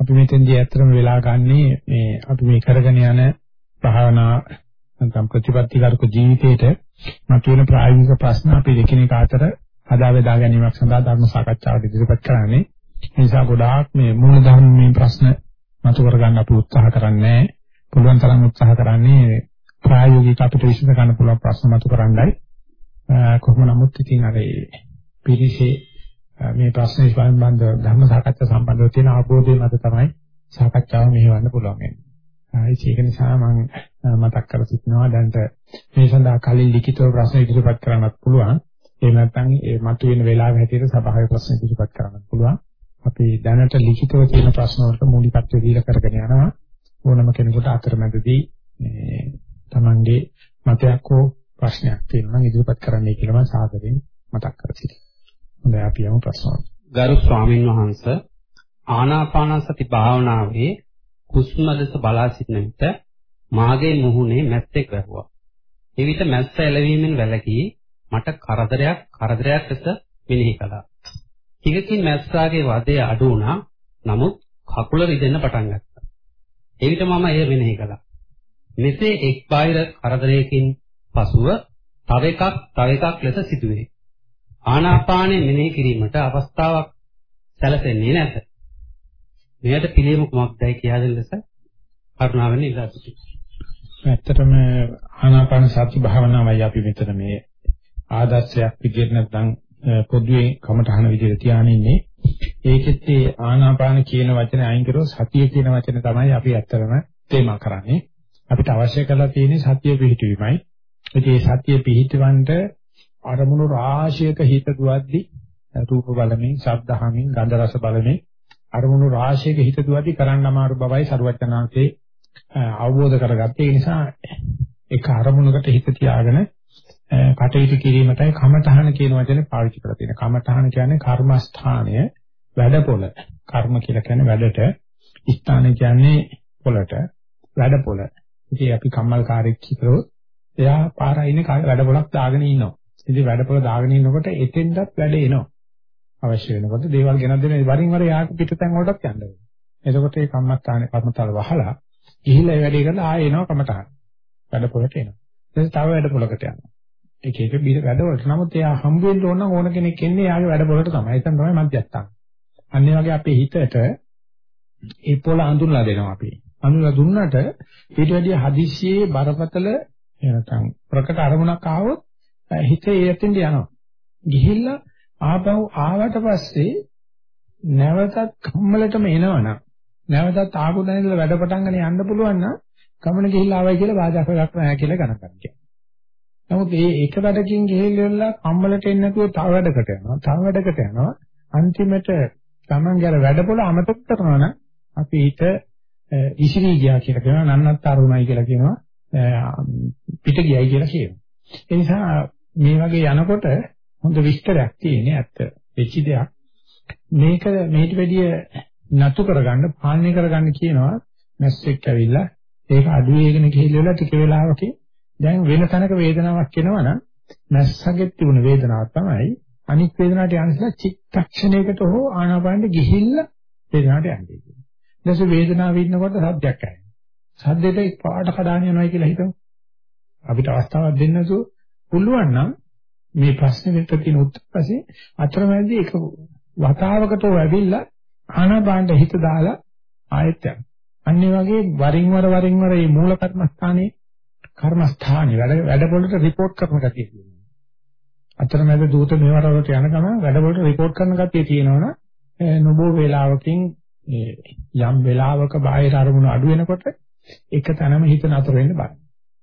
අපි මෙතෙන්දී ඇත්තටම වෙලා ගන්නේ මේ අපි මේ කරගෙන යන භාවනා නැත්නම් ප්‍රතිපත්තිකාරක ජීවිතයේට මතුවෙන ප්‍රායෝගික ප්‍රශ්න අපි දෙකිනෙක අතර හදා බෙදා ගැනීමක් සඳහා ධර්ම සාකච්ඡාවට ඉදිරිපත් කරන්නේ. ඒ නිසා ගොඩාක් මේ මූල ධර්මයේ ප්‍රශ්න මතු කරගන්න අපි උත්සාහ කරන්නේ පුළුවන් තරම් උත්සාහ කරන්නේ ප්‍රායෝගික අපිට විසඳ ගන්න පුළුවන් ප්‍රශ්න මතු කරන්නයි. කොහොම නමුත් ඉතින් අර පිරිසේ මේ ප්‍රශ්නේ සම්බන්ධ ධර්ම සාකච්ඡා සම්බන්ධව තියෙන අවබෝධය මත තමයි සාකච්ඡාව මෙහෙවන්න පුළුවන් වෙන්නේ. ඒක නිසා මම මතක් කර සිටිනවා දැන්ට මේ සඳහා කලින් ලිඛිතව ප්‍රශ්න ඉදිරිපත් කරන්නත් පුළුවන්. එහෙම නැත්නම් ඒ මතුවෙන වෙලාව හැටියට සභාවේ ප්‍රශ්න ඉදිරිපත් කරන්නත් පුළුවන්. අපි දැනට ලිඛිතව තියෙන ප්‍රශ්න වලට මූලිකත්වය දීලා කරගෙන යනවා. ඕනම කෙනෙකුට අතරමැදදී මේ Tamange මතයක් හෝ ප්‍රශ්නයක් තියෙනවා නම් ඉදිරිපත් කරන්නයි කියලා මම සාදරයෙන් මතක් කර සිටිනවා. හොඳයි අපි යමු ප්‍රශ්න වලට. ගරු ස්වාමින් වහන්සේ ආනාපාන සති භාවනාවේ හුස්ම දෙස බලා සිටින විට මාගේ මුහුණේ මැස්සෙක් වැහුවා. එවිට මැස්ස ඇලවීමෙන් වැළකී මට කරදරයක් කරදරයක් ලෙස මෙනෙහි කළා. ටිකකින් මැස්සාගේ වදේ අඩු වුණා. නමුත් කකුල රිදෙන්න පටන් ගත්තා. එවිට මම එය මෙනෙහි කළා. මෙසේ එක් බාහිර කරදරයකින් පසුව තව එකක් තව එකක් ලෙස සිදුවේ. ආනාපානෙ මෙනෙහි කිරීමට අවස්ථාවක් සැලසෙන්නේ නැත. මෙයට පිළියම කුමක්දයි කියා දෙන්න ලෙස කරුණාවෙන් ඉල්ලා සිටිනවා. ඇත්තටම ආනාපාන සති භාවනාවයි අපි මෙතන මේ ආදර්ශයක් විදිහට නැත්නම් පොදුවේ කමඨහන විදිහට තියාගෙන ඉන්නේ. ඒකෙත් ඒ ආනාපාන කියන වචනේ අයින් කරොත් සතිය කියන වචනේ තමයි අපි ඇත්තටම තේමා කරන්නේ. අපිට අවශ්‍ය කරලා තියෙන්නේ සතිය පිහිටවීමයි. ඒ සතිය පිහිටවන්න අරමුණු රාශියක හිත දුවද්දි රූප බලමින්, ශබ්ද අහමින්, ගන්ධ රස බලමින් අරමුණු රාශියක හිත දුවද්දි කරන්න අමාරු බවයි සරුවචනාංශේ අවබෝධ කරගත්තේ. ඒ නිසා එක අරමුණකට හිත තියාගෙන කටයුතු කිරීමටයි කමඨහන කියන වචනේ පාවිච්චි කරලා තියෙනවා. කමඨහන කියන්නේ කර්මස්ථානය, වැඩපොළ. කර්ම කියලා කියන්නේ වැඩට, ස්ථාන කියන්නේ පොළට, වැඩපොළ. ඉතින් අපි කම්මල්කාරයෙක් හිතුවොත් එයා පාරයිනේ වැඩපොළක් දාගෙන ඉන්නවා. ඉතින් වැඩපොළ දාගෙන ඉන්නකොට එතෙන්ටත් වැඩ එනවා. අවශ්‍ය වෙනකොට දේවල් ගෙනත් දෙන වරින් වර යාක පිටතෙන් වලටත් යන්න වෙනවා. එතකොට මේ කම්මස්ථානේ කර්මතල වහලා ගිහිල්ලා ඒ වැඩේ කරලා ආයෙ එනවා කමටහන්. වැඩපොළට එනවා. ඊට තව වැඩපොළකට යනවා. එක එක වැඩවලට. නමුත් එයා හම්බ වෙන්න ඕන ඕන කෙනෙක් එන්නේ යාගේ වැඩපොළට තමයි. එතන තමයි මධ්‍යස්ථාන. අන්න ඒ වගේ අපේ හිතට ඒ පොළ අඳුනලා දෙනවා අපි. අඳුනලා දුන්නට ඊට වැඩිය හදිස්සියේ බරපතල නැත්නම් ප්‍රකට අරමුණක් ආවොත් හිතේ එතෙන්ට යනවා. ගිහිල්ලා ආපහු ආවට පස්සේ නැවතත් කම්මලටම එනවනම් නැවතත් ආපු දැන ඉඳලා වැඩ පටන් ගන්න යන්න පුළුවන් නම් ගමන ගිහිල්ලා ආවයි කියලා වාදයක් කරක් නැහැ කියලා ගණන් ගන්න. නමුත් මේ එක වැඩකින් ගිහිල්ලා කම්මලට එන්නේ නැතුව තව වැඩකට යනවා. තව වැඩකට යනවා. අන්තිමට Tamange අර වැඩපොළ අමතක කරනවා නම් අපි හිත ඉසිරී ගියා කියලා කියනවා. නන්නත්තරුණයි කියලා කියනවා. පිට ගියයි කියලා කියනවා. ඒ නිසා මේ වගේ යනකොට හොඳ විස්තරයක් තියෙන්නේ ඇත්ත වෙච්ච දෙයක්. මේක මේට වැඩිය නතු කරගන්න, පාලනය කරගන්න කියනවා මැස්සෙක් ඇවිල්ලා ඒක අඩු වේගෙන ගිහිල්ලා ටික වෙලාවකින් දැන් වෙන තැනක වේදනාවක් එනවනම් මැස්සගෙත් තිබුණ වේදනාවක් තමයි අනිත් වේදනාවට යන්නසලා චිත්තක්ෂණයකට හෝ ආනාපානෙ ගිහිල්ලා වේදනාවට යන්නේ. ඊට වේදනාව ඉන්නකොට සද්දයක් ඇහෙනවා. සද්දෙට පාට කඩාන යනවා කියලා හිතමු. අපිට අවස්ථාවක් දෙන්න නැතුව පුළුවන් නම් මේ ප්‍රශ්නේ වෙත තියෙන උත්තරපස්සේ අතරමැදි එක වතාවකට ඇවිල්ලා ආනාපානට හිත දාලා ආයෙත් යනවා. අන්න වගේ වරින් වර වරින් වර මේ මූල කර්මස්ථානයේ කර්මස්ථානයේ වැඩ වැඩවලට report කරන ගතිය තියෙනවා. අතරමැද දූත මෙවර වලට යන ගමන් වැඩවලට report කරන ගතිය තියෙනවනේ නොබෝ වේලාවකින් යම් වේලාවක බාහිර අරමුණු අඩු වෙනකොට එක තැනම හිත නතර වෙන්න බෑ.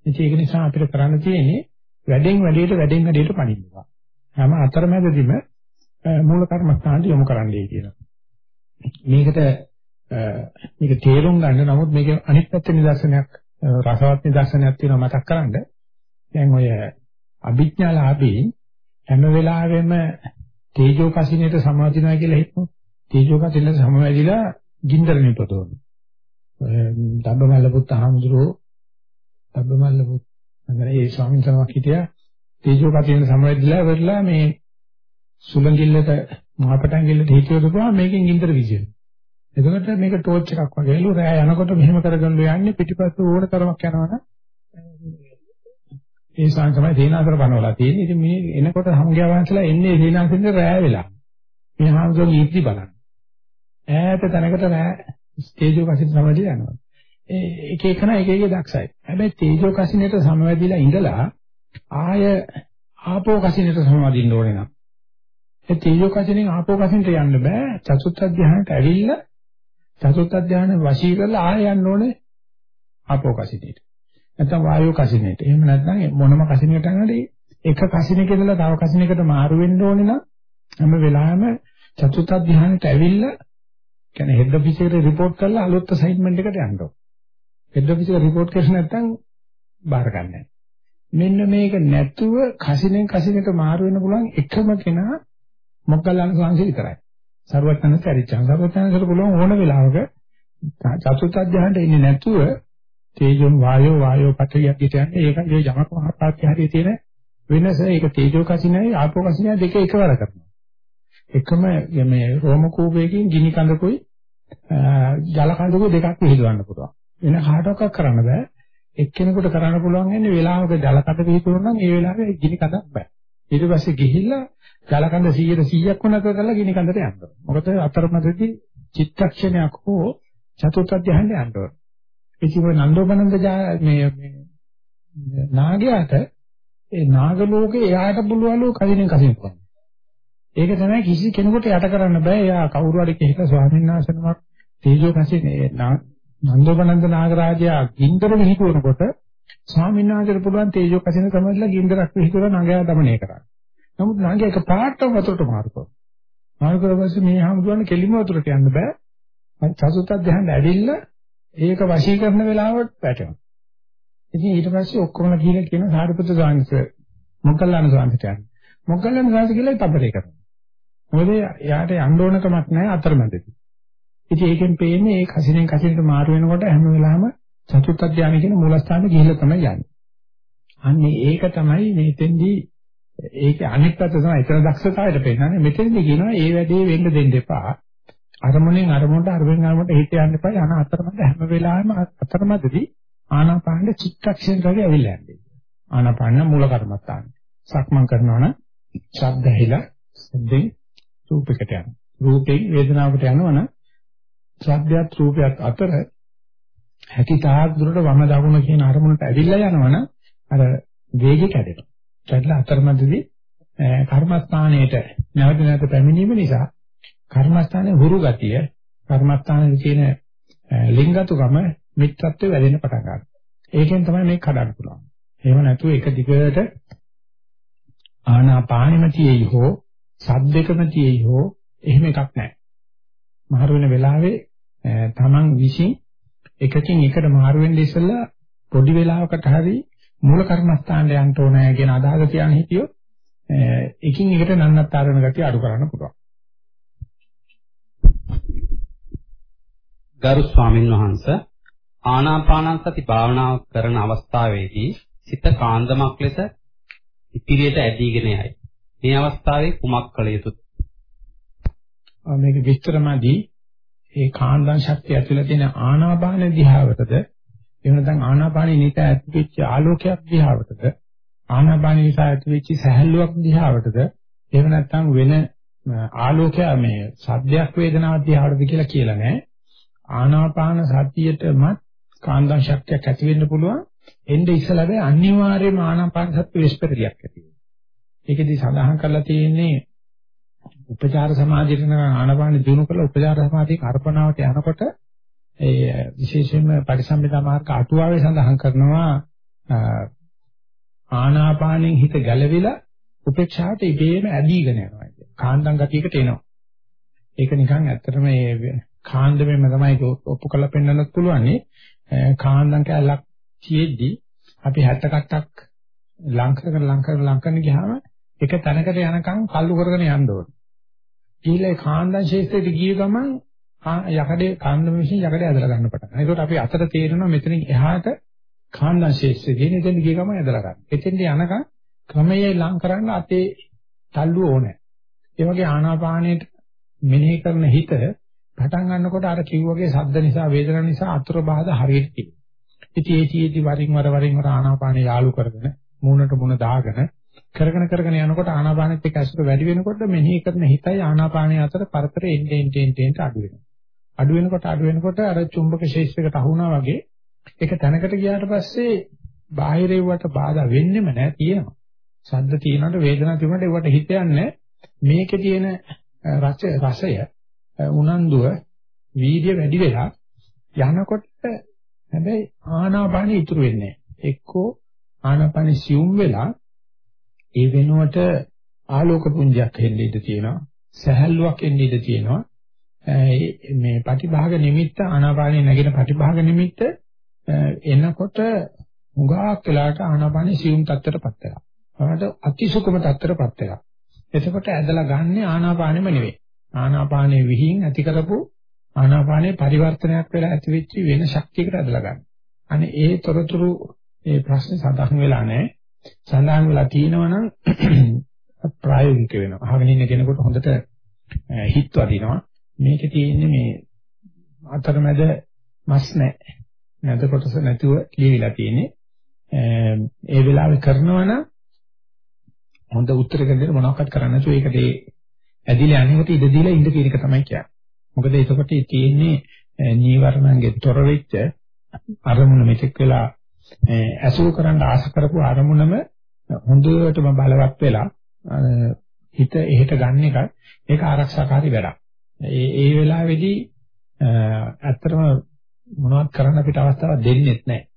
ඒක නිසා අපිට කරන්න තියෙන්නේ වැඩෙන් වැඩේට වැඩෙන් වැඩේට පණින්නවා. හැම අතරමැදදිම මූල කර්මස්ථානට යොමු කරන්නයි කියනවා. මේකට මේක තේරුම් ගන්න නමුත් මේක අනිත් පැත්තේ නිදර්ශනයක් රසවත් නිදර්ශනයක් තියෙනවා මතක් කරගන්න. දැන් ඔය අභිඥාලාභී හැම වෙලාවෙම තේජෝ කසිනේට සමාදිනවා කියලා හිතමු. තේජෝ කසිනේට සමවැදිලා ගින්දර නිපදවන. ධම්මමල්ල පුත් අහමුදුරෝ ධම්මමල්ල පුත් අnder ඒ ස්වාමීන් වහන්සේක් හිටියා තේජෝ කසිනේට සමවැදිලා වෙරලා මේ සුලංගිල්ලට මහපටන් ගිල්ලට හිතියොත් ගියා මේකෙන් ගින්දර විදියට. එතකොට මේක ටෝච් එකක් වගේලු රෑ යනකොට මෙහෙම කරගෙන යන්නේ පිටිපස්ස ඕන තරමක් යනවනම් ඒ සං තමයි තේනාසර බනවලා තියෙන්නේ. ඉතින් මේ එනකොට හම්ගියා වහන්සලා එන්නේ තේනාසෙන්ද රෑ වෙලා. මේ හම්ගෝ ඊටි බලන්න. ඈත තැනකට රෑ ස්ටේජෝ කසින් සමවැදී යනවා. ඒ එක එකන එක එක දක්ෂයි. හැබැයි තේජෝ කසිනේට සමවැදීලා ඉඳලා ආය ආපෝ කසිනේට සමවදින්න ඕනේ නම්. ඒ තේජෝ කසිනෙන් ආපෝ කසිනට යන්න බෑ. චතුත්ථ ධ්‍යානට ඇවිල්ලා චතුත්ථ ධ්‍යාන වශී කරලා ආය යන්න ඕනේ ආපෝ කසිනේට. නැත්නම් වායෝ කසිනේට. එහෙම නැත්නම් මොනම කසිනයකට යනකොට එක කසිනයක ඉඳලා තව කසිනයකට මාරු වෙන්න ඕනේ නම් හැම වෙලාවෙම චතුත්ථ ධ්‍යානට ඇවිල්ලා කියන්නේ හෙඩ් ඔෆිස් එකට report කරලා අලුත් assignment එකට යන්න ඕනේ. හෙඩ් ඔෆිස් එක report කරේ නැත්නම් බාර ගන්නෑ. මෙන්න මේක නැතුව කසිනෙන් කසිනට මාරු වෙන්න පුළුවන් එකම කෙනා මොග්ගල්ලාන සංසි විතරයි. සර්වඥාන්ත පරිචාන් සර්වඥාන්තට පුළුවන් ඕන වෙලාවක චතුර්ථ අධ්‍යාහනට එන්නේ නැතුව තේජෝ වායෝ වායෝ පඨිය කියන්නේ ඒක ඒ යමක මහපාත්‍ය හරිය තියෙන වෙනස ඒක තේජෝ කසිනයි ආපෝ කසිනයි දෙක එකවර කරනවා. එකම මේ රෝම කූපයකින් ගිනි කඳකුයි ජල කඳකුයි දෙකක් විහිදවන්න පුළුවන්. වෙන කාටවත් කරන්න බෑ. එක්කෙනෙකුට කරන්න පුළුවන් වෙන්නේ වෙලාවක ජල කඳ විහිදුවන නම් ඒ වෙලාවේ ගිනි කඳක් බෑ. ඊට පස්සේ ගිහිල්ලා ජල කඳ 100 100ක් වුණත් කරලා ගිනි කඳට යන්න ඕන. මොකද අතරමැදදී චිත්තක්ෂණයක් හෝ චතුර්ථ ධ්‍යානෙ යන්න ඕන. ඉතින් ඔය නන්දෝපනන්ද මේ නාගයාට ඒ නාග ලෝකේ එයාට පුළුවන්ලු කදිනෙන් කසින් කරන්න. ඒක තමයි කිසි කෙනෙකුට යට කරන්න බෑ. එයා කවුරු හරි කෙහෙක ස්වාමීන් වහන්සේනමක් තේජෝ කසිනේ නන්දෝපනන්ද නාගරාජයා ගින්දර විහිදුවනකොට ස්වාමීන් වහන්සේට පුළුවන් තේජෝ කසින සමස්ලා ගින්දරක් විහිදුවලා නගයා দমনය කරන්න. නමුත් නගයා එක පාටම වතුරට මාරු කරනවා. මාරු කරපස්සේ මේ හමුදුවන්නේ කෙලිම වතුරට යන්න බෑ. සසුත ධ්‍යාන ඇවිල්ලා ඒක වශී කරන වෙලාවට වැටෙනවා. ඉතින් ඊට පස්සේ ඔක්කොම කියලා කියන සාරිපුත්‍ර සාංශ මොග්ගල්ලාන සාංශට යනවා. මොග්ගල්ලාන සාංශ කියලා තපරේ කරනවා. මොකද යාට යන්න ඕන කමක් නැහැ අතරමැදදී. ඉතින් ඒකෙන් පේන්නේ ඒ කසිනෙන් කසිනට මාරු වෙනකොට හැම වෙලාවෙම චතුත්ථ ධානය කියන මූලස්ථානෙ ගිහිල්ලා තමයි යන්නේ. අන්නේ ඒක තමයි මෙතෙන්දී ඒක අනිත් පැත්ත තමයි ඊතර දක්ෂතාවයට පෙන්නන්නේ. මෙතෙන්දී කියනවා ඒ වැඩේ වෙන්න දෙන්න එපා. අරමුණෙන් අරමුණට අරමුණෙන් අරමුණට හිත යන්න එපා. යන අතරමැද හැම වෙලාවෙම අතරමැදදී ආනාපාන චිත්තක්ෂණ කරේ ඇවිල්ලා යන්නේ. ආනාපාන මූල කර්මස්ථාන. සක්මන් කරනවා නම් ශබ්ද ඇහිලා සද්දෙන් රූපයකට යනවා. රූපෙන් වේදනාවකට යනවනම් ශබ්දයක් රූපයක් අතර හැකි තාක් දුරට වම දකුණ කියන අරමුණට ඇවිල්ලා යනවනම් අර වේගය කැඩෙනවා. කැඩලා අතරමැදදී කර්මස්ථානයේට නැවත නැවත පැමිණීම නිසා කර්මස්ථානයේ හුරු ගතිය කර්මස්ථානයේ තියෙන ලිංගතුකම මිත්‍රත්වය වැඩෙන්න පටන් ගන්නවා. ඒකෙන් තමයි මේක කඩන්න පුළුවන්. එහෙම නැතුව එක දිගට ආනාපානෙමතියෙහි හෝ සද්දකමතියෙහි හෝ එහෙම එකක් නැහැ. මාරු වෙන වෙලාවේ තමන් විසින් එකකින් එකට මාරු වෙන්න ඉස්සෙල්ලා පොඩි වෙලාවකට හරි මූල කර්මස්ථානට යන්න ඕනෑ කියන අදහස තියන් හිටියොත් එකින් එකට නන්නත්තර වෙන ගතිය අඩු කරන්න පුළුවන්. ගරු ස්වාමින් වහන්සේ ආනාපානසති භාවනාව කරන අවස්ථාවේදී සිත කාන්දමක් ලෙස ඉදිරියට ඇදීගෙන යයි. මේ අවස්ථාවේ කුමක් කළ යුතුද? මේක විස්තරමදී ඒ කාන්දන් ශක්තිය ඇතුළේ තියෙන ආනාපාන දිහාවටද එහෙම නැත්නම් ආනාපානෙ නිසා ඇතිවෙච්ච ආලෝකයක් දිහාවටද ආනාපානෙ නිසා ඇතිවෙච්ච සැහැල්ලුවක් දිහාවටද එහෙම නැත්නම් වෙන ආලෝකය මේ සද්දයක් වේදනාවක් දිහාවටද කියලා කියලා නැහැ ආනාපාන සතියේටම කාන්දන් ශක්තියක් ඇති වෙන්න පුළුවන්. එnde ඉස්සලා අනිවාර්යයෙන්ම ආනාපාන සති විස්පරියක් ඇති වෙනවා. ඒකෙදි සඳහන් කරලා තියෙන්නේ උපචාර සමාධියට නම් ආනාපාන දිනු කරලා උපචාර සමාධියේ කර්පණාවට යනකොට ඒ විශේෂයෙන්ම පරිසම්පදා මාර්ග අටුවාවේ සඳහන් කරනවා ආනාපානෙන් හිත ගැලවිලා උපේක්ෂාවට ඉබේම ඇදීගෙන යනවා කියන්නේ. කාන්දම් ගතියකට එනවා. ඒක නිකන් ඇත්තටම මේ කාන්දමෙම තමයි ඔප්පු කරලා පෙන්වන්නත් පුළුවන්. කාන්දම් කැලක් තියෙද්දි අපි 60 කට්ටක් ලං කරගෙන ලං කරගෙන ලං කරන ගියාම එක තැනකට යනකම් කල්ලු කරගෙන යන්න ඕනේ. ඊළඟ කාන්දම් ශේෂ්ත්‍රයට ගිය ගමන් යකඩේ කාන්දම විශ්ින් යකඩේ ඇදලා ගන්න පටන් ගන්නවා. ඒකට අපි අතට තේරෙනවා මෙතනින් එහාට කාන්දම් ශේෂ්ත්‍රය කියන එතෙන් ගිය ගමන් ඇදලා ගන්න. එතෙන්ට යනකම් ක්‍රමයේ ලං කරන්න අතේ තල්ලුව ඕනේ. ඒ වගේ ආනාපානයේ මෙනෙහි කරන හිත පටන් ගන්නකොට අර කිව්වගේ සද්ද නිසා වේදනා නිසා අතුරු බාධා හරියට තියෙනවා. ඉතින් ඒකීදී වරින් වර වරින් වර ආනාපාන යාලු කරගෙන මූණට මූණ දාගෙන කරගෙන කරගෙන යනකොට ආනාපානෙත් එක්ක ඇසුර වැඩි වෙනකොට මෙනෙහි කරන හිතයි ආනාපානය අතර පරතර එන්නේ එන්නේ එන්නේ අඩු වෙනවා. අඩු වෙනකොට අඩු වෙනකොට අර චුම්බක ශේෂ්ත්‍රයකට අහු වුණා වගේ ඒක තැනකට ගියාට පස්සේ බාහිරේවට බාධා වෙන්නෙම නෑ තියෙනවා. ශබ්ද තියෙනකොට වේදනාවක් තියෙනකොට ඒවට හිත යන්නේ මේකේ තියෙන රස රසය උනන්දුව වීර්ය වැඩි වෙලා යනකොට හැබැයි ආනාපානෙ ඉතුරු වෙන්නේ එක්කෝ ආනාපානෙ සියුම් වෙලා ඒ වෙනුවට ආලෝක පුංජයක් එන්න ඉඩ තියෙනවා සහැල්ලුවක් එන්න ඉඩ තියෙනවා මේ ප්‍රතිභාග නිමිත්ත ආනාපානෙ නැගෙන ප්‍රතිභාග නිමිත්ත එනකොට හුඟක් වෙලාට ආනාපානෙ සියුම් තත්ත්වයටපත් වෙනවා. අපට අතිසුකම තත්ත්වයටපත් වෙනවා. එතකොට ඇදලා ගන්න ආනාපානෙම නෙවෙයි. ආනාපානෙ විහිං ඇති කරපු ආනාපානෙ පරිවර්තනයක් වෙලා ඇති වෙච්ච වෙන ශක්තියකට ඇදලා ගන්න. අනේ ඒ තොරතුරු ඒ ප්‍රශ්නේ සඳහන් වෙලා නැහැ. සඳහන් වෙලා තියෙනවනම් ප්‍රායෝගික වෙනවා. අහගෙන ඉන්න කෙනෙකුට හොඳට හිත වදිනවා. මේකේ තියෙන්නේ මේ අතරමැද මස් නැහැ. නැද කොටස නැතුව ලියවිලා තියෙන්නේ. ඒ වෙලාවේ කරනවනම් හොඳ උත්තරයකට දෙන්න මොනවක්වත් කරන්න නැතුව ඒකට ඒ ඇදිලා යන්නකොට ඉඩ දීලා ඉන්න කියන එක තමයි කියන්නේ. මොකද එතකොට තියෙන්නේ නීවරණංගෙන් තොර වෙච්ච අරමුණ මෙතෙක් වෙලා ඇසුරු කරන්න ආශ කරපු අරමුණම හොඳටම බලවත් වෙලා හිත එහෙට ගන්න එක ඒක ආරක්ෂාකාරී වැඩක්. ඒ ඒ වෙලාවේදී ඇත්තටම මොනවත් කරන්න අපිට අවස්ථාවක් දෙන්නේ නැහැ.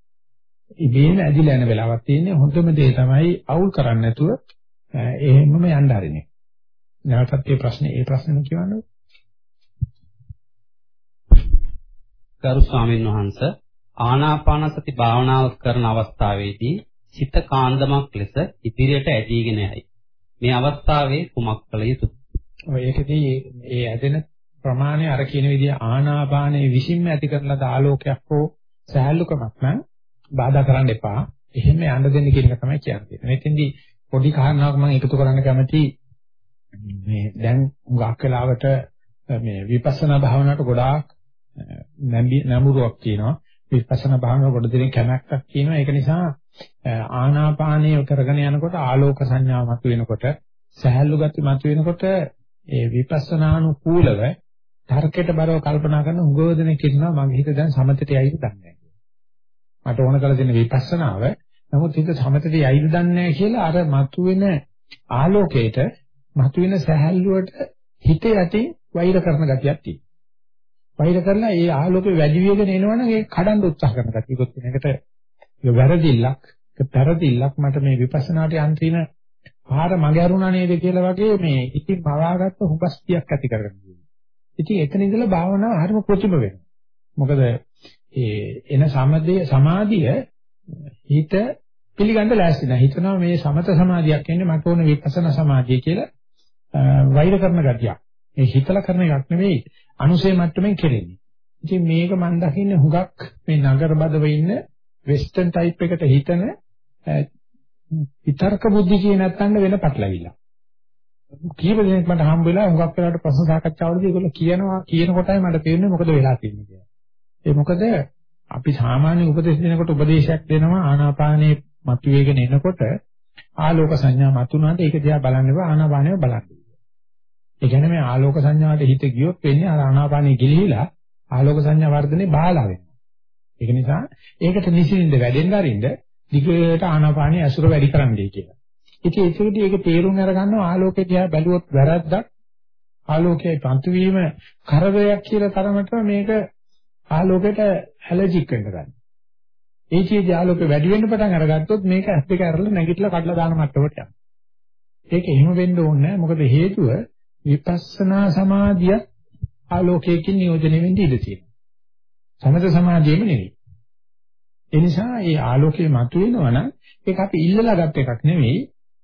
ඉබේම ඇදිලා යන වෙලාවක් තියෙන්නේ හොඳම දේ තමයි අවුල් කරන්නේ නැතුව එහෙමම යන්න හරිනේ. නැවතත් මේ ප්‍රශ්නේ ඒ ප්‍රශ්නෙම කියවන්නකො. ගරු ස්වාමීන් වහන්ස ආනාපාන සති භාවනාව කරන අවස්ථාවේදී සිත කාන්දමක් ලෙස ඉදිරියට ඇදීගෙන යයි. මේ අවස්ථාවේ කුමක් කළ යුතුද? ඔය ඒකදී ඒ ඇදෙන ප්‍රමාණය අර කියන විදිහ ආනාපානයේ විසින්ම ඇති කරන ලද ආලෝකයක් හෝ සහැල්ලුකමක් නම් බාධා කරන්න එපා. එහෙම යන්න දෙන්න කියන එක තමයි කියන්නේ. මෙතෙන්දී පොඩි කාරණාවක් මම එකතු කරන්න කැමති මේ දැන් හුඟක් වෙලාවට මේ විපස්සනා භාවනාවට ගොඩාක් නැඹුරුවක් තියෙනවා. විපස්සනා භාවනාව කොට දෙන කැමැත්තක් තියෙනවා. ඒක නිසා ආනාපානය කරගෙන යනකොට ආලෝක සංඥා මතුවෙනකොට සහැල්ලු ගති මතුවෙනකොට ඒ විපස්සනානුකූලව තර්කයට බරව කල්පනා කරන උගෝදෙනෙක් ඉන්නවා මගේ හිත දැන් සමතට යයිද දන්නේ නැහැ. මට ඕන කරලා දෙන විපස්සනාව නමුත් හිත සමතට යයිද දන්නේ නැහැ කියලා අර මතුවෙන ආලෝකයට මතුවෙන සැහැල්ලුවට හිත යටින් වෛර කරන ගතියක් තියෙනවා. වෛර කරලා ඒ ආලෝකේ වැඩි වෙගෙන එනවනම් ඒක කඩන්න උත්සාහ කරන ගතියකුත් තියෙන එකට ඒක වැරදිල්ලක් ඒක පෙරදිල්ලක් මට මේ විපස්සනාට යන්න තියෙන පාර මග ඇරුණා නේද කියලා වගේ මේ ඉතින් මවාගත්ත හුඟස්තියක් ඇති කරගන්න. ඉතින් එතන ඉඳලා භාවනාව හරිම ප්‍රතිම වෙනවා. මොකද ඒ එන සමදේ සමාධිය හිත පිළිගන්න ලෑස්ති නැහැ. හිතනවා මේ සමත සමාධියක් එන්නේ මට ඕන විපස්සනා සමාධිය කියලා වෛර කරන ගතියක්. මේ හිතලා කරන එකක් නෙවෙයි අනුසය මට්ටමින් කෙරෙන්නේ. ඉතින් මේක මම දකින්නේ හුඟක් මේ නගර බදව ඉන්න වෙස්ටර්න් ටයිප් එකට හිතන විතර්ක බුද්ධි කියේ නැත්තඳ වෙන පැටලවිලා. කීප දෙනෙක් මට හම්බ වෙලා හුඟක් වෙලාවට ප්‍රශ්න සාකච්ඡාවලදී ඒගොල්ලෝ කියනවා කියන කොටයි මට තේරෙන්නේ මොකද වෙලා තියෙන්නේ කියලා. ඒ මොකද අපි සාමාන්‍ය උපදේශ දෙනකොට උපදේශයක් දෙනවා ආනාපානයේ මතුවේගෙන එනකොට ආලෝක සංඥා මතුනාට ඒක දිහා බලන්න බෑ ආනාපානය බලන්න. ඒ කියන්නේ මේ ආලෝක සංඥාවට හිත ගියොත් වෙන්නේ අර ආනාපානයේ ගිලිහිලා ආලෝක සංඥා වර්ධනේ බාලා වෙනවා. ඒක නිසා ඒකට නිසින්ද වැඩෙන්න අරින්න දිගට ආනාපානයේ ඇසුර වැඩි කරන්නයි කියලා. ඉතින් ඒකෙදි ඒක තේරුම් අරගන්නවා ආලෝකය දිහා බැලුවොත් වැරද්දක් ආලෝකයේ පන්තු වීම කරදරයක් කියලා තරමට මේක ආලෝකයට ඇලර්ජික් වෙන්න ගන්න. ඒ චේජ් ආලෝකය වැඩි වෙන්න පටන් අරගත්තොත් මේක ඇස් දෙක අරලා නැගිටලා කඩලා දාන මට්ටමට යනවා. ඒක එහෙම වෙන්න ඕනේ නැහැ. මොකද හේතුව විපස්සනා සමාධිය ආලෝකයකින් නියෝජනය වෙන්න ඉඩ තියෙනවා. සමත සමාධියෙම නෙවෙයි. ඒ නිසා මේ ආලෝකයේ මතුවෙනවා නම් ඒක අපි ඉල්ලලා ගත් එකක් නෙවෙයි.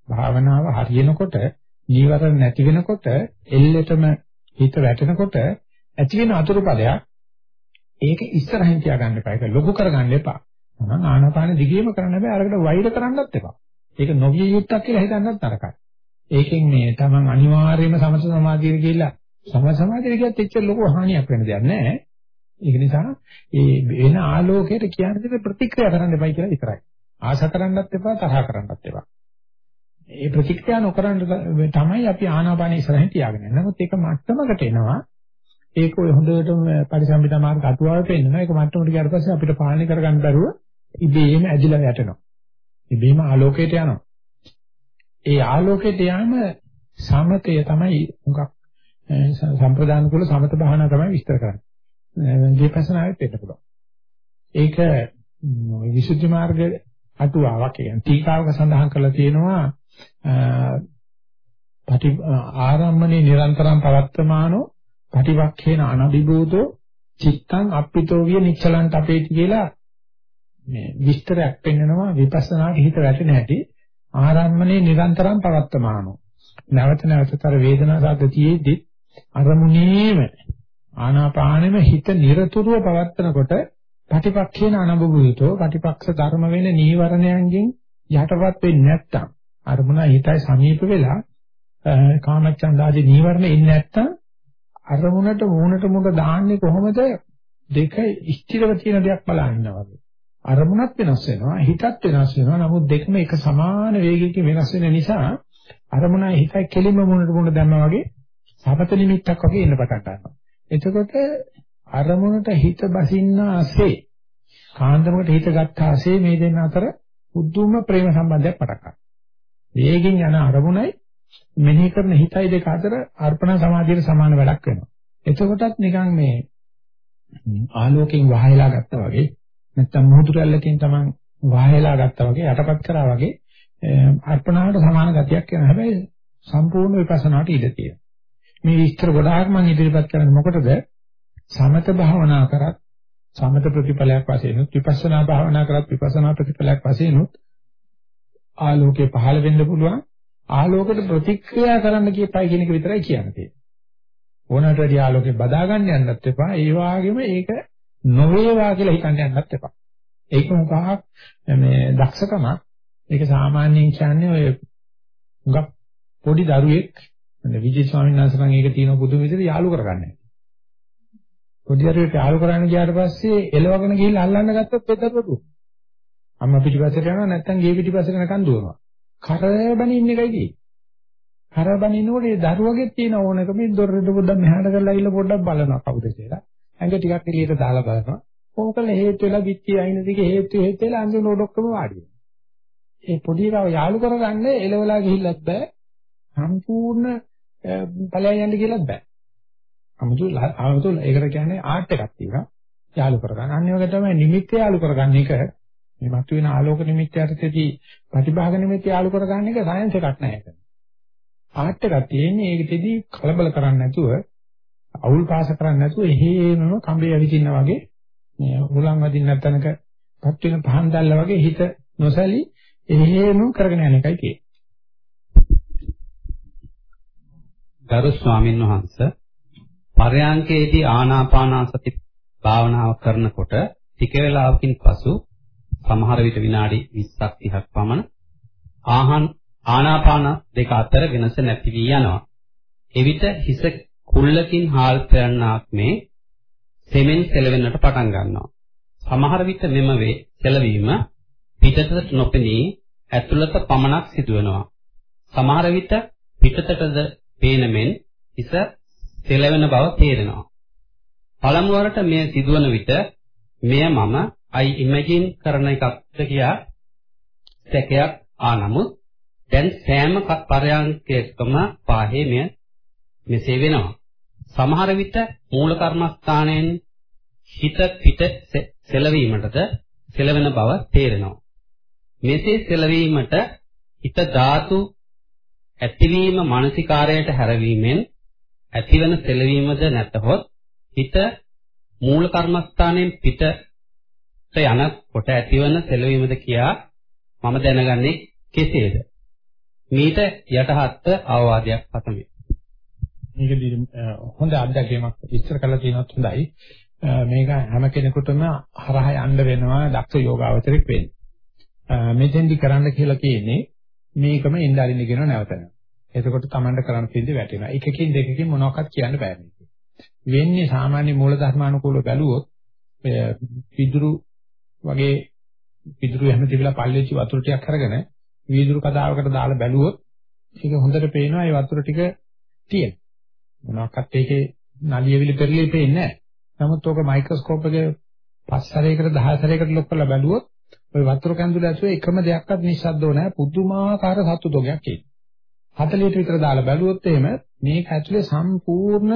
භාවනාව හරියනකොට නීවරණ නැති වෙනකොට එල්ලෙටම හිත වැටෙනකොට ඇති වෙන අතුරුපදයක් ඒක ඉස්සරහින් තියාගන්න එපා. ඒක ලොකු කරගන්න එපා. මම ආනාපාන දිගේම කරන්න බෑ. අරකට වෛර කරන්නත් එපා. ඒක නොවිය යුත්තක් කියලා හිතන්නත් තරකයි. ඒකෙන් මේ තමන් අනිවාර්යයෙන්ම සමත සමාධියට ගිහිල්ලා සම සමාධිය කියත් එච්චර ලොකු හානියක් වෙන දෙයක් නැහැ. ඒක නිසා ඒ වෙන ආලෝකයට කියන දේ ප්‍රතික්‍රියා කරන්න එපයි කියලා විතරයි. ආශ කරන්නත් එපා තරහ කරන්නත් එපා. ඒ ප්‍රතික්‍රියා නොකරන තමයි අපි ආනාපාන ඉස්සරහින් තියාගෙන යන්නේ. නමුත් ඒක මට්ටමකට එනවා. ඒක ඔය හොඳටම පරිසම්පිත මාර්ග අටුවාවේ පෙන්නනවා. ඒක මට්ටමට ගියාට පස්සේ අපිට පාලනය කරගන්න බැරුව ඉබේම ඇදිලා යටෙනවා. ඉබේම ආලෝකයට යනවා. ඒ ආලෝකයට යෑම සමතය තමයි උඟක් සම්ප්‍රදාන කුල සමත භාවනා තමයි විස්තර කරන්නේ. දීපසනාවෙත් වෙන්න පුළුවන්. ඒක විසුද්ධි මාර්ග අටුවාවක් කියන්නේ ටීකාවක සඳහන් කරලා තියෙනවා පටි ආරම්මනේ නිරන්තරම් පවත්තමානෝ පටිවක්ඛේන අනදිබෝධෝ චිත්තං අප්පිතෝ විය නිච්චලන්ට අපේටි කියලා මේ විස්තරයක් පෙන්නනවා විපස්සනාට හිත වැටෙන හැටි ආරම්මනේ නිරන්තරම් පවත්තමානෝ නැවත නැවතතර වේදනා සාධතියේදී අරමුණේම ආනාපානෙම හිත නිරතුරුව පවත්නකොට ප්‍රතිපක්ෂේන අනබුවිතෝ ප්‍රතිපක්ෂ ධර්ම වෙන නීවරණයන්ගෙන් යටපත් වෙන්නේ නැත්තම් අරමුණ හිතයි සමීප වෙලා කාමච්ඡන්දාදී නීවරණ ඉන්නේ නැත්තම් අරමුණට මූණට මුණ දාන්නේ කොහොමද? දෙක ස්ථිරව තියෙන දෙයක් බලනවා වගේ. අරමුණත් වෙනස් වෙනවා හිතත් වෙනස් වෙනවා නමුත් දෙකම එක සමාන වේගයකින් වෙනස් වෙන නිසා අරමුණයි හිතයි කෙලින්ම මුණට මුණ දැම්මා වගේ සමත නිමිත්තක් වගේ ඉන්න පටන් ගන්නවා. එතකොට අරමුණට හිත බසින්නාසේ කාන්දමකට හිත ගත්තාසේ මේ දෙන්න අතර උද්දුම ප්‍රේම සම්බන්ධයක් පටන් ගන්නවා. වේගෙන් යන අරමුණයි මෙනෙහි කරන හිතයි දෙක අතර අර්පණ සමාධියට සමාන වැඩක් වෙනවා. එතකොටත් නිකන් මේ ආලෝකයෙන් වහයලා ගත්තා වගේ නැත්තම් මුහුදු රැල්ලකින් තමන් වහයලා ගත්තා වගේ යටපත් කරා වගේ අර්පණාවට සමාන ගතියක් වෙනවා. හැබැයි සම්පූර්ණ විපස්සනාට ඉඩ තියෙනවා. මේ විස්තර ගොඩාක් මම ඉදිරිපත් කරන්නේ මොකටද? සමත භාවනා කරත් සමත ප්‍රතිඵලයක් වශයෙන් උත් විපස්සනා භාවනා කරත් විපස්සනා ප්‍රතිඵලයක් වශයෙන් උත් ආලෝකේ පහළ වෙන්න පුළුවන් ආලෝකයට ප්‍රතික්‍රියා කරන්න කියපයි කියන එක විතරයි කියන්නේ. ඕනකට වැඩි ආලෝකේ බදා ගන්න යන්නත් එපා. ඒ වගේම ඒක නොවේවා කියලා හිතන්න යන්නත් එපා. ඒක මොකක් මේ දක්ෂකමක්. ඒක සාමාන්‍යයෙන් කියන්නේ ඔය හුඟක් පොඩි දරුවෙක් විජේ ස්වාමීන් වහන්සේ නම් ඒක තියෙන බුදු විදිහට යාළු කරගන්නේ. පොඩි දරුවෙක් යාළු කරන්න ගියාට පස්සේ එලවගෙන ගිහිල්ලා අල්ලන්න ගත්තොත් පෙදරපතු. අම්මා පිටිපස්සට යනවා නැත්නම් ගේ පිටිපස්සට යනකන් දුවනවා. කරබනින්න එකයි තියෙන්නේ. කරබනිනකොට ඒ දරුවගේ තියෙන ඕනකම දොරට පොඩ්ඩක් මෙහාට කරලා ඉල්ල පොඩ්ඩක් බලනවා කවුද කියලා. ඇඟ ටිකක් එළියට දාලා බලනවා. ඕකල හේතු වෙලා පිටි අයින දිගේ හේතු හේතු වෙලා අන්තිමට ඔක්කොම වාඩි වෙනවා. ඒ පොඩි එකව යාළු කරගන්න එළවලා ගිහිල්ලත් බෑ. සම්පූර්ණ ඵලයන් යන්න කියලාත් බෑ. 아무තු 아무තු ඒකට කියන්නේ ආර්ට් එකක් තියෙනවා. යාළු කරගන්න. අන්න ඒක තමයි නිමිත්ත යාළු කරගන්න එක. මේ මතුවෙන ආලෝක නිමිත්ත යටතේදී ප්‍රතිභාග නිමිත්ත යාළු කරගන්න එක සයන්ස් එකක් නෑ. ආර්ට් එකක් තියෙන්නේ ඒකෙදී කලබල කරන්නේ නැතුව අවුල් පාස කරන්නේ නැතුව එහෙමම කඹේ ඇවිදින්න වගේ මේ හුලං වදින්න නැතනක පත් වෙන පහන් දැල්ල වගේ හිත නොසලී එහෙම කරගෙන යන එකයි තියෙන්නේ. ගරු ස්වාමින් වහන්සේ පරයන්කේදී ආනාපානසති භාවනාව කරනකොට ටික වේලාවකින් පසු සමහර විට විනාඩි 20ක් 30ක් පමණ ආහන් ආනාපාන දෙක අතර වෙනස නැති වී යනවා. එවිට හිස කුල්ලකින් හාල් කරන්නාක් මේ සෙමෙන් සෙලවෙන්නට පටන් ගන්නවා. සමහර විට මෙම වේ සෙලවීම පිටතට නොපෙනී ඇතුළත පමණක් සිදුවෙනවා. සමහර විට පිටතටද පේන මෙන් හිස සෙලවෙන බව තේරෙනවා. පළමු වරට මෙය සිදුවන විට මෙය මම I imagine කරන එකක්ද කියා සැකයක් ආ නමුත් දැන් සෑම පරයන්කයකම පාහේ මෙය මෙසේ වෙනවා. සමහර විට මූල කර්මස්ථානයෙන් හිත පිට සෙලවීමටද සෙලවෙන බව තේරෙනවා. මෙසේ සෙලවීමට හිත ධාතු ඇතිවීම මානසිකාරයට හැරවීමෙන් ඇතිවන සෙලවීමද නැතහොත් හිත මූල කර්මස්ථානයෙන් පිටට යනකොට ඇතිවන සෙලවීමද කියා මම දැනගන්නේ කෙසේද? මීට යටහත් අවවාදයක් පතමි. මේකදී හොඳ අත්දැකීමක් විස්තර කරලා තියෙනත් හොඳයි. මේක හැම කෙනෙකුටම හරහා යන්න වෙනවා දක්ෂ යෝගාවචරයක් වෙන්න. මෙතෙන්දි කරන්න කියලා කියන්නේ මේකම ඉඳාරින්න කියන නැවතන. එතකොට Tamanට කරන්න තියෙන්නේ වැටෙනවා. එකකින් දෙකකින් මොනවක්වත් කියන්න බෑ මේක. වෙන්නේ සාමාන්‍ය මූල ධර්මානුකූලව බැලුවොත් පිදුරු වගේ පිදුරු එහෙම තිබිලා පල්ලෙච්ච වතුර ටිකක් අරගෙන වීදුරු කදාවකට දාලා බැලුවොත් ඒක හොඳට පේනවා ඒ වතුර ටික තියෙන. මොනවාක්වත් ඒකේ නලියවිලි පෙරලි පේන්නේ නැහැ. නමුත් ඕක මයික්‍රොස්කෝප් එකේ පස් සැරයකට 10 සැරයකට ලොක් කරලා බැලුවොත් ওই වතුර කැඳුල ඇතුලේ එකම දෙයක්වත් නිස්සද්දව නැහැ. පුදුමාකාර සතු තොගයක් තියෙනවා. 40 විතර දාලා බැලුවොත් එහෙම මේක ඇතුලේ සම්පූර්ණ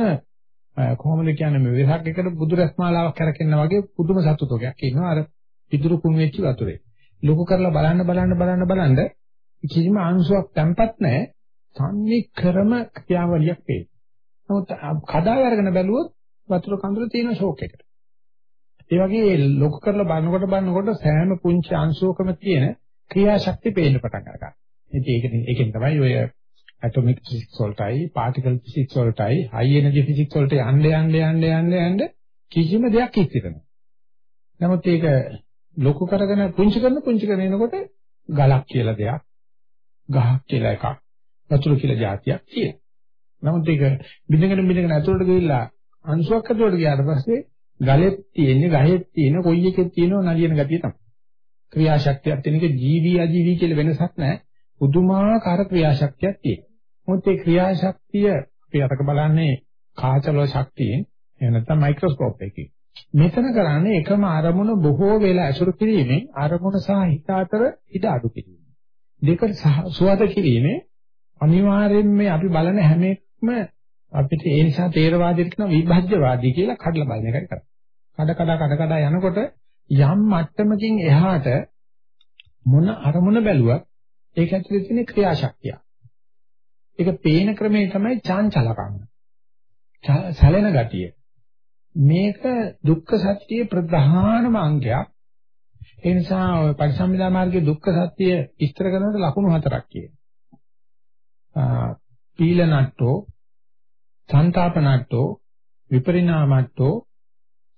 කොහොමද කියන්නේ මේ වෙහක් එකට බුදු රස්මාලාවක් කරකෙන්න වගේ පුදුම සතු තොගයක් ඉන්නවා. අර පිටුරු කුණු වෙච්ච වතුරේ. ලොකු කරලා බලන්න බලන්න බලන්න බලන්න කිසිම අංශුවක් තැම්පත් නැහැ. තන්නේ ක්‍රම ක්‍රියාවලියක් පේනවා. නමුත් කඩා අරගෙන බැලුවොත් වතුර කඳුල තියෙන ෂෝක් එකට. ඒ වගේ ලොකු කරලා බලනකොට බලනකොට සෑම පුංචි අංශුවකම තියෙන ක්‍රියාශක්තිය පේන්න පටන් ගන්නවා. ඉතින් ඒක ඒකෙන් තමයි ඔය ඇටොමික් ෆිසික්ස් වලටයි, පාටිකල් ෆිසික්ස් වලටයි, හයි එනර්ජි ෆිසික්ස් වලට යන්න යන්න යන්න යන්න යන්න කිසිම දෙයක් ඉතිරෙන්නේ. නමුත් ඒක ලොකු කරගෙන පුංචි කරන පුංචි කරන එනකොට ගලක් කියලා දෙයක්, ගහක් කියලා එකක්, වතුර කියලා જાතියක් තියෙනවා. නමුත් ඒක බින්දගෙන බින්දගෙන ඇතුළට ගිහිල්ලා අංශුවක් ඇතුළට ගියාට පස්සේ ගලෙත් තියෙන්නේ ගහෙත් තියෙන කොයි එකෙත් තියෙනව නලියන ගතිය තමයි. ක්‍රියාශක්තියක් තියෙන එක ජීවි අජීවි කියලා වෙනසක් නැහැ. පුදුමාකාර ක්‍රියාශක්තියක් තියෙනවා. මොකද ඒ ක්‍රියාශක්තිය අපි අතක බලන්නේ කාචල ශක්තියෙන් එහෙම නැත්නම් මයික්‍රොස්කෝප් එකකින්. මෙතන කරන්නේ එකම අරමුණ බොහෝ වෙලා ඇසුරු කිරීමෙන් අරමුණ සහ හිත අතර ඉඩ අඩු කිරීම. දෙක සුවද කිරීමේ අනිවාර්යෙන්ම අපි බලන හැම එකම අපිට ඒ නිසා තේරවාදයට කියන විභජ්‍යවාදී කියලා කඩලා බලන එකයි කරන්නේ. කඩ කඩ කඩ කඩ යනකොට යම් මට්ටමකින් එහාට මොන අරමුණ බැලුවත් ඒක ඇතුලේ තියෙන ක්‍රියාශක්තිය. ඒක පේන ක්‍රමේ තමයි චාංචලකම්. සැලෙන ගතිය. මේක දුක්ඛ සත්‍යයේ ප්‍රධානම අංගයක්. ඒ නිසා ඔය පරිසම්මිදා මාර්ගයේ දුක්ඛ සත්‍ය විස්තර කරනකොට ලකුණු හතරක් කියනවා. පීලනට්ටෝ සංతాපනට්ටෝ විපරිණාමට්ටෝ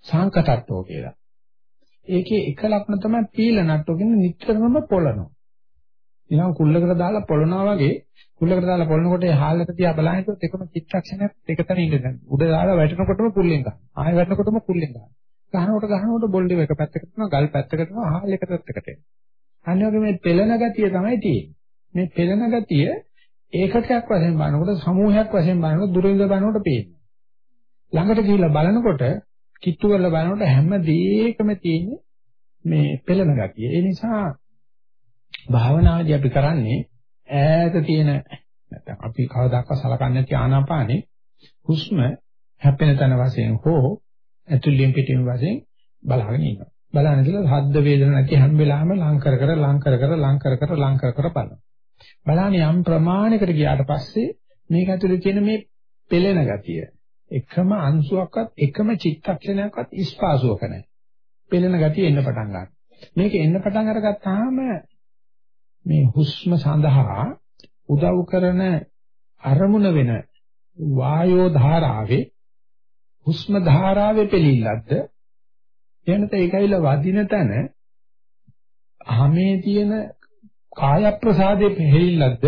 සංකතට්ටෝ කියලා. ඒකේ එක ලක්ෂණ තමයි පීලනට්ටෝ කියන්නේ නිතරම පොළනවා. ඊළඟ කුල්ලකට දාලා පොළනවා වගේ කුල්ලකට දාලා පොළනකොට ඒ හාල් එක දිහා බලනකොට එකම චිත්තක්ෂණයක් එක තැන ඉඳන් උඩ දාලා වැටෙනකොටම කුල්ලෙන් ගන්න. ආයෙ වැටෙනකොටම කුල්ලෙන් ගන්න. ගහනකොට ගහනකොට බොල්ඩේ එක පැත්තකට යනවා ගල් පැත්තකට යනවා හාල් එක පැත්තකට එනවා. අනිවාර්යයෙන් මේ පෙළෙන ගතිය තමයි තියෙන්නේ. මේ පෙළෙන ගතිය ඒකකයක් වශයෙන් බලනකොට සමූහයක් වශයෙන් බලනකොට දුරින්ද බලනකොට පේනවා. ළඟට ගිහිල්ලා බලනකොට කිට්ටු කරලා බලනකොට හැම දෙයකම තියෙන්නේ මේ පෙළෙන ගතිය. ඒ නිසා භාවනාවේදී අපි කරන්නේ ඈත තියෙන නැත්නම් අපි කවදාකවත් සලකන්නේ නැති ආනාපානේ හුස්ම හැපෙන තන වශයෙන් හෝ ඇතුළෙන් පිටින් වශයෙන් බලාගෙන ඉන්නවා. බලන ඉතල හද්ද වේදන නැති හැම වෙලාවෙම ලං කර කර ලං කර කර ලං කර කර ලං කර කර බලනවා. බලන්නේ යම් ප්‍රමාණයකට ගියාට පස්සේ මේක ඇතුලේ තියෙන මේ පෙළෙන ගතිය එකම අංශුවක්වත් එකම චිත්තක්ෂණයක්වත් ස්පාසුවක නැහැ. පෙළෙන ගතිය එන්න පටන් ගන්නවා. මේක එන්න පටන් අරගත්තාම මේ හුස්ම සඳහා උදව් කරන අරමුණ වෙන වායෝ ධාරාවේ හුස්ම ධාරාවේ පෙලිල්ලක්ද එනත ඒකයිල වදින තැන හැමේ තියෙන කාය ප්‍රසාදයේ හෙල්ලද්ද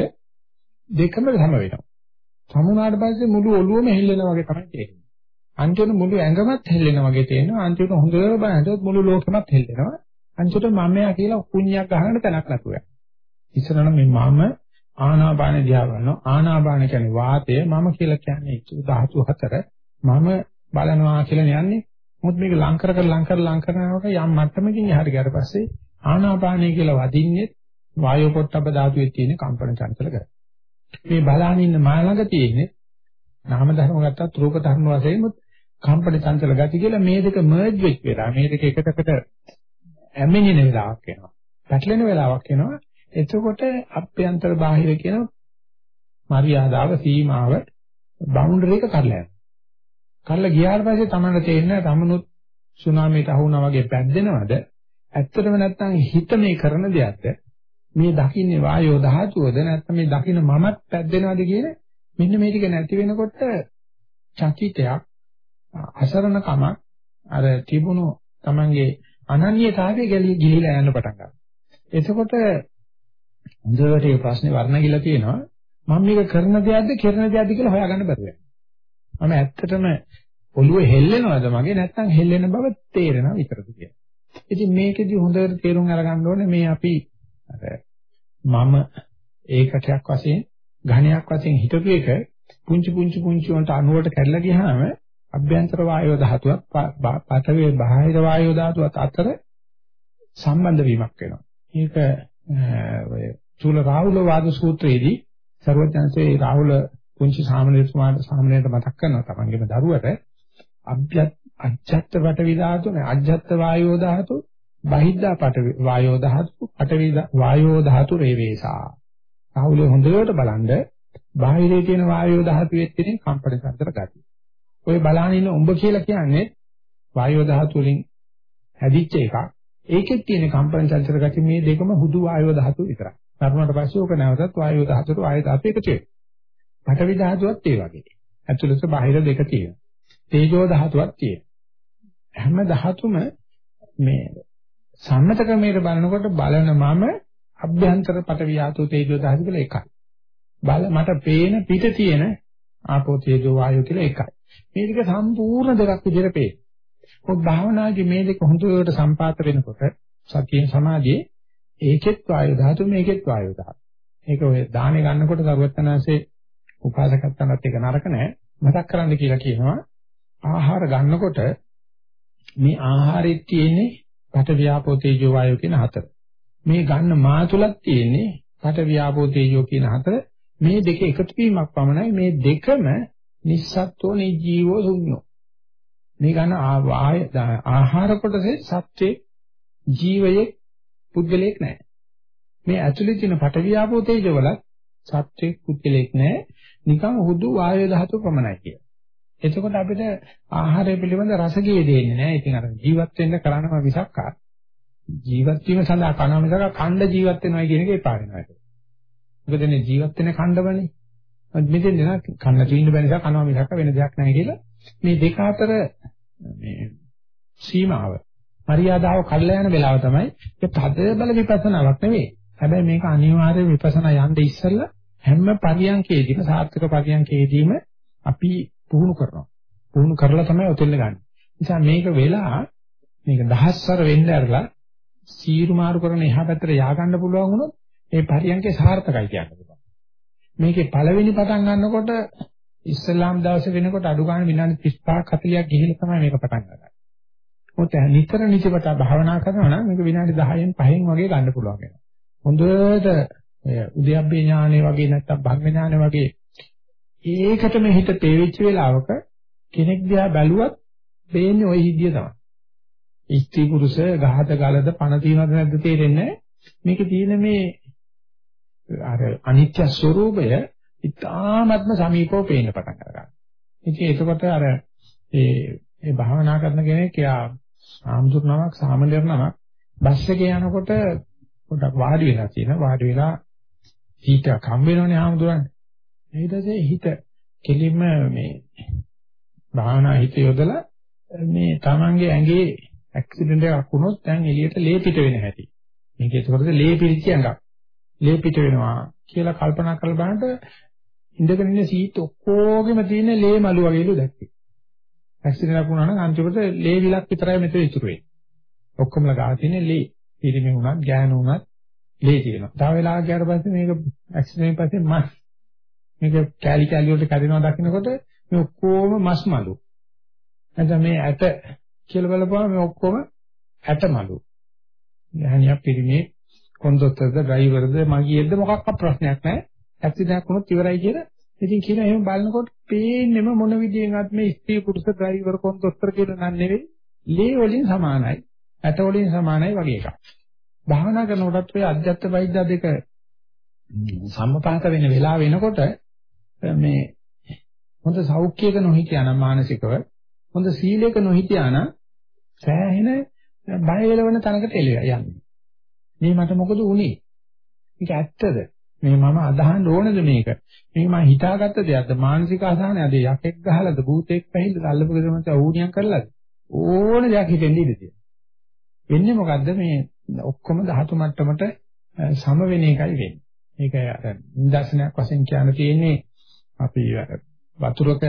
දෙකම සම වෙනවා. සමුනාට පස්සේ මුළු ඔළුවම හෙල්ලෙනා වගේ තමයි තේරෙන්නේ. අන්තිමට මුළු ඇඟමත් හෙල්ලෙනා වගේ තේරෙනවා. අන්තිමට හොඳ බලනකොට මුළු ලෝකෙමත් හෙල්ලෙනවා. අන්තිමට මමයා කියලා කුණ්‍යක් ගහන්න තැනක් නැතුව. ඉස්සරහම මේ මම ආනාපාන දිහා බලනවා. ආනාපාන කියන්නේ වාතය මම කියලා කියන්නේ ධාතු හතර. මම බලනවා කියලා යන්නේ. මොකද මේක ලං කර කර ලං කර ලං කරනකොට යම් මට්ටමකින් එහාට ගියාට පස්සේ ආනාපානය කියලා වදින්නේ වායෝ පොට්ටබ්බ ධාතුවේ තියෙන කම්පන චංචල කර. මේ බලහන් ඉන්න මා ළඟ තියෙන්නේ නාම ධර්ම ගත්තත් රූප ධර්ම වශයෙන් කම්පන චංචල ගති කියලා මේ දෙක මර්ජ් වෙච්ච වෙලා මේ දෙක එකකට ඇමිනෙන වෙලාවක් එනවා. පැටලෙන වෙලාවක් එනවා. එතකොට අභ්‍යන්තර බාහිර කියන මරියාදාව සීමාව බවුන්ඩරි එක කරලා යනවා. කරලා ගියාට පස්සේ තමයි තේරෙන්නේ තමනුත් සුනාමියට අහු වුණා වගේ පැද්දෙනවද? ඇත්තටම නැත්නම් හිත මේ කරන දෙයක්ද? මේ දකින්නේ වායෝ ධාතුවද නැත්නම් මේ දකින්න මමත් පැද්දෙනවද කියන මෙන්න මේ ටික නැති වෙනකොට චකිතයක් අසරණකම අර තිබුණු Tamange අනන්‍යතාවය ගිලිලා යන්න පටන් ගන්නවා. එතකොට හොඳට මේ ප්‍රශ්නේ වර්ණගිලා තියෙනවා මම මේක කරන දෙයක්ද කරන දෙයක්ද කියලා හොයාගන්න බැරුව යනවා. මම ඇත්තටම ඔළුව හෙල්ලෙනවද මගේ නැත්නම් හෙල්ලෙන බව තේරෙනවා විතරද කියලා. ඉතින් මේකෙදි හොඳට තේරුම් අරගන්න ඕනේ මේ අපි අර මම ඒකකයක් වශයෙන් ඝණයක් වශයෙන් හිතපු එක පුංචි පුංචි පුංචි වන්ට අණුවට කැඩලා ගියාම අභ්‍යන්තර වායෝ ධාතුවත් පඨවි බාහිර වායෝ ධාතුවත් අතර සම්බන්ධ වීමක් වෙනවා. මේක ඔය චූල රාහුල වාද සූත්‍රයේදී සර්වඥාන්සේ රාහුල පුංචි සාමණේරතුමාට සාමණේරට මතක් කරනවා තමන්ගේම දරුවට අභ්‍යත් අජ්ජත් පඨවි ධාතු නේ අජ්ජත් වායෝ ධාතු බහිද්ධා පඨවි වායෝ ධාතු පඨවි වායෝ ධාතු රේවේසා රාහුල හොඳට බලන්න බාහිරේ තියෙන වායෝ ධාතුවේ තියෙන කම්පන චන්දර ගතිය. ඔය බලන ඉන්න උඹ කියලා කියන්නේ වායෝ ධාතු වලින් හැදිච්ච එකක්. ඒකෙත් තියෙන කම්පන චන්දර ගතිය මේ දෙකම හුදු වායෝ ධාතු විතරයි. කරුණාට පස්සේ ඕක නැවතත් වායෝ ධාතුවට වායෝ ධාතු එකතු වෙනවා. පඨවි ධාතුවත් ඒ වගේ. ඇතුළත බාහිර දෙක තියෙනවා. තේජෝ ධාතුවක් තියෙනවා. හැම ධාතුම මේ සම්මත ක්‍රමයට බලනකොට බලන මම අභ්‍යන්තර පඨවි ආතෝ තේජෝ ධාතු කියලා එකයි. බල මට පේන පිට තියෙන ආපෝ තේජෝ වායෝ කියලා එකයි. මේ දෙක සම්පූර්ණ දෙකක් විදිහට පේන. මොකද භාවනාවේ මේ දෙක හොඳට සම්පාත වෙනකොට සතිය සමාධියේ ඒකෙත් වායු ධාතු මේකෙත් වායු ධාතු. ඒක ඔය දාහනේ ගන්නකොට දරුවත්තනාසේ උපාසකත්තනත් එක නරක නෑ. මතක් කරන්න කියලා කියනවා ආහාර ගන්නකොට මේ ආහාරෙත් තියෙන්නේ පට ව්‍යාපෝ තේජෝ වායෝ කියන හතර. මේ ගන්න මා තුලක් තියෙන්නේ පට ව්‍යාපෝ තේජෝ කියන හතර. මේ දෙක එකතු වීමක් පමණයි මේ දෙකම නිස්සත්ත්වෝ නිජීවෝ ශුන්‍යෝ. මේ ගන්න ආහාර කොටසේ සත්‍යේ ජීවයේ පුද්ගලයක් නැහැ. මේ ඇතුලේ තියෙන පට ව්‍යාපෝ තේජෝ වල සත්‍යේ පුද්ගලයක් නැහැ. නිකන් හුදු වායු ධාතු පමණයි කියලා. එතකොට අපිට ආහාරය පිළිබඳ රසගිය දෙන්නේ නැහැ. ඉතින් අර ජීවත් වෙන්න කරනම විසක් ජීවත් වීම සඳහා කනවා මිසක ඛණ්ඩ ජීවත් වෙනවා කියන එක එපා වෙනවා ඒක. මොකද මේ ජීවත් වෙන ඛණ්ඩවනේ. මෙතෙන් නේ කන්න තියෙන බැරි නිසා කනවා මිසක වෙන දෙයක් නැහැ කියලා මේ දෙක අතර මේ සීමාව මරියාදාව කල්ලා යන වෙලාව තමයි ඒ තද බල විපස්සනාවක් නෙවෙයි. හැබැයි මේක අනිවාර්ය විපස්සනා යන්න ඉස්සෙල්ලා හැම පරියන්කේදීම සාර්ථක පරියන්කේදීම අපි පුහුණු කරනවා. පුහුණු කරලා තමයි ඔතෙල්ල ගන්න. නිසා මේක වෙලා මේක දහස්වර වෙන්න ඇරලා සීරු මාරු කරන එහා පැත්තට යා ගන්න පුළුවන් වුණොත් ඒ පරියන්කේ සාර්ථකයි කියන්න පුළුවන්. මේකේ පළවෙනි පටන් ගන්නකොට ඉස්ලාම් දවසේ වෙනකොට අඩු ගන්න විනාඩි 35ක් 40ක් ගිහිල්ලා තමයි මේක පටන් ගන්නේ. මොකද නිතර නිතිපත භාවනා කරනවා නම් මේක විනාඩි 10න් 5න් වගේ ගන්න පුළුවන් වෙනවා. හොඳට උද්‍යප්පේ ඥානෙ වගේ නැත්තම් භංග ඥානෙ වගේ ඒකට මේ හිත තේවිච්ච වෙලාවක කෙනෙක් දිහා බැලුවත් දෙන්නේ ওই හිද්දිය තමයි. ස්ත්‍රී පුරුෂ ගහත ගලද පණ තියනවද නැද්ද තේරෙන්නේ මේක තියෙන මේ අර අනිත්‍ය ස්වરૂපය ඉතාමත්ම සමීපව පේන්න පටන් ගන්නවා. ඉතින් ඒකකොට අර ඒ ඒ භාවනා කරන කෙනෙක් යා ආම්සුර නමක් සාමණේර නමක් බස් එකේ යනකොට පොඩක් වාඩි වෙලා තියෙනවා. වාඩි වෙලා සීටක් හම් වෙනවනේ ආම්දුරන්නේ. ඊට පස්සේ හිත කෙලින්ම මේ භාවනා හිත යොදලා මේ තමන්ගේ ඇඟේ ඇක්සිඩන්ට් එකක් වුණොත් දැන් එළියට ලේ පිට වෙන හැටි. මේක ඒකවලද ලේ පිළිච්ච ඇඟක්. ලේ පිට වෙනවා කියලා කල්පනා කරලා බලනකොට ඉඳගෙන ඉන්න සීට් ඔක්කොගෙම තියෙන ලේ මලු වගේලු දැක්කේ. ඇක්සිඩන්ට් එකක් වුණා නම් අන්තිමට ලේ විලක් විතරයි මෙතන ඉතුරු වෙන්නේ. ඔක්කොම ලගා තියෙන ලේ. පිරිමි වුණත්, ගෑනු වුණත් ලේ තියෙනවා. තව වෙලාවක ගියාට පස්සේ මේක ඇක්සිඩන්ට් එකෙන් පස්සේ මස් මේක කැලි කැලි වලට කැඩෙනවා දකින්නකොට මේ ඔක්කොම මස් මලු. නැත්නම් මේ ඇට කියලා බලපුවම මේ ඔක්කොම ඇට මලු. යහනියක් පිරිමේ කොන්දොස්තරද ඩ්‍රයිවර්ද මගියෙද්ද මොකක්වත් ප්‍රශ්නයක් නැහැ. ඇක්සිඩන්ට් වුණොත් ඉවරයි කියලා. ඉතින් කියන එහෙම බලනකොට පේන්නේම මොන විදියෙන්වත් මේ ස්ත්‍රී පුරුෂ ඩ්‍රයිවර් කොන්දොස්තර කියලා නන් නෙවෙයි. ලේ වලින් සමානයි. ඇට වලින් සමානයි වගේ එකක්. භාවනා කරනකොටත් ඔය අධ්‍යාත්ම වෛද්‍ය දෙක සම්මපාත වෙන වෙලාව වෙනකොට මේ හොඳ සෞඛ්‍යයක නොහිටියානම් මානසිකව හොඳ සීලයක නොහිටියානම් සෑහෙන බය වෙලවන තැනකට එළිය යන්නේ. මේ මට මොකද වුනේ? මේක ඇත්තද? මේ මම අදහන්න ඕනද මේක? මේක මම හිතාගත්ත දෙයක්ද? මානසික අසහනයද? යකෙක් ගහලාද? භූතෙක් පැහිලාද? අල්ලපු ගෙදරට ඌණියම් කරලාද? ඕන දෙයක් හිතෙන්න ඉඩ තියෙනවා. වෙන්නේ මොකද්ද මේ ඔක්කොම ධාතු මට්ටමට සම වෙන එකයි වෙන්නේ. මේක අර නිදර්ශනයක් වශයෙන් කියන්න තියෙන්නේ අපි වතුරක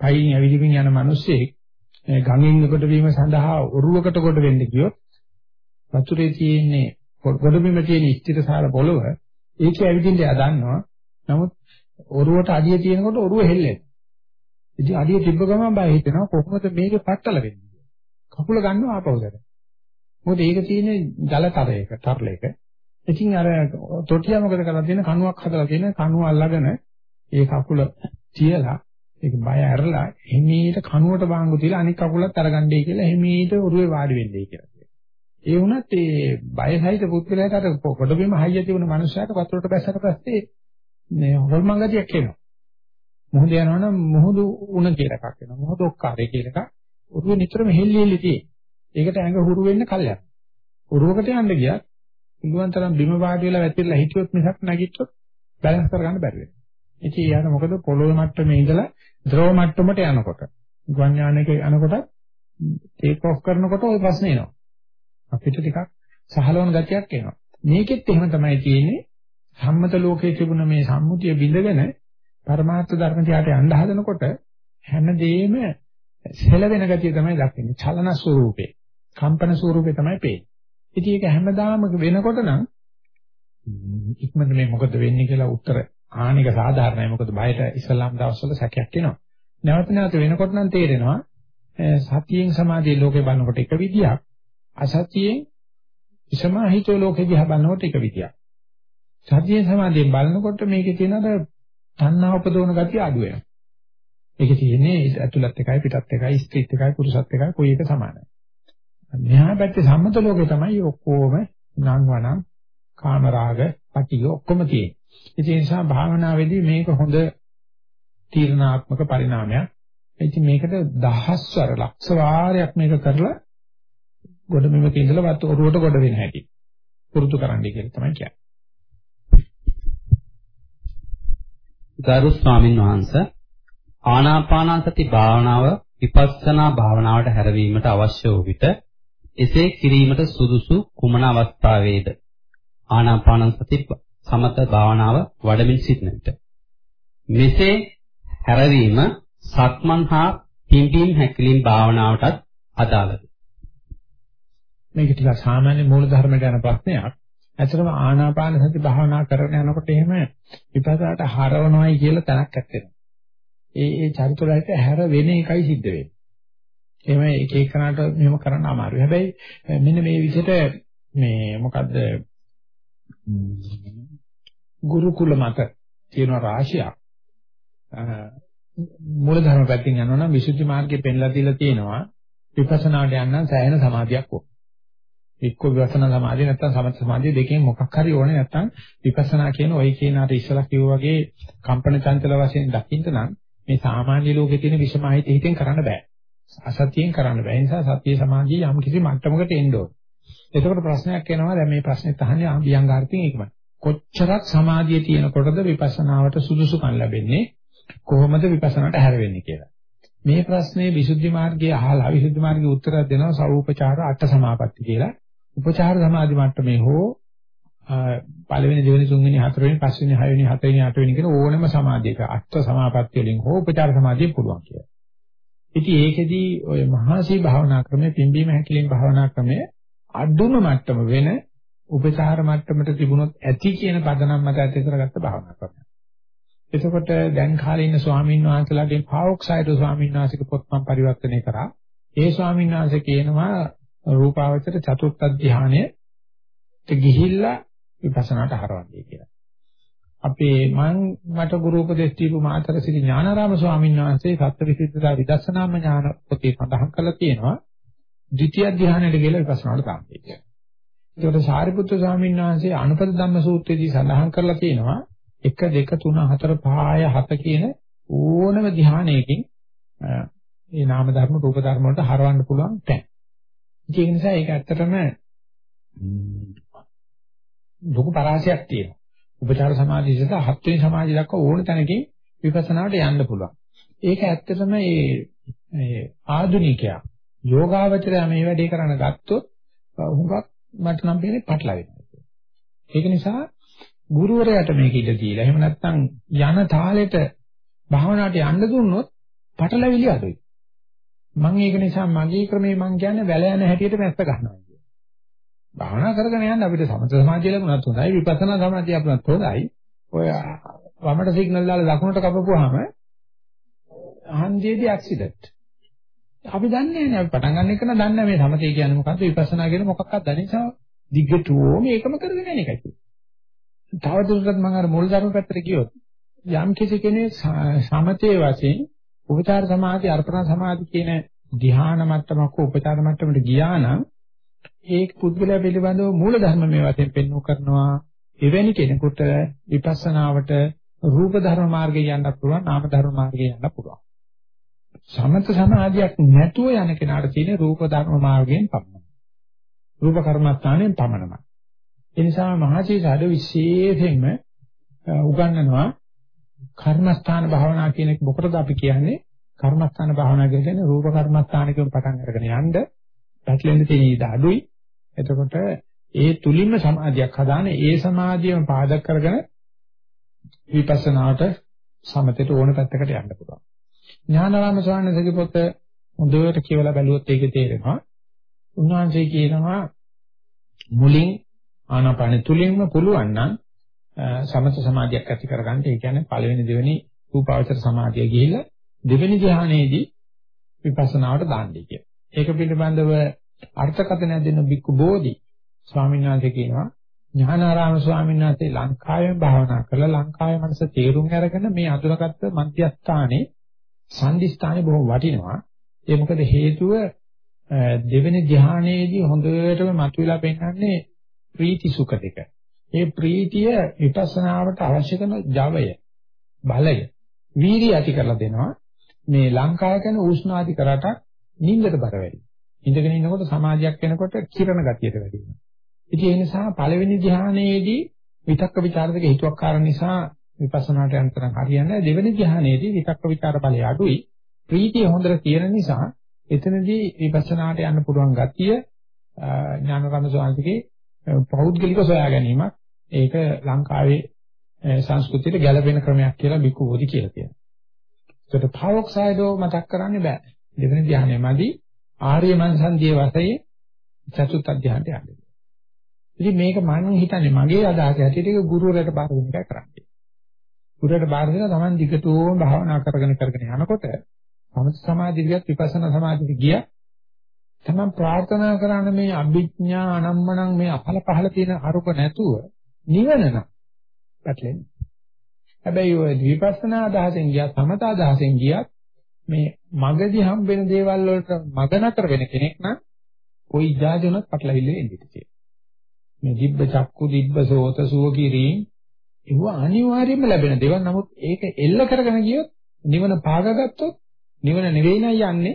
පයින් ඇවිදින්න යන මිනිස්සෙක් ගඟින් කොට වීම සඳහා ඔරුවකට කොට වෙන්න ගියොත් වතුරේ තියෙන්නේ ගොඩබිම තියෙන ස්ථිරසාර පොළව ඒකේ ඇවිදින්න එයා දන්නවා. නමුත් ඔරුවට අඩිය තියෙනකොට ඔරුව හෙල්ලෙනවා. ඉතින් අඩිය තිබ්බ ගමන් බය හිතෙනවා කොහොමද මේක පట్టල වෙන්නේ. කකුල ගන්නවා ආපහුදට. මොකද ඒක තියෙන්නේ ජලතරයක, තරලයක. ඉතින් අර තොටියා මොකද කරලා තියෙන කණුවක් හදලා තියෙන කණුව අල්ලගෙන ඒ කකුල තියලා ඒක බය ඇරලා හිමීට කණුවට බාංගු තියලා අනිත් කකුලත් අරගන්නයි කියලා හිමීට ඔරුවේ වාඩි වෙන්නයි කියලා. ඒ වුණත් ඒ බයසහිත පුද්ගලයාට අර කොටබිම හයිය තිබුණ මනුස්සයාට වතුරට බැස්සට පස්සේ මේ හොල්මන් ගතියක් එනවා. මොහොත යනවනම් මොහොදු උණ කියලා එකක් එනවා. මොහොත ඔක්කාරය කියලා එකක්. ඔරුව නිතරම හෙල්ලි හෙල්ලි තියෙයි. ඒකට ඇඟ හුරු වෙන්න කල්යක්. උරුවකට යන්න ගියත් පුළුවන් තරම් බිම වාඩි වෙලා වැතිරලා හිටියොත් මිසක් නැගිට්ටොත් බැලන්ස් කරගන්න බැරි වෙනවා. ඉතින් යාර මොකද පොළොව මට්ටමේ ඉඳලා ද්‍රව මට්ටමට යනකොට ගුවන් යානයක යනකොට ටේක් ඔෆ් කරනකොට ওই ප්‍රශ්නේ එනවා. අපිට ටිකක් සහලවන ගතියක් එනවා. මේකෙත් එහෙම තමයි තියෙන්නේ. සම්මත ලෝකයේ තිබුණ මේ සම්මුතිය බිඳගෙන පරමාර්ථ ධර්ම දිහාට යන්න හදනකොට හැමදේම සෙලවෙන ගතිය තමයි දකින්නේ. චලන ස්වරූපේ, කම්පන ස්වරූපේ තමයි පේන්නේ. ඉතින් ඒක හැමදාම වෙනකොට නම් ඉක්මනට මේ මොකද වෙන්නේ කියලා උත්තර ආන එක සාධාරණයි. මොකද බයට ඉස්ලාම් දවස්වල සැකයක් එනවා. නැවත නැවත වෙනකොට නම් තේරෙනවා සතියෙන් සමාධියේ ලෝකේ බලනකොට එක විදියක් අසතියෙන් විසමාහිතෝ ලෝකෙ දිහා බලනකොට එක විදියක්. සතියෙන් සමාධියෙන් බලනකොට මේකේ තියෙන අර තණ්හා උපදවන ගතිය අඩු වෙනවා. ඒකේ තියෙන්නේ ඇතුළත් එකයි පිටත් එකයි ස්ත්‍රීත් එකයි පුරුෂත් එකයි කොයි එක සමානයි. මෙහා පැත්තේ සම්මත ලෝකේ තමයි ඔක්කොම නංවනම් කාමරාග පටිග ඔක්කොම තියෙන්නේ. ඒ නිසා භාවනාවේදී මේක හොඳ තීරණාත්මක පරිණාමයක්. ඉතින් මේකට දහස්වර ලක්ෂ වාරයක් මේක කරලා ගොඩ මෙමක ඉඳලා වත් ඔරුවට ගොඩ වෙන හැටි. පුරුදු කරන්නයි කියලා තමයි කියන්නේ. ගරු ස්වාමින් වහන්සේ ආනාපානසති භාවනාව විපස්සනා භාවනාවට හැරවීමට අවශ්‍ය වූ විට එසේ කිරීමට සුදුසු කුමන අවස්ථාවේද ආනාපානසති සමත භාවනාව වඩමින් සිටින විට මෙසේ හැරවීම සක්මන් හා පිම්බීම් හැකිලින් භාවනාවටත් අදාළද මේක ටිකක් සාමාන්‍ය මූල ධර්මයට යන ප්‍රශ්නයක්. ඇත්තටම ආනාපාන සති භාවනා කරගෙන යනකොට එහෙම විපස්සනාට හරවනවයි කියලා තැනක් ඇත්තේ ඒ ඒ චරිතවලට හැර වෙන එකයි සිද්ධ වෙන්නේ. එහෙම එක එකනට මෙහෙම කරන්න අමාරුයි. හැබැයි මෙන්න මේ විදිහට මේ මොකද්ද ගුරුකුල මත තියෙන රාශියක් මූල ධර්ම පැත්තෙන් යනවා නම් විසුද්ධි මාර්ගයේ පෙන්ලා දීලා තියෙනවා විපස්සනාට යන්න සෑහෙන සමාධියක් ඕන. එක්ක විපස්සනා සමාධිය නැත්නම් සමථ සමාධිය දෙකෙන් මොකක් හරි ඕනේ නැත්නම් විපස්සනා කියන ওই කියන අර ඉස්සලා කිව්වා වගේ කම්පන චංචල වශයෙන් දකින්න නම් මේ සාමාන්‍ය ලෝකේ තියෙන විෂමහිත හිතෙන් කරන්න බෑ. අසතියෙන් කරන්න බෑ. ඒ නිසා සතිය සමාධිය යම් කිසි මට්ටමකට එන්න ඕන. එතකොට ප්‍රශ්නයක් එනවා දැන් මේ ප්‍රශ්නේ තහන්නේ අභියංගාර්ථයෙන් ඒකමයි. කොච්චරක් සමාධිය තියෙනකොටද විපස්සනාවට සුදුසුකම් ලැබෙන්නේ? කොහොමද විපස්සනාට හැරෙන්නේ කියලා. මේ ප්‍රශ්නේ විසුද්ධි මාර්ගයේ අහලා විසුද්ධි මාර්ගයේ උත්තරයක් දෙනවා සවූපචාර අට සමාපatti කියලා. උපචාර සමාධි මට්ටමේ හෝ පළවෙනි දෙවෙනි තුන්වෙනි හතරවෙනි පස්වෙනි හයවෙනි හතවෙනි අටවෙනි කියන ඕනම සමාධියක අෂ්ට සමාපatti වලින් හෝ උපචාර සමාධිය පුළුවන් කියලා. ඉතින් ඒකෙදී ඔය මහසී භාවනා ක්‍රමයේ පිම්බීම හැකිලින් භාවනා ක්‍රමයේ අඩුම මට්ටම වෙන උපචාර මට්ටමට තිබුණොත් ඇති කියන පදනම් මත ඇති කරගත්ත භාවනා ක්‍රමයක්. එතකොට දැන් කාලේ ඉන්න ස්වාමීන් වහන්සේලාගෙන් පාවොක්සයිඩ් ස්වාමීන් වහන්සේගේ පොත් මම පරිවර්තනය කරා. ඒ ස්වාමීන් වහන්සේ කියනවා රූපාවචර චතුර්ථ ධානයට ගිහිල්ලා විපස්සනාට හරවන්නේ කියලා. අපේ මම මට ගුරු උපදෙස් දීපු මාතර සිරි ඥානාරාම ස්වාමීන් වහන්සේ සත්‍වවිසුද්ධිදා විදර්ශනාම ඥාන පොතේ සඳහන් කරලා තියෙනවා. ද්විතිය ධානයට ගිහිල්ලා විපස්සනාට ගන්න කියලා. ඒකට සාරිපුත්‍ර ස්වාමීන් වහන්සේ අනුපද ධම්ම සූත්‍රයේදී සඳහන් කරලා තියෙනවා 1 2 3 4 5 7 කියන ඕනම ධානයකින් මේ නාම ධර්ම රූප ධර්ම වලට හරවන්න පුළුවන් තැන්. ඒක නිසා ඒක ඇත්තටම ලොකු පරාසයක් තියෙනවා. උපචාර සමාධිය ඉඳලා හත් වෙනි සමාධිය දක්වා ඕන තැනකින් විපස්සනාට යන්න පුළුවන්. ඒක ඇත්තටම මේ ආධුනිකයා යෝගාවචරය මේ වැඩේ කරන්න ගත්තොත් හුඟක් මට නම් පේන්නේ පටලවෙනවා. ඒක නිසා ගුරුවරයාට මේක ඉඩ දීලා එහෙම නැත්නම් යන තාලෙට භාවනාවට යන්න දුන්නොත් පටලැවිලි අඩුයි. මම ඒක නිසා මගේ ක්‍රමේ මම කියන්නේ වැල යන හැටියට මැස්ස ගන්නවා කියන්නේ. භාවනා කරගෙන යන්න අපිට සමත සමාධිය ලැබුණත් හොඳයි විපස්සනා සමාධිය අපුණත් හොඳයි. ඔය වමට සිග්නල් දාලා දකුණට කපපුවාම හන්දියේදී ඇක්සිඩන්ට්. අපි දන්නේ නැහැ අපි පටන් ගන්න එක නම් දන්නේ නැහැ මේ සමතේ කියන්නේ මොකද්ද? විපස්සනා කියන්නේ මොකක්ද දන්නේ නිසා දිගටම මේකම කරගෙන යන එකයි. තවදුරටත් මම අර මුල් ධර්ම පැත්තට ගියොත් යම් කිසි කෙනෙක් සමතේ වශයෙන් උපචාර සමාධි අර්පණ සමාධි කියන ධ්‍යාන මට්ටමක උපචාර මට්ටමට ගියා නම් ඒක පුද්ගලයා පිළිබඳව මූල ධර්ම මේ වශයෙන් පෙන්වු කරනවා. එවැනි කෙනෙකුට විපස්සනාවට රූප ධර්ම මාර්ගය යන්න පුළුවන් නාම ධර්ම මාර්ගය යන්න පුළුවන්. සමත සමාධියක් නැතුව යන කෙනාට තියෙන රූප ධර්ම මාර්ගයෙන් පමණයි. රූප කර්මස්ථානයෙන් පමණයි ඒ නිසා මහසී සාද විශේෂයෙන්ම උගන්වනවා කර්මස්ථාන භාවනා කියන එක මොකටද අපි කියන්නේ? කර්මස්ථාන භාවනා කියන්නේ රූප කර්මස්ථානිකව පටන් අරගෙන යන්න පැටලෙන්න තියෙන ඉඩ අඩුයි. එතකොට ඒ තුලින්ම සමාධියක් හදාන ඒ සමාධියම පාදක කරගෙන විපස්සනාට සමතේට ඕන පැත්තකට යන්න පුළුවන්. ඥානාරාම ස්වාමීන් වහන්සේගේ පොත හොඳට කියවලා බැලුවොත් ඒකේ තේරෙනවා. උන්වහන්සේ කියනවා මුලින් ආනාපාන තුලින්ම පුළුවන් නම් සමත සමාධියක් ඇති කරගන්න. ඒ කියන්නේ පළවෙනි දෙවෙනි රූපාවචර සමාධිය ගිහිල්ලා දෙවෙනි ධ්‍යානයේදී විපස්සනාවට දාන්නේ කියන. ඒක පිළිබඳව අර්ථකථනයක් දෙන්න බික්කු බෝධි ස්වාමීන් වහන්සේ කියනවා ඥානාරාම ස්වාමීන් වහන්සේ ලංකාවේ භාවනා කරලා ලංකාවේ මනස තේරුම් අරගෙන මේ අඳුරගත්ත මධ්‍යස්ථානයේ සංදිස්ථානේ බොහොම වටිනවා. ඒ මොකද හේතුව දෙවෙනි ධ්‍යානයේදී හොඳටම මතුවලා පෙන්වන්නේ ප්‍රීති සුඛ දෙක. ඒ ප්‍රීතිය විපස්සනාවට අවශ්‍ය කරන ජවය, බලය, වීර්යය ඇති කරලා දෙනවා. මේ ලංකාව කියන උෂ්ණාධික රටක් නිින්දට බර වැඩි. ඉඳගෙන ඉන්නකොට සමාජයක් වෙනකොට කිරණ ගතියට වැඩි වෙනවා. ඉතින් ඒ නිසා පළවෙනි ධ්‍යානයේදී විතක්ක ਵਿਚාර දෙක හිතුවක්කාර නිසා විපස්සනාට යන තරම් හරියන්නේ දෙවෙනි ධ්‍යානයේදී විතක්ක ਵਿਚාර බලය අඩුයි. ප්‍රීතිය හොඳට තියෙන නිසා එතනදී විපස්සනාට යන්න පුළුවන් ගතිය ඥානකම සෝන්තිගේ පෞද්ගලික සොයා ගැනීමක් ඒක ලංකාවේ සංස්කෘතියට ගැළපෙන ක්‍රමයක් කියලා බිකු බෝධි කියලා කියනවා. ඒකට පාවොක්සයිඩෝ මතක් කරන්නේ බෑ. දෙවෙනි ධ්‍යානයේදී ආර්ය මනසන්දියේ වශයෙන් චතුත් අධ්‍යානට යන්නේ. ඉතින් මේක මම හිතන්නේ මගේ අදහස හැටියට ඒක ගුරුවරයාට බාර දෙන්න එකයි කරන්නේ. ගුරුවරයාට බාර දෙලා Taman දිගටම භාවනා කරගෙන කරගෙන යනකොට සමථ සමාධියට විපස්සනා සමාධියට ගියා තමන් ප්‍රාර්ථනා කරන මේ අභිඥා අනම්මනම් මේ අපල පහල තියෙන අරුප නැතුව නිවන නම් පැටලෙන්නේ. හැබැයි ඔය විපස්සනා අදහසෙන් ගියා සමත අදහසෙන් ගියත් මේ මගදී හම්බෙන දේවල් වලට මග නතර වෙන කෙනෙක් නම් කොයි ඉජාජ උනත් පටලවිල්ල එන්නේ තියෙනවා. මේ දිබ්බ චක්කු දිබ්බ සෝත සුවකිරීම ඒව අනිවාර්යයෙන්ම ලැබෙන දේවල්. නමුත් ඒක එල්ල කරගෙන ගියොත් නිවන පාගගත්තොත් නිවන නෙවෙයි නයි යන්නේ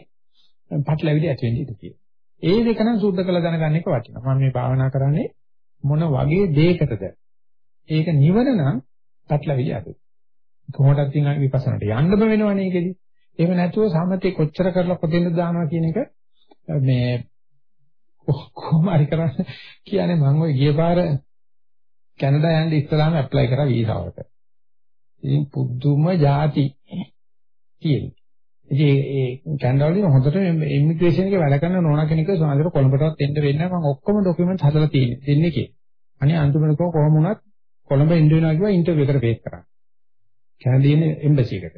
පටලවිලි ඇති වෙන්නේ ඉතිතියි. ඒ දෙක නම් සුද්ධ කළ දැනගන්න එක වටිනවා. මම මේ භාවනා කරන්නේ මොන වගේ දෙයකටද? ඒක නිවන නම් පැටලවිලි අඩුයි. කොහොමදත් ඉතින් විපස්සනාට යන්නම වෙනවනේ ඒකෙදි. එහෙම නැතුව සමතේ කොච්චර කරලා කොතෙන්ද දානවා කියන එක මේ කොහොම හරි කරන්න කියන්නේ මම ওই ගිය පාර කැනඩා යන්න ඉස්සලාම ඇප්ලයි කරා වීසාවට. ඉතින් පුදුම જાති තියෙනවා. ඉතින් ඒ කැනඩාවලින් හොඳට ඉමිග්‍රේෂන් එකේ වැඩ කරන නෝනා කෙනෙක් සමාජයට කොළඹටවත් එන්න වෙන්නේ නැහැ. මම ඔක්කොම ડોකියුමන්ට්ස් හදලා තියෙන්නේ. දෙන්නේ කේ. අනේ අන්තිමට කොහොම වුණත් කොළඹ එන්න වෙනවා කිව්වා ඉන්ටර්විව් එකට වේට් කරා. කැනඩියන් එම්බසි එකට.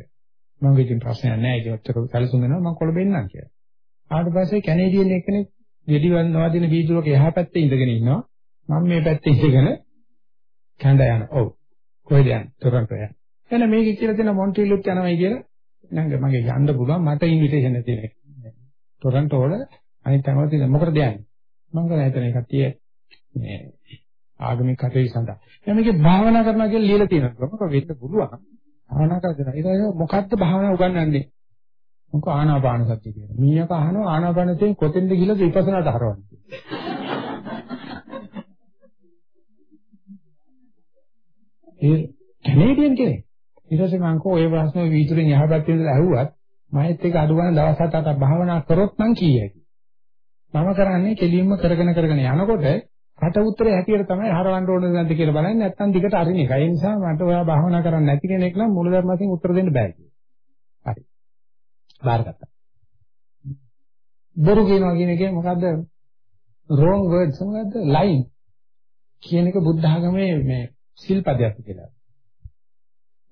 මම කිව්වා ප්‍රශ්නයක් නැහැ. ඒක ඔච්චර සැලසුම් වෙනවා මම කොළඹ එන්නම් කියලා. ආවට පස්සේ කැනේඩියන් එක්කෙනෙක් වෙඩිවන් නවාදින බීජුවක එහා පැත්තේ ඉඳගෙන ඉන්නවා. මම මේ පැත්තේ ඉඳගෙන කැනඩා යනවා. ඔව්. කොහෙද යන්නේ? ටොරන්ටෝ යනවා. එන මේක කියලා දෙන මොන්ට්‍රීලුත් යනවායි කියලා නංග මගේ යන්න පුළුවන් මට ඉන්විටේෂන් එක තියෙන. ටොරන්ටෝ වල අනිත් තැන්වල තියෙන මොකටද යන්නේ? මම කරා හිතන එකක් tie මේ ආගමික කටයුතු සඳහා. දැන් මේකේ භාවනා කරනවා කියලා ලියලා තියෙනවා. මොකද වෙන්න පුළුවන්. භාවනා කරගෙන. ඒක මොකද්ද භාවනා උගන්වන්නේ? මොකක් ආනාපාන සතිය කියලා. මීයක අහනවා ආනාපාන සතියෙන් කොතෙන්ද ගිහලා විපස්සනාට හරවන්නේ. ඒ කැනේඩියන් කෙනෙක්. ඊට පස්සේ මම කෝ ඔය ප්‍රශ්න වීදුරෙන් යහපැත්තේ ඉඳලා ඇහුවත් මහත් එක අඩු ගන්න දවස් හත අටක් භාවනා කරොත් නම් කීයයි. මම කරන්නේ කෙලින්ම කරගෙන කරගෙන යනකොට කට උත්තරේ හැටියට තමයි හරවන්න ඕනද නැද්ද කියලා බලන්නේ නැත්නම් දිගට අරින එක. ඒ නිසා මට ඔයා භාවනා කරන්න නැති කෙනෙක් නම් මූලධර්ම වශයෙන් උත්තර දෙන්න බෑ කියලා. හරි. බාරගත්තා. බොරු කියනවා කියන එකේ මොකද්ද? wrong words මොකද්ද? line කියන එක බුද්ධ ආගමේ මේ සිල්පදයක් කියලා.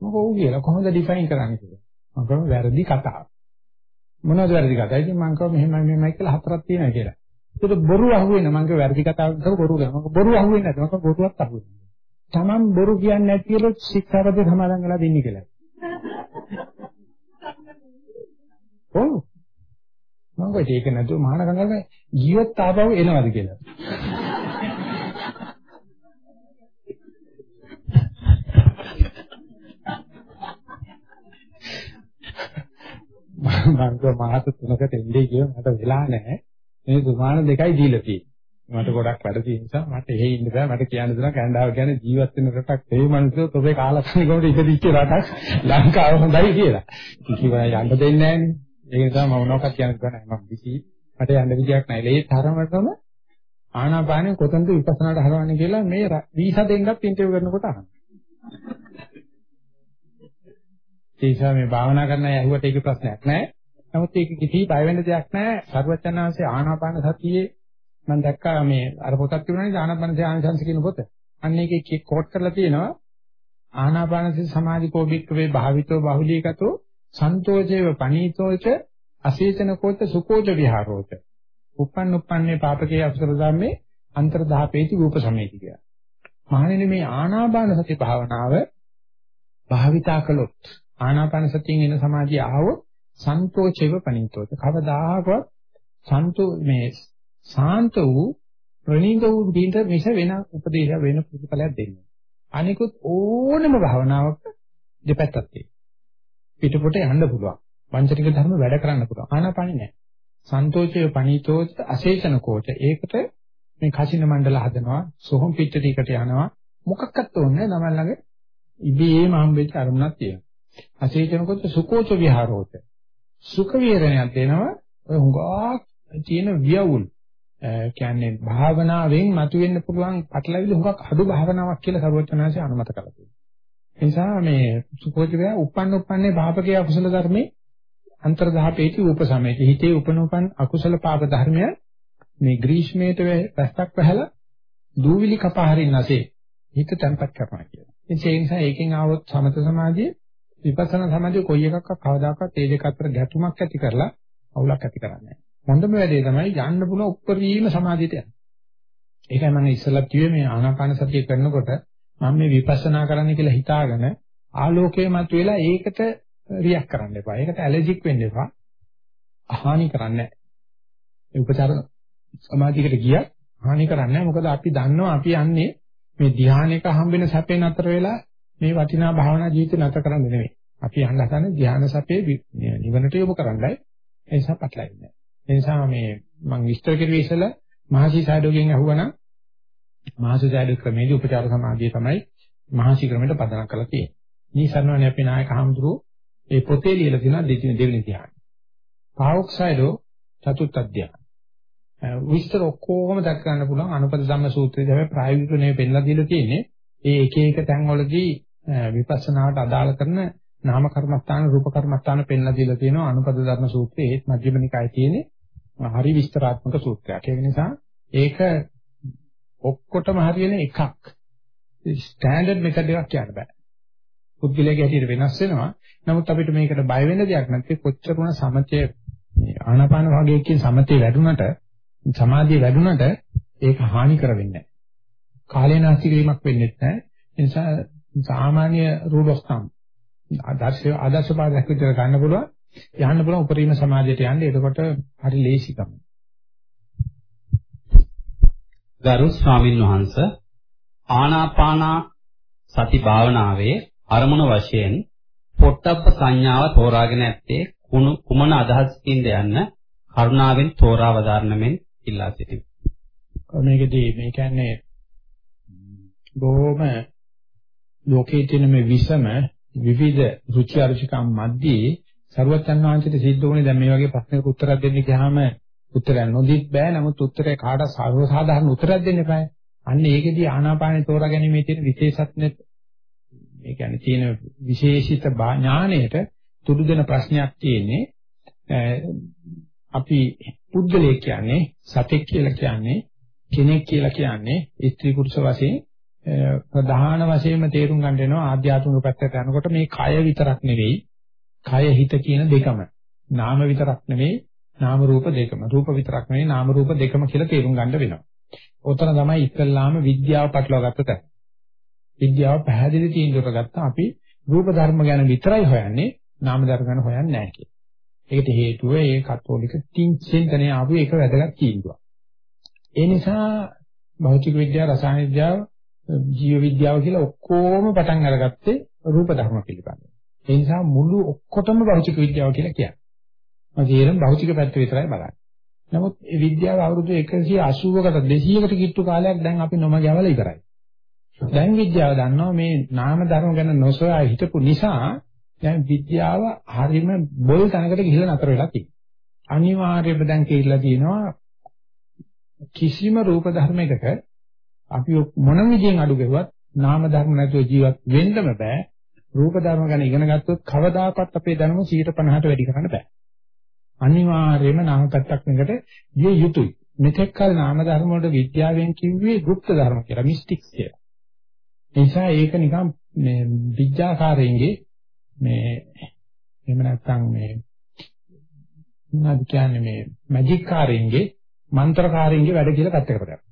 මොකෝ ඌ කියලා කොහොමද ඩිෆයින් කරන්නේ කියලා. මම කියනවා වැරදි කතාව. මොනවද වැරදි කතාව? ඉතින් මම කියවා මෙහෙමයි මෙහෙමයි කියලා හතරක් තියෙනවා කියලා. ඒක බොරු අහුවෙන මම කිය වැරදි කතාවක් කරලා බොරු කරනවා. මම බොරු අහුවෙන්නේ නැද්ද? මම බොරුවක් අහුවෙන්නේ. Taman බොරු කියන්නේ නැති කියලා ශික්ෂාපදේ සමාදන් වෙලා දෙන්නේ කියලා. ඔව්. මම කිව්වා ඒක නැතුව මහාන කංගල ජීවත් ආපහු එනවද කියලා. මම කිව්වා මාස 3කට එන්නේ කියලා මට වෙලා නැහැ. මේ සුමාන දෙකයි දීලා තියෙන්නේ. මට ගොඩක් වැඩ තියෙන නිසා මට එහෙ ඉන්න බෑ මට කියන්න දෙනවා කැනඩාව කියන්නේ ජීවත් වෙන රටක් ඒ මිනිස්සු තොපේ කාලකන්නිකවට ඉපදිච්ච රටක් ලංකාව හොඳයි කියලා. කිව්වා යන්න දෙන්නේ නැහැ ඒ නිසා මම මොනවක්වත් කියන්න බෑ මම බිසි මට යන්න විදියක් නැහැ. ඒ තරමටම ආනාපානෙ කොතනද විපස්සනාට හරවන්නේ කියලා මේ වීසා දෙන්නත් ඉන්ටර්විව් කරනකොට අහනවා. ඒ නිසා මේ භාවනා කරන අය ඇහුවට ඒක ප්‍රශ්නයක් නෑ. නමුත් ඒක කිසි බය වෙන්න දෙයක් නෑ. සර්වචනාංශයේ ආනාපාන සතියේ මම දැක්කා මේ අර පොතක් තිබුණානේ ආනාපාන ධානයන්ස කියන පොත. අන්න ඒකේ කෝට් කරලා තියෙනවා ආනාපාන සති සමාධි කෝබික්ක වේ භාවිතෝ බහුලීකතෝ සන්තෝෂේව පනීතෝච අසේචන කෝච සුකෝච විහාරෝච. උපන් උපන්නේ පාපකේ අසුර ධම්මේ අන්තර්ධාපේති රූප සමේති කිය. මහණෙනි මේ ආනාපාන සති භාවනාව භාවිතා කළොත් ආනාපාන සතියෙන් එන සමාධිය ආවොත් සන්තෝෂේව පණීතෝත කවදාහකවත් සන්තෝ මේ සාන්ත වූ ප්‍රණීත වූ බින්ද මිස වෙන උපදේශ වෙන ප්‍රතිඵලයක් දෙන්නේ. අනිකුත් ඕනම භාවනාවක දෙපැත්තක් තියෙනවා. පිටපොට යන්න පුළුවන්. වංචනික ධර්ම වැඩ කරන්න පුළුවන්. ආනාපානෙ නෑ. සන්තෝෂයේ පණීතෝත අශේෂණ කෝච. ඒකට මේ කසින මණ්ඩල හදනවා, සොහොන් පිටටිකට යනවා. මොකක්වත් ඕනේ නෑ. තමන් ළඟ ඉබේම හම්බෙච්ච අරමුණක් තියෙනවා. අසේචනකොත් සුකෝච විහාරෝත. සුඛ විහරණයක් දෙනවා. ඔය හුඟා තියෙන වියවුල් කියන්නේ භාවනාවෙන් මතුවෙන්න පුළුවන් පටලවිලි හුඟක් අඩු භාවනාවක් කියලා සරුවචනාංශය අනුමත කළා තියෙනවා. ඒ නිසා මේ සුකෝච වේ උපන්න උපන්නේ භාපකේ අකුසල ධර්මේ අන්තර්ධාපේති උපසමේති හිතේ උපන උපන් අකුසල පාප ධර්මය මේ ග්‍රීෂ්මයට වැස්සක් පහලා දූවිලි කපා හරින්න නැසේ හිත තැම්පත් කරනවා කියලා. ඒ නිසා ඒකෙන් ආවොත් සමත සමාධිය විපස්සනා සමාධිය කොයි එකක්ක කවදාකවත් ඒ දෙක අතර ගැටුමක් ඇති කරලා අවුලක් ඇති කරන්නේ නැහැ. හොඳම වැඩේ තමයි යන්න පුළුවන් උප්පරීම සමාධියට යන්න. ඒකයි මම ඉස්සෙල්ලා කිව්වේ මේ ආනාපාන සතිය කරනකොට මම මේ විපස්සනා කරන්න කියලා හිතාගෙන ආලෝකයේ මතුවෙලා ඒකට රියැක්ට් කරන්න එපා. ඒකට ඇලර්ජික් වෙන්න එපා. හානි කරන්නේ නැහැ. ඒ උපචාර සමාධියකට ගියා හානි කරන්නේ නැහැ. මොකද අපි දන්නවා අපි යන්නේ මේ ධානයක හම්බෙන සැපෙන් අතර වෙලා මේ වටිනා භාවනා ජීවිතය නැත කරන්න නෙමෙයි. අපි අහන්න හදන්නේ ධ්‍යාන සපේ නිවනට යොමු කරන්නයි. ඒ නිසා පටලැවෙන්නේ. ඒ නිසා මේ මම විස්තර කරුවේ ඉස්සෙල්ලා මහසි සාඩෝගෙන් අහුවනම් මහසි සාඩෝ ක්‍රමයේදී උපචාර සමාධිය තමයි මහසි ක්‍රමයට පදනම් කරලා තියෙන්නේ. නීසරණවනේ අපේ නායක හඳුරෝ ඒ පොතේ ලියලා තියෙනවා දෙතින දෙවෙනි ධ්‍යාන. පාවොක්සයිඩෝ චතුත් අධ්‍යාන. විස්තර ඔක්කොම දක් ගන්න පුළුවන් අනුපද ධම්ම සූත්‍රයේ තමයි ප්‍රායෝගිකව නේ පෙන්නලා දීලා තියෙන්නේ. ඒ එක එක තැන්වලදී විපස්සනාවට අදාළ කරන නාම කර්මස්ථාන රූප කර්මස්ථාන පෙන්ලා දීලා තියෙනවා අනුපද ධර්ම සූත්‍රයේ ඒත් මධ්‍යම නිකායේ තියෙන්නේ හරි විස්තරාත්මක සූත්‍රයක්. ඒ නිසා ඒක ඔක්කොටම හරියන එකක්. ස්ටෑන්ඩඩ් මෙතඩ් එකක් කියන්න බෑ. පුද්ගලයාගේ හැටියට වෙනස් වෙනවා. නමුත් අපිට මේකට බය වෙන්න දෙයක් නැත්තේ කොච්චර වුණ සමතේ ආනාපාන වගේ එකකින් සමතේ වැඩුණට සමාධිය වැඩුණට ඒක හානි කර වෙන්නේ නැහැ. කාලේ නාස්ති කිරීමක් වෙන්නේ නැහැ. ඒ නිසා සාමාන්‍ය රූල් ඔෆ් තම් ආදර්ශ ආදර්ශ පාඩයක් විතර ගන්න පුළුවන්. යන්න පුළුවන් උපරිම සමාජයට යන්න. එතකොට හරි ලේසිකම. ගරු ස්වාමින් වහන්සේ ආනාපාන සති භාවනාවේ අරමුණ වශයෙන් පොට්ටප්ප සංඥාව තෝරාගෙන ඇත්තේ කුමන අදහසකින්ද යන්න කරුණාවෙන් තෝරා වදාරනමෙන් ඉල්ලා සිටිමි. මේකදී මේ කියන්නේ බොහොම ලෝකයේ තියෙන මේ විසම විවිධ රුචි අරුචිකම් මැද්දේ ਸਰවචන් වහන්සේට සිද්ධ වුණේ දැන් මේ වගේ ප්‍රශ්නයකට උත්තරයක් දෙන්න ගියාම උත්තරයක් නොදීත් බෑ. නමුත් උත්තරේ කාට සාධාරණ උත්තරයක් දෙන්න බෑ අන්න ඒකෙදී ආනාපානේ තෝරා ගැනීමේ තියෙන විශේෂත්වය ඒ කියන්නේ තියෙන විශේෂිත ඥාණයට තුඩු දෙන ප්‍රශ්නයක් තියෙන්නේ අපි පුද්ගලයෙක් කියන්නේ සතෙක් කියලා කියන්නේ කෙනෙක් කියලා කියන්නේ ස්ත්‍රී පුරුෂ වශයෙන් ප්‍රධාන වශයෙන්ම තේරුම් ගන්න වෙනවා ආධ්‍යාත්මික පැත්තට යනකොට මේ කය විතරක් නෙවෙයි කය හිත කියන දෙකම නාම විතරක් නෙවෙයි නාම රූප දෙකම රූප විතරක් නෙවෙයි නාම රූප දෙකම කියලා තේරුම් ගන්න වෙනවා. ඔතන තමයි ඉස්සල්ලාම විද්‍යාව පටලවා ගත්ත තැන. විද්‍යාව පැහැදිලි තීන්දුවකට ගත්තා අපි රූප ධර්ම ගැන විතරයි හොයන්නේ නාම ධර්ම ගැන හොයන්නේ නැහැ කියලා. ඒකට හේතුව ඒ කතෝලික චින්තනයේ ආපු එක වැදගත් තීන්දුවක්. ඒ නිසා භෞතික විද්‍යාව, රසායන විද්‍යාව, ජීව විද්‍යාව කියලා ඔක්කොම පටන් අරගත්තේ රූප ධර්ම පිළිබඳව. ඒ නිසා මුළු ඔක්කොටම භෞතික විද්‍යාව කියලා කියන්නේ. මම කියන භෞතික පැත්ත විතරයි බලන්නේ. නමුත් මේ විද්‍යාව අවුරුදු 180කට 200කට කිට්ටු කාලයක් දැන් අපි නොම ගැවල ඉවරයි. දැන් විද්‍යාව දන්නවා මේ නාම ධර්ම ගැන නොසොයා හිටපු නිසා දැන් විද්‍යාව හරීම බොල් තැනකට ගිහිල්ලා නතර වෙලා තියෙනවා. අනිවාර්යයෙන්ම දැන් කියලා තියෙනවා කිසිම රූප ධර්මයකට අපි මොන විදියෙන් අඩු ගෙවුවත් නාම ධර්ම නැතුව ජීවත් වෙන්නම බෑ. රූප ධර්ම ගැන ඉගෙන ගත්තොත් කවදාකවත් අපේ දැනුම 150ට වැඩි කරන්න බෑ. අනිවාර්යයෙන්ම නාම පැත්තක් මේකට ගිය යුතුයි. මෙතෙක් කල නාම ධර්ම වලට විද්‍යාවෙන් කිව්වේ গুপ্ত ධර්ම කියලා, මිස්ටික්ස් කියලා. ඒ නිසා ඒක නිකන් මේ විද්‍යාකාරයන්ගේ මේ එහෙම නැත්නම් මේ මොනවද කියන්නේ මේ මැජික් කාරයන්ගේ මන්ත්‍රකාරයන්ගේ වැඩ කියලා පැත්තකට දානවා.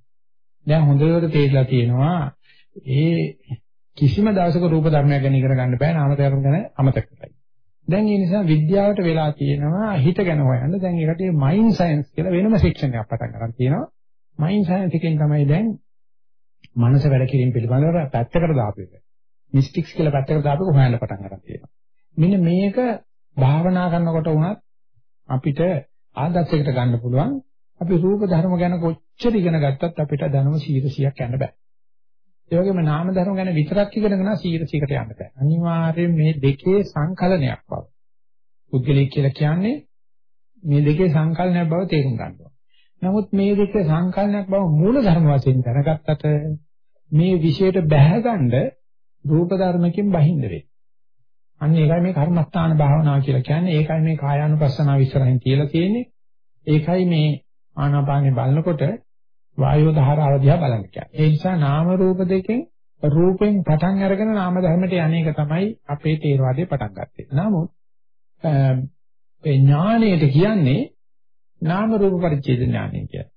දැන් හොඳට තේරිලා තියෙනවා ඒ කිසිම දවසක රූප ධර්මයක් ගැන ඉගෙන ගන්න බෑ නාම ධර්ම ගැන අමතක කරයි. දැන් ඒ නිසා විද්‍යාවට වෙලා තියෙනවා හිත ගැන හොයන්න. දැන් ඒකට මයින්ඩ් සයන්ස් කියලා වෙනම සෙක්ෂන් එකක් පටන් ගන්න තියෙනවා. මයින්ඩ් සයන්ස් එකෙන් තමයි දැන් මනස වැඩ කිරීම පිළිබඳව පැත්තකට දාපු එක. මිස්ටික්ස් කියලා පැත්තකට දාපු එක හොයන්න පටන් ගන්න තියෙනවා. මෙන්න මේක භාවනා කරනකොට වුණත් අපිට ආදර්ශයකට ගන්න පුළුවන්. අපි රූප ධර්ම ගැන කොච්චර ඉගෙන ගත්තත් අපිට දැනුම 100%ක් යන්න බෑ. ඒ වගේම නාම ධර්ම ගැන විතරක් ඉගෙනගෙන 100%කට යන්න බෑ. අනිවාර්යයෙන් මේ දෙකේ සංකලනයක් බව. පුද්ගලික කියලා කියන්නේ මේ දෙකේ සංකලනයක් බව තේරුම් ගන්නවා. නමුත් මේ දෙකේ සංකලනයක් බව මූල ධර්ම වශයෙන් දැනගත්තට මේ විශේෂයට බැහැගන්න රූප ධර්මකින් බහිඳ වෙයි. අන්න ඒකයි මේ කර්මස්ථාන භාවනාව කියලා කියන්නේ. ඒකයි මේ කායානුපස්සනාව ඉස්සරහින් තියලා තියෙන්නේ. ඒකයි මේ ආනාපානේ බලනකොට වායෝ ධාරාව දිහා බලන්න කියන්නේ. ඒ නිසා නාම රූප දෙකෙන් රූපෙන් පටන් අරගෙන නාම ධර්මයට යන්නේක තමයි අපේ තේරවාදයේ පටන් ගත්තේ. නමුත් ඒ ඥාණයට කියන්නේ නාම රූප පරිච්ඡේද ඥානය කියන්නේ.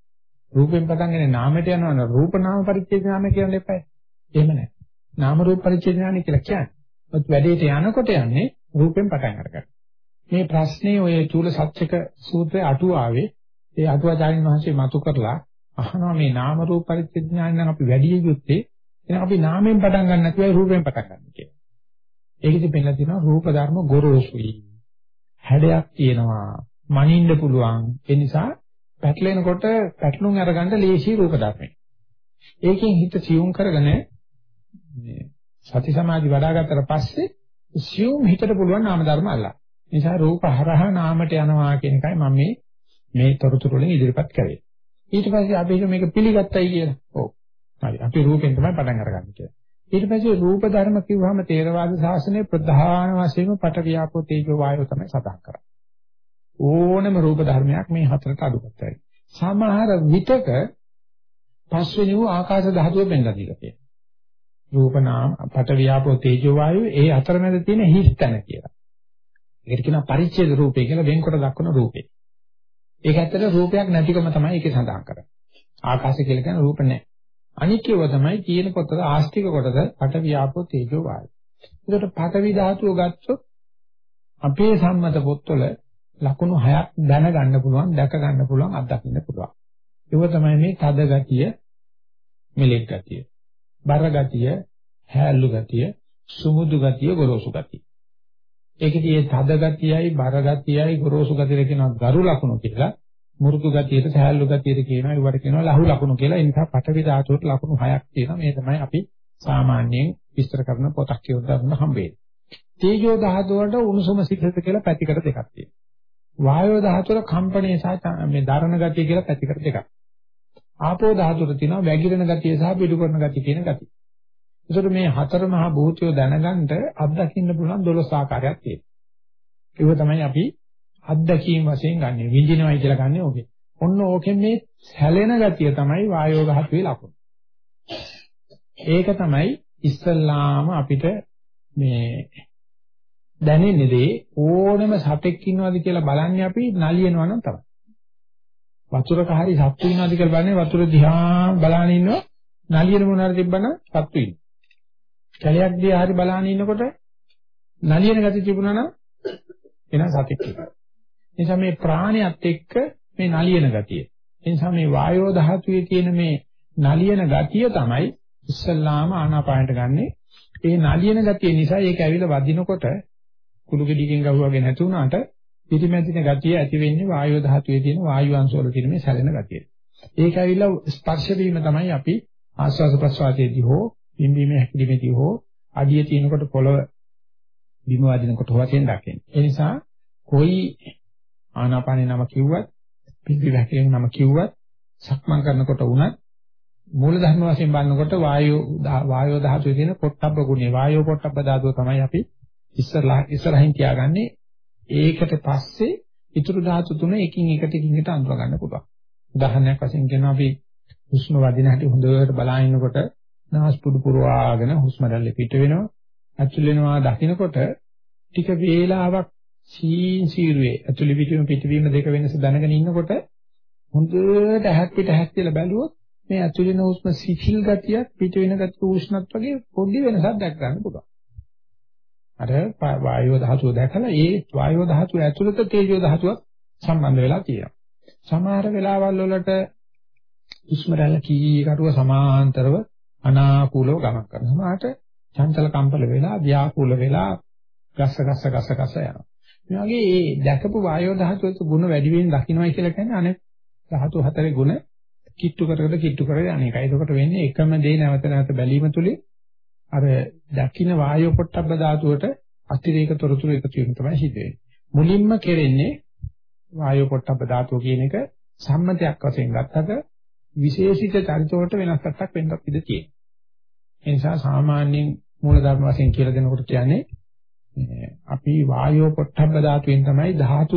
රූපෙන් පටන් ගෙන නාමයට යනවා නම් රූප නාම පරිච්ඡේද ඥානය කියන්න එපා. එහෙම නැහැ. නාම රූප පරිච්ඡේද ඥානය කියලා කියන්නේ. ඔත් වැඩේට යනකොට යන්නේ රූපෙන් පටන් අරගන්න. මේ ප්‍රශ්නේ ඔය චූල සත්‍යක සූත්‍රයේ අටුවාවේ ඒ අටුවාචාර්යන් වහන්සේ මතු කරලා අහනවා මේ නාම රූප පරිච්ඡේඥාන නම් අපි වැඩි යුත්තේ එහෙනම් අපි නාමයෙන් පටන් ගන්න නැතුවයි රූපයෙන් පටන් ගන්න කියලා. ඒකෙදි පෙන්නලා තියෙනවා රූප ධර්ම ගොරෝසුයි. හැඩයක් තියෙනවා. මනින්න පුළුවන්. ඒ නිසා පැටලෙනකොට පැටලුම් අරගන්න ලේසි රූප ධර්මයි. ඒකෙන් හිත සියුම් කරගෙන මේ සති සමාධි වඩා ගත්තට පස්සේ සියුම් හිතට පුළුවන් නාම ධර්ම අල්ලන්න. නිසා රූප හරහා නාමයට යනවා කියන එකයි මම මේ මේ තොරතුරු වලින් ඉදිරිපත් කරේ. ඊට පස්සේ අපි මේක පිළිගත්තයි කියලා. ඔව්. හරි. අපි රූපෙන් තමයි පටන් අරගන්නේ කියලා. ඊට පස්සේ රූප ධර්ම කිව්වහම තේරවාද ශාසනයේ ප්‍රධාන වශයෙන්ම පට වියාපෝ තේජෝ වායෝ තමයි සඳහන් කරන්නේ. ඕනම රූප ධර්මයක් මේ හතරට අඩුපත්යි. සමහර විතක පස්වෙනි වූ ආකාශ ධාතුව බෙන්ලා දීලා තියෙනවා. රූප නාම පට වියාපෝ තේජෝ වායෝ ඒ අතරමැද තියෙන හිස්තන කියලා. ඒකට කියනවා පරිච්ඡේද රූපය කියලා වෙන්කොට දක්වන රූපේ. ඒක ඇත්තට රූපයක් නැතිකම තමයි ඒකේ සඳහන් කරන්නේ. ආකාශය කියලා කියන රූප නැහැ. අනිත්‍යව තමයි කියන පොතක ආස්තික කොටස පට වියාපෝ තේජෝ වායු. ඒකට පඨවි ධාතුව ගත්තොත් අපේ සම්මත පොත්වල ලකුණු හයක් දැනගන්න පුළුවන්, දැක ගන්න පුළුවන්, අත්දකින්න පුළුවන්. ඒව තමයි මේ තද ගතිය, මෙලෙක් ගතිය, බර ගතිය, හැල්ලු ගතිය, සුමුදු ගතිය, ගොරෝසු ගතිය. ඒකදී මේ තද ගතියයි බර ගතියයි ගොරෝසු ගතිය කියනවා ගරු ලකුණු කියලා. මුරුදු ගතියට සහැල්ලු ගතියට කියනවා ඒවට කියනවා ලහු ලකුණු කියලා. ඒ නිසා පඨවි ධාතුවට ලකුණු හයක් තියෙනවා. මේ තමයි අපි සාමාන්‍යයෙන් විස්තර කරන පොතක් කියවලා ගන්න හම්බෙන්නේ. තේජෝ ධාතුව වලට උණුසුම සිද්ධ කියලා පැතිකඩ දෙකක් තියෙනවා. වායෝ ධාතුවල කම්පණය සහ මේ දරණ ගතිය කියලා පැතිකඩ දෙකක්. ආපෝ ධාතුවට තියෙනවා වැగిරෙන ගතිය සහ පිටු කරන ගතිය කියන ගතිය. ඒකට මේ හතර මහා භූතයෝ දැනගන්න අත්දකින්න පුළුවන් 12 ආකාරයක් තියෙනවා. ඒක තමයි අපි අත්දැකීම් වශයෙන් ගන්නෙ. විඳිනවයි කියලා ගන්නෙ ඕකේ. ඔන්න ඕකෙන් මේ සැලෙන ගතිය තමයි වායෝ ධාතුවේ ලක්ෂණ. ඒක තමයි ඉස්සල්ලාම අපිට මේ දැනෙන්නේ දේ ඕනම සතෙක් ඉන්නවද කියලා බලන්නේ අපි නලියනවා නම් තමයි. වතුරක හරි සත්තු ඉන්නවද කියලා බලන්නේ වතුර දිහා බලන ඉන්නව නලියන මොනාර තිබ්බනම් සත්තු ඉන්න. කැලයක් දිහා හරි බලන ඉන්නකොට නලියන ගති තිබුණා නම් එන සතෙක් ඉන්නවා. නිසා මේ ප්‍රාණයත් එක්ක මේ නලියන ගතිය. ඒ නිසා මේ වායෝ ධාතුවේ තියෙන මේ නලියන ගතිය තමයි ඉස්සල්ලාම ආනාපානට ගන්නෙ. ඒ නලියන ගතිය නිසා ඒක ඇවිල්ලා වදිනකොට කුළු ගෙඩියකින් ගහුවාගේ නැති වුණාට පිටිමැදින ගතිය ඇති වෙන්නේ වායෝ ධාතුවේ තියෙන වායු අංශ වල තියෙන මේ සැලෙන ගතිය. ඒක ඇවිල්ලා ස්පර්ශ වීම තමයි අපි ආස්වාද ප්‍රසවාසයේදී හෝ පිම්බීමේ හැකිලිමේදී හෝ අඩිය තියෙනකොට පොළව බිම වදිනකොට වශයෙන් දකින්නේ. ඒ නිසා කොයි ආනාපානේ නම කිව්වත් පිම්බි හැකිලිම නම කිව්වත් සක්මන් කරනකොට වුණත් මූල ධර්ම වශයෙන් බලනකොට වායෝ වායෝ ධාතුවේ තියෙන පොට්ටබ්බ ගුණේ වායෝ පොට්ටබ්බ ධාතුව තමයි අපි ඉස්සරලා ඉස්සරහින් තියාගන්නේ ඒකට පස්සේ ඊතුරු ධාතු තුන එකින් එකට එකින් එකට අඳුර ගන්න පුළුවන් උදාහරණයක් වශයෙන් කියනවා අපි හුස්ම වදින හැටි හොඳට බලා ඉන්නකොට නාස්පුඩු පුරවාගෙන හුස්ම රැල්ල පිට වෙනවා ඇතුල් වෙනවා දකින්නකොට ටික වේලාවක් සීන් සීරුවේ ඇතුළි පිටවීම පිටවීම දෙක වෙනස දැනගෙන ඉන්නකොට හොඳට ඇහක් පිට ඇහක් කියලා බැලුවොත් මේ ඇතුළේ න උෂ්ම සිසිල් ගතියක් පිට වෙන ගතිය උෂ්ණත් වගේ පොඩි වෙනසක් දැක් ගන්න පුළුවන්. අර වායෝ ධාතුව දැකලා ඒ වායෝ ධාතුව ඇතුළත තේජෝ ධාතුවක් සම්බන්ධ වෙලා තියෙනවා. සමහර වෙලාවල් වලට උෂ්ම රැල්ල කීකරුව සමාන්තරව අනාකූලව ගමන් කරනවා. සමහරට චංචල කම්පල වෙලා ව්‍යාකූල වෙලා ගස්ස ගස්ස ගස්ස ගස්ස යනවා. මේ වගේ මේ දැකපු වායෝ ධාතුවේ ගුණ වැඩි වෙන දකින්නයි කියලා කියන්නේ අනෙක් ධාතු හතරේ ගුණ කිට්ටු කරකට කිට්ටු කරගෙන අනේකයි. එතකොට වෙන්නේ එකම දේ නැවත නැවත බැලීම තුලින් අර දකින්න වායෝ පොට්ටබ්බ ධාතුවට අතිරේක තොරතුරු එකතු වීම තමයි සිද්ධ වෙන්නේ. මුලින්ම කෙරෙන්නේ වායෝ පොට්ටබ්බ ධාතුව කියන එක සම්මතයක් වශයෙන් ගත්තට විශේෂිත චරිතවලට වෙනස්කමක් වෙන්නත් ඉඩ තියෙනවා. ඒ නිසා සාමාන්‍යයෙන් මූලධර්ම වශයෙන් කියලා දෙනකොට කියන්නේ අපි වායෝ පොට්ටබ්බ ධාතුවෙන් තමයි ධාතු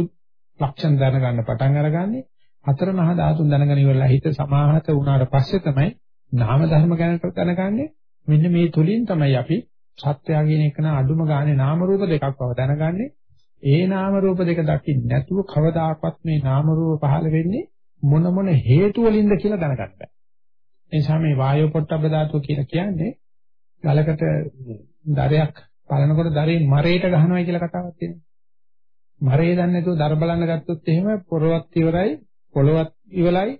ලක්ෂණ දැනගන්න පටන් අරගන්නේ. හතර මහා ධාතුන් දැනගෙන ඉවරලා හිත සමාහත වුණාට පස්සේ තමයි නාම ධර්ම ගැන දැනගන්නේ. මෙන්න මේ තුලින් තමයි අපි සත්‍යය කියන එක න අඩුම ගානේ නාම රූප දෙකක් බව දැනගන්නේ. ඒ නාම රූප දෙක දකින්න නැතුව කවදාකවත් මේ නාම රූප පහළ වෙන්නේ මොන මොන හේතු වලින්ද කියලා දැනගන්න බෑ. ඒ නිසා මේ වායෝ පොට්ටබ්බ ධාතුව කියලා කියන්නේ ගලකට දරයක් බලනකොට දරේ මරේට ගහනවා කියලා කතාවක් තියෙනවා. මරේ දන්නේ නැතුව දර බලන්න ගත්තොත් එහෙම පොරවත් ඉවරයි පොළවත් ඉවලයි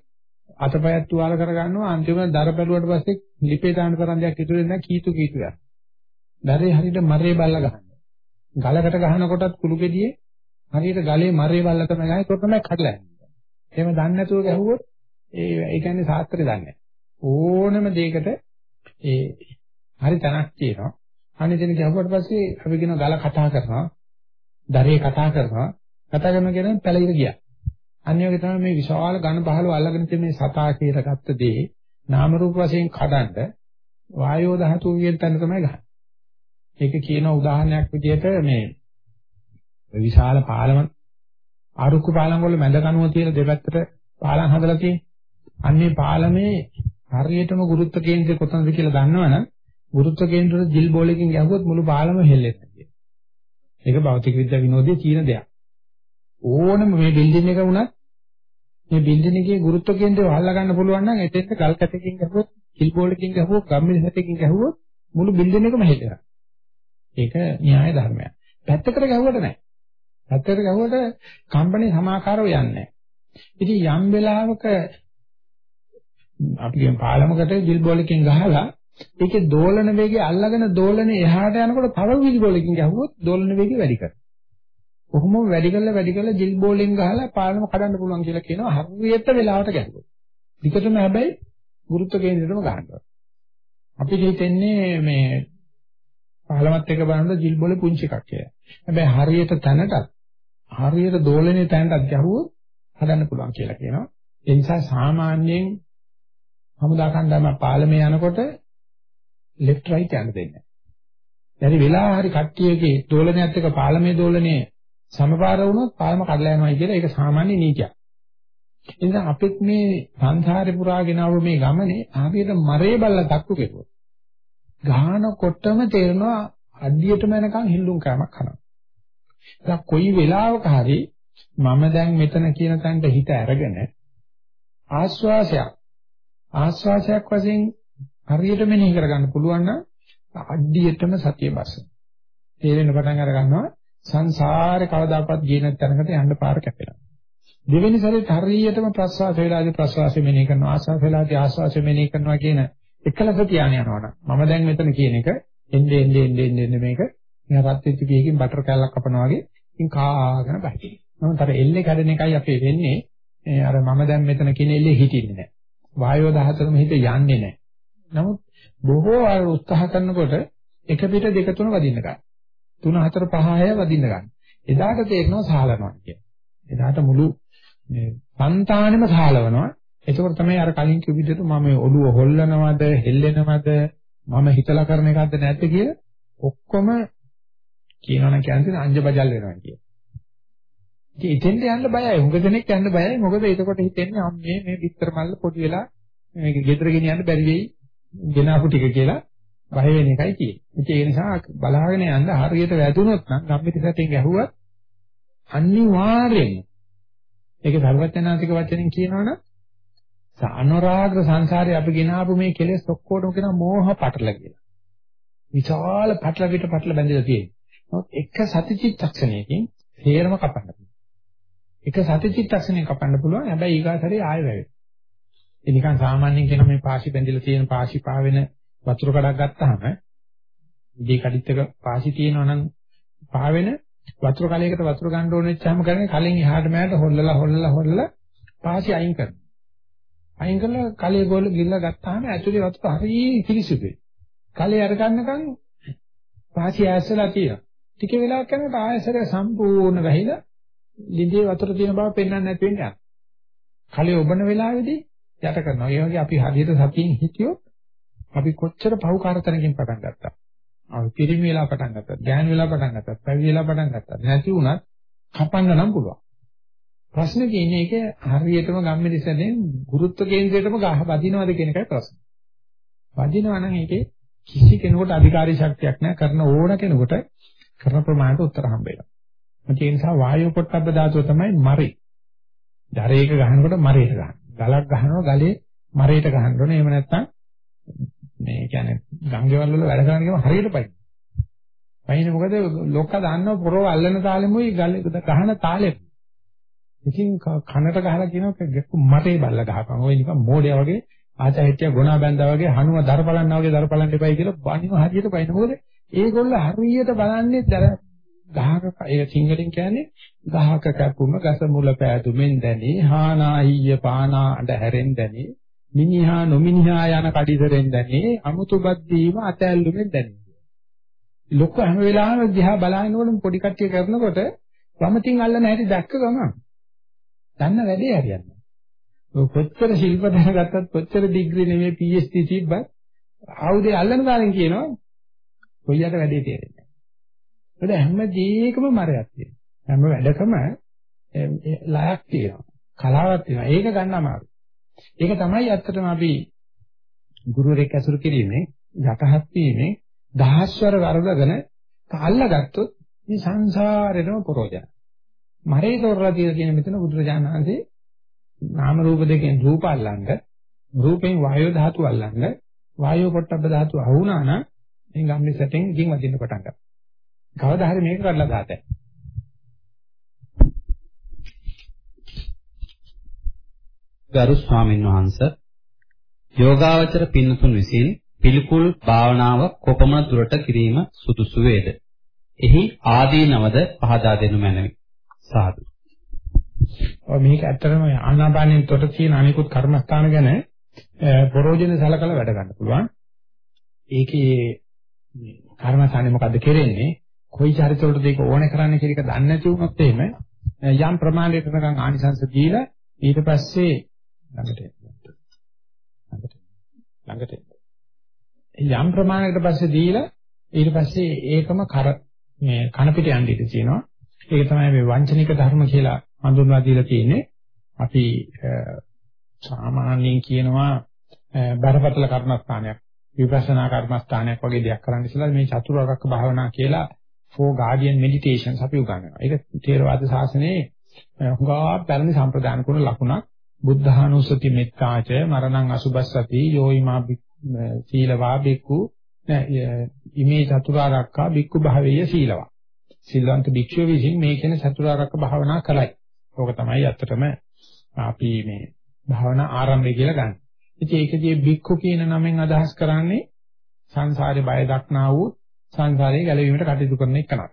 අතපයත් තුවාල කරගන්නවා අන්තිමට දර බැලුවට පස්සේ ලිපේ දාන තරම් දෙයක් ඉතුරු වෙන්නේ කීතු කීතුයක්. දරේ හරියට මරේ බල්ලා ගහනවා. ගලකට ගහනකොටත් කුළු ගෙඩියේ හරියට ගලේ මරේ බල්ලා තමයි ගහන්නේ ඒක තමයි කඩලා යන්නේ. එහෙම දන්නේ නැතුව ගැහුවොත් ඒ ඒ කියන්නේ සාත්‍රය දන්නේ ඕනම දෙයකට ඒ හරි තනක් තියෙනවා. අනිත් දෙන ගැහුවට පස්සේ අපි කියන ගල කතා කරනවා. දරේ කතා කරනවා. කතා කරන කෙනා පැලිර ගියා. අනිවාර්ය තමයි මේ විශාල ඝන බහලව අල්ලගෙන තියෙන මේ සතා කියලා ගත්ත දේ නාම රූප වශයෙන් කඩන්න වායෝ ධාතුව කියන තැන තමයි ගහන්නේ. ඒක කියන උදාහරණයක් විදිහට මේ විශාල පාලම ආරුක්කු පාලම් වල මැද කනුව තියෙන දෙපැත්තට පාලම් හදලා තියෙන්නේ. අන්නේ පාලමේ හරියටම ගුරුත්ව කේන්ද්‍රය කොතනද කියලා දන්නවනම් ගුරුත්ව කේන්ද්‍රවල ජිල් බෝලකින් ගැහුවොත් මුළු පාලම හෙල්ලෙන්නේ. ඒක භෞතික විද්‍යා විනෝදයේ තියෙන දෙයක්. ඕනම මේ බිල්ඩින් එක වුණත් මේ බිල්ඩින් එකේ ගුරුත්ව කේන්ද්‍රය වහලා ගන්න පුළුවන් නම් එතෙන්ට ගල් කැටකින් ගහුවොත්, කිල් බෝලකින් ගහුවොත්, ගම්මිරි සැටකින් ගහුවොත් මුළු බිල්ඩින් එකම හෙල්ලෙනවා. ඒක න්‍යාය ධර්මයක්. පැත්තකට ගහුවට නැහැ. පැත්තකට ගහුවට කම්පණේ සමාකාරව යන්නේ නැහැ. ඉතින් යම් වෙලාවක අපි කියන පාලමකට ජිල් බෝලකින් ගහලා ඒකේ දෝලන වේගය අල්ලගෙන දෝලනේ එහාට යනකොට තව ජිල් බෝලකින් ගහුවොත් දෝලන වේගය වැඩි කරනවා. කොහොම වැඩි කරලා වැඩි කරලා ජිල් බෝලෙන් ගහලා පාලම කඩන්න පුළුවන් කියලා කියනවා හරියට වෙලාවට ගැහුවොත්. ටිකටම හැබැයි ගුරුත්ව කේන්ද්‍රෙටම ගන්නවා. අපි හිතන්නේ මේ පාලමත් එක බලනකොට ජිල් බෝලේ පුංචි එකක් කියලා. හැබැයි හරියට තැනටත් හරියට දෝලනේ තැනටත් ගැහුවොත් හදන්න පුළුවන් කියලා කියනවා. ඒ නිසා සාමාන්‍යයෙන් හමුදා කණ්ඩායම පාලමේ යනකොට left right යන්න දෙන්නේ නැහැ. හරි වෙලා හරි කට්ටියගේ දෝලනයත් එක්ක පාලමේ දෝලනයේ සමපාර වුණොත් පාලම කඩලා යනවා කියලා ඒක සාමාන්‍ය නීතියක්. ඒ නිසා අපිත් මේ සංසාරේ පුරාගෙන ආව මේ ගමනේ ආපියට මරේ බල්ල දක්කු කෙරුවා. ගහනකොටම තේරෙනවා අඩියටම එනකන් හිල්ලුම් කෑමක් කරනවා. දැන් කොයි වෙලාවක හරි මම දැන් මෙතන කියන තැනට හිත අරගෙන ආස්වාසයක් ආස්වාසයක් වශයෙන් හරියට මෙනෙහි කරගන්න පුළුවන් නම් අඩියටම සතිය බස. තේරෙන පටන් අර ගන්නවා සංසාරේ කවදාකවත් ගියේ නැති තැනකට යන්න පාර කැපෙනවා. දෙවෙනි සැරේට හරියටම ප්‍රස්වාස වේලාදී ප්‍රස්වාසය මෙනෙහි කරනවා ආස්වාස වේලාදී ආස්වාසය මෙනෙහි කරනවා කියන එකලස තියාන යනවනම් මම දැන් මෙතන කියන එක එන්නේ එන්නේ එන්නේ එන්නේ මේක නිකන් රත් වෙච්ච කීයකින් බටර් කෑල්ලක් කපනවා වගේ ඉතින් කාගෙන බයි. නමුත් අර එල්ලේ කැඩෙන එකයි අපේ වෙන්නේ අර මම දැන් මෙතන කියන එල්ලේ හිටින්නේ නැහැ. වායෝ දහතරම හිත යන්නේ නැහැ. නමුත් බොහෝ අය උත්සාහ කරනකොට එක පිට දෙක තුන වදින්න ගන්න. තුන හතර පහ හය වදින්න ගන්න. එදාට තේරෙනවා සාලනවා කියන්නේ. එදාට මුළු මේ సంతානෙම සාලවනවා. එතකොට තමයි අර කලින් කිව්ව විදිහට මම ඔළුව හොල්ලනවද, හෙල්ලෙනවද, මම හිතලා කරන එකක්ද නැද්ද කියලා ඔක්කොම කියනවනම් කියන්නේ අංජබජල් වෙනවා කියන. ඉතින් එතෙන්ට යන්න බයයි. හුඟ දෙනෙක් යන්න බයයි. මොකද එතකොට හිතෙන්නේ අම්මේ මේ විතර මල්ල පොඩි වෙලා මේක ගෙදර ගෙනියන්න බැරි වෙයි. ගෙනාපු ටික කියලා බය වෙන එකයි තියෙන්නේ. ඒ නිසා බලාගෙන යන්න හරියට වැදුනොත් නම් ගම්මිති සැටින් ගැහුවත් අනිවාර්යෙන්ම ඒක සර්වඥාන්තික වචනෙන් කියනවනම් අනුරාග්‍ර සංසාරේ අපි ගෙනාවු මේ කෙලෙස් ඔක්කොටම කියන මෝහ පටල කියලා. විශාල පටල පිට පටල බැඳලා තියෙනවා. එක සතිචිත්තක්ෂණයකින් හේරම කපන්න පුළුවන්. එක සතිචිත්තක්ෂණයක කපන්න පුළුවන්. හැබැයි ඊගාසරේ ආය වැවෙයි. ඒ නිකන් සාමාන්‍යයෙන් කියන මේ පාසි බැඳලා තියෙන පාසි පාවෙන වතුර කඩක් ගත්තාම දී කඩਿੱත් එක පාසි තියෙනවා නම් පාවෙන වතුර කලයකට වතුර ගන්න ඕන වෙච්චාම කරන්නේ කලින් එහාට මෙහාට හොල්ලලා හොල්ලලා හොල්ලලා පාසි අයින් කරනවා. අයින් කරලා කලයේ ගොල්ල ගිල්ල ගත්තාම ඇතුලේ වතුර හරිය පිරිසිදුයි. කලයේ අර ගන්නකම් පාසි ඇස්සලා තියෙනවා. ටික වෙලාවක් යනකොට ආයසර සම්පූර්ණ වැහිලා ලිඳේ වතුර තියෙන බව පෙන්වන්න නැති වෙන්නේ. කලයේ ඔබන වෙලාවේදී යට කරනවා. ඒ වගේ අපි හරියට සතියෙන් හිටියොත් අපි කොච්චර පහුකාරතනකින් පටන් ගත්තා. අපි පිරිමි වෙලා පටන් ගත්තා. ඥාන වෙලා පටන් ගත්තා. පැවිදි වෙලා පටන් ගත්තා. නැති වුණත් කපන්න නම් පුළුවන්. ප්‍රශ්නේ තියෙන්නේ ඒක හරියටම ගම්මිරිසෙන් ගුරුත්ව කේන්ද්‍රයටම ගහ වදිනවද කියන එකයි ප්‍රශ්නේ. වදිනවා නම් ඒකේ කිසි කෙනෙකුට අධිකාරී ශක්තියක් නැහැ. කරන ඕන කෙනෙකුට කරන ප්‍රමාණයට උත්තර හම්බ වෙනවා. ඒ නිසා වායු පොට්ටබ්බ ධාතුව තමයි මරේ. දරේක ගහනකොට මරේට ගන්න. ගලක් ගහනවා ගලේ මරේට ගහන්න ඕනේ. එහෙම නැත්නම් මේ කියන්නේ ගංගේවල් වල වැඩ කරන කෙනා හරියට පයින්. පයින් මොකද ලොක්ක දාන්නව පොරව අල්ලන තාලෙමුයි ගහන තාලෙම. ඉතින් කනට ගහලා කියනවා මරේ බල්ල ගහපන්. ඔය නිකන් මෝඩයා වගේ ආචාහිත්‍ය ගුණා බැඳා වගේ හනුව දරපලන්නා වගේ දරපලන්න එපයි කියලා බණිව හරියට පයින්. මොකද ඒගොල්ල හරියට බලන්නේ දර ගහක ඒක සිංහලෙන් කියන්නේ ගහක කැපුම ගස මුල පෑදුමෙන් දැනි හානාහිය පානා අඬ හැරෙන් දැනි මිනිහා නොමිනිහා යන කඩිසරෙන් දැනි අමුතුබත් දීම අතැල්ලුමෙන් දැනි. ලොකු හැම වෙලාවෙම දිහා බලනකොට පොඩි කට්ටිය කරනකොට වමතින් අල්ලන හැටි දැක්ක ගමන් දන්න වැඩේ හරියන්නේ ඔය කොච්චර ශිල්ප දැනගත්තත් කොච්චර ඩිග්‍රී නෙමෙයි PhD තිබ්බත් ආයුධය අල්ලන දාගෙන කියනවා කොයියට වැඩේ තේරෙන්නේ මොකද හැම දෙයකම මරයක් තියෙනවා. හැම වැඩකම ලයක් තියෙනවා. කලාවක් තියෙනවා. ඒක ගන්න අමාරුයි. ඒක තමයි ඇත්තටම අපි ගුරුවරයෙක් ඇසුරු කිරීමේ යටහත් වීමේ දහස්වර වරදගෙන අල්ලගත්තොත් මේ සංසාරේම පරෝජන. මරේ තෝරලා තියෙන කියන මෙතන බුදුරජාණන් වහන්සේ නාම රූප දෙකෙන් රූප අල්ලන්න රූපෙන් වායෝ ධාතු අල්ලන්න වායෝ පොට්ටබ්බ ධාතු අහුණා නම් මේ ගම්මිසටෙන් ඉකින් වදින්න පටන් ගන්නවා. කවදා හරි මේක කරලා දාතයි. ගරු ස්වාමීන් වහන්ස යෝගාවචර පින්නතුන් විසින් පිළිකුල් භාවනාව කොපමණ දුරට කිරීම සුදුසු වේද? එහි ආදීනවද පහදා දෙනු මැනවි. සාදු. ඔය මේක ඇත්තටම ආනාපානෙන් තොට තියෙන අනිකුත් කර්මස්ථාන ගැන පරෝජන සලකලා වැඩ ගන්න පුළුවන්. ඒකේ කර්මස්ථානේ මොකද්ද කරන්නේ? කොයි චරිතවලටද ඒක ඕනේ කරන්න කියන එක දන්නේ නැති වුණොත් එහෙම යම් ප්‍රමාණයකට නිකන් ආනිසංශ දීලා ඊට පස්සේ ළඟට ළඟට ළඟට එන්න. යම් ප්‍රමාණයකට පස්සේ දීලා ඊට පස්සේ ඒකම කර මේ කන පිට යන්න ඉඩ තියෙනවා. ඒක තමයි මේ වංචනික ධර්ම කියලා හඳුන්වා දීලා තියෙන්නේ. අපි සාමාන්‍යයෙන් කියනවා බරපතල කර්මස්ථානයක් විපස්සනා කර්මස්ථානයක් වගේ දෙයක් කරන්න ඉස්සෙල්ලා මේ චතුරාර්යක භාවනා කියලා four guardian meditations අපි උගන්වනවා. ඒක ථේරවාද ශාසනයේ හුඟා පැරණි සම්ප්‍රදාන කුණ ලකුණක්. බුද්ධානුස්සති මෙත්තාච මරණං අසුබස්සති යෝයිමා සීලවා බික්කු ඉමේ චතුරාර්යකා බික්කු භාවේය සීලවා. සිල්වන්ත භික්ෂුව විසින් මේ කියන චතුරාර්යක භාවනා කළයි. ඕක තමයි ඇත්තටම අපි මේ භාවනා ආරම්භය කියලා ගන්න. ඉතින් ඒකදී බික්ඛු කියන නමෙන් අදහස් කරන්නේ සංසාරේ බය දක්නා වූ සංසාරේ ගැලවීමට කටයුතු කරන එකනක්.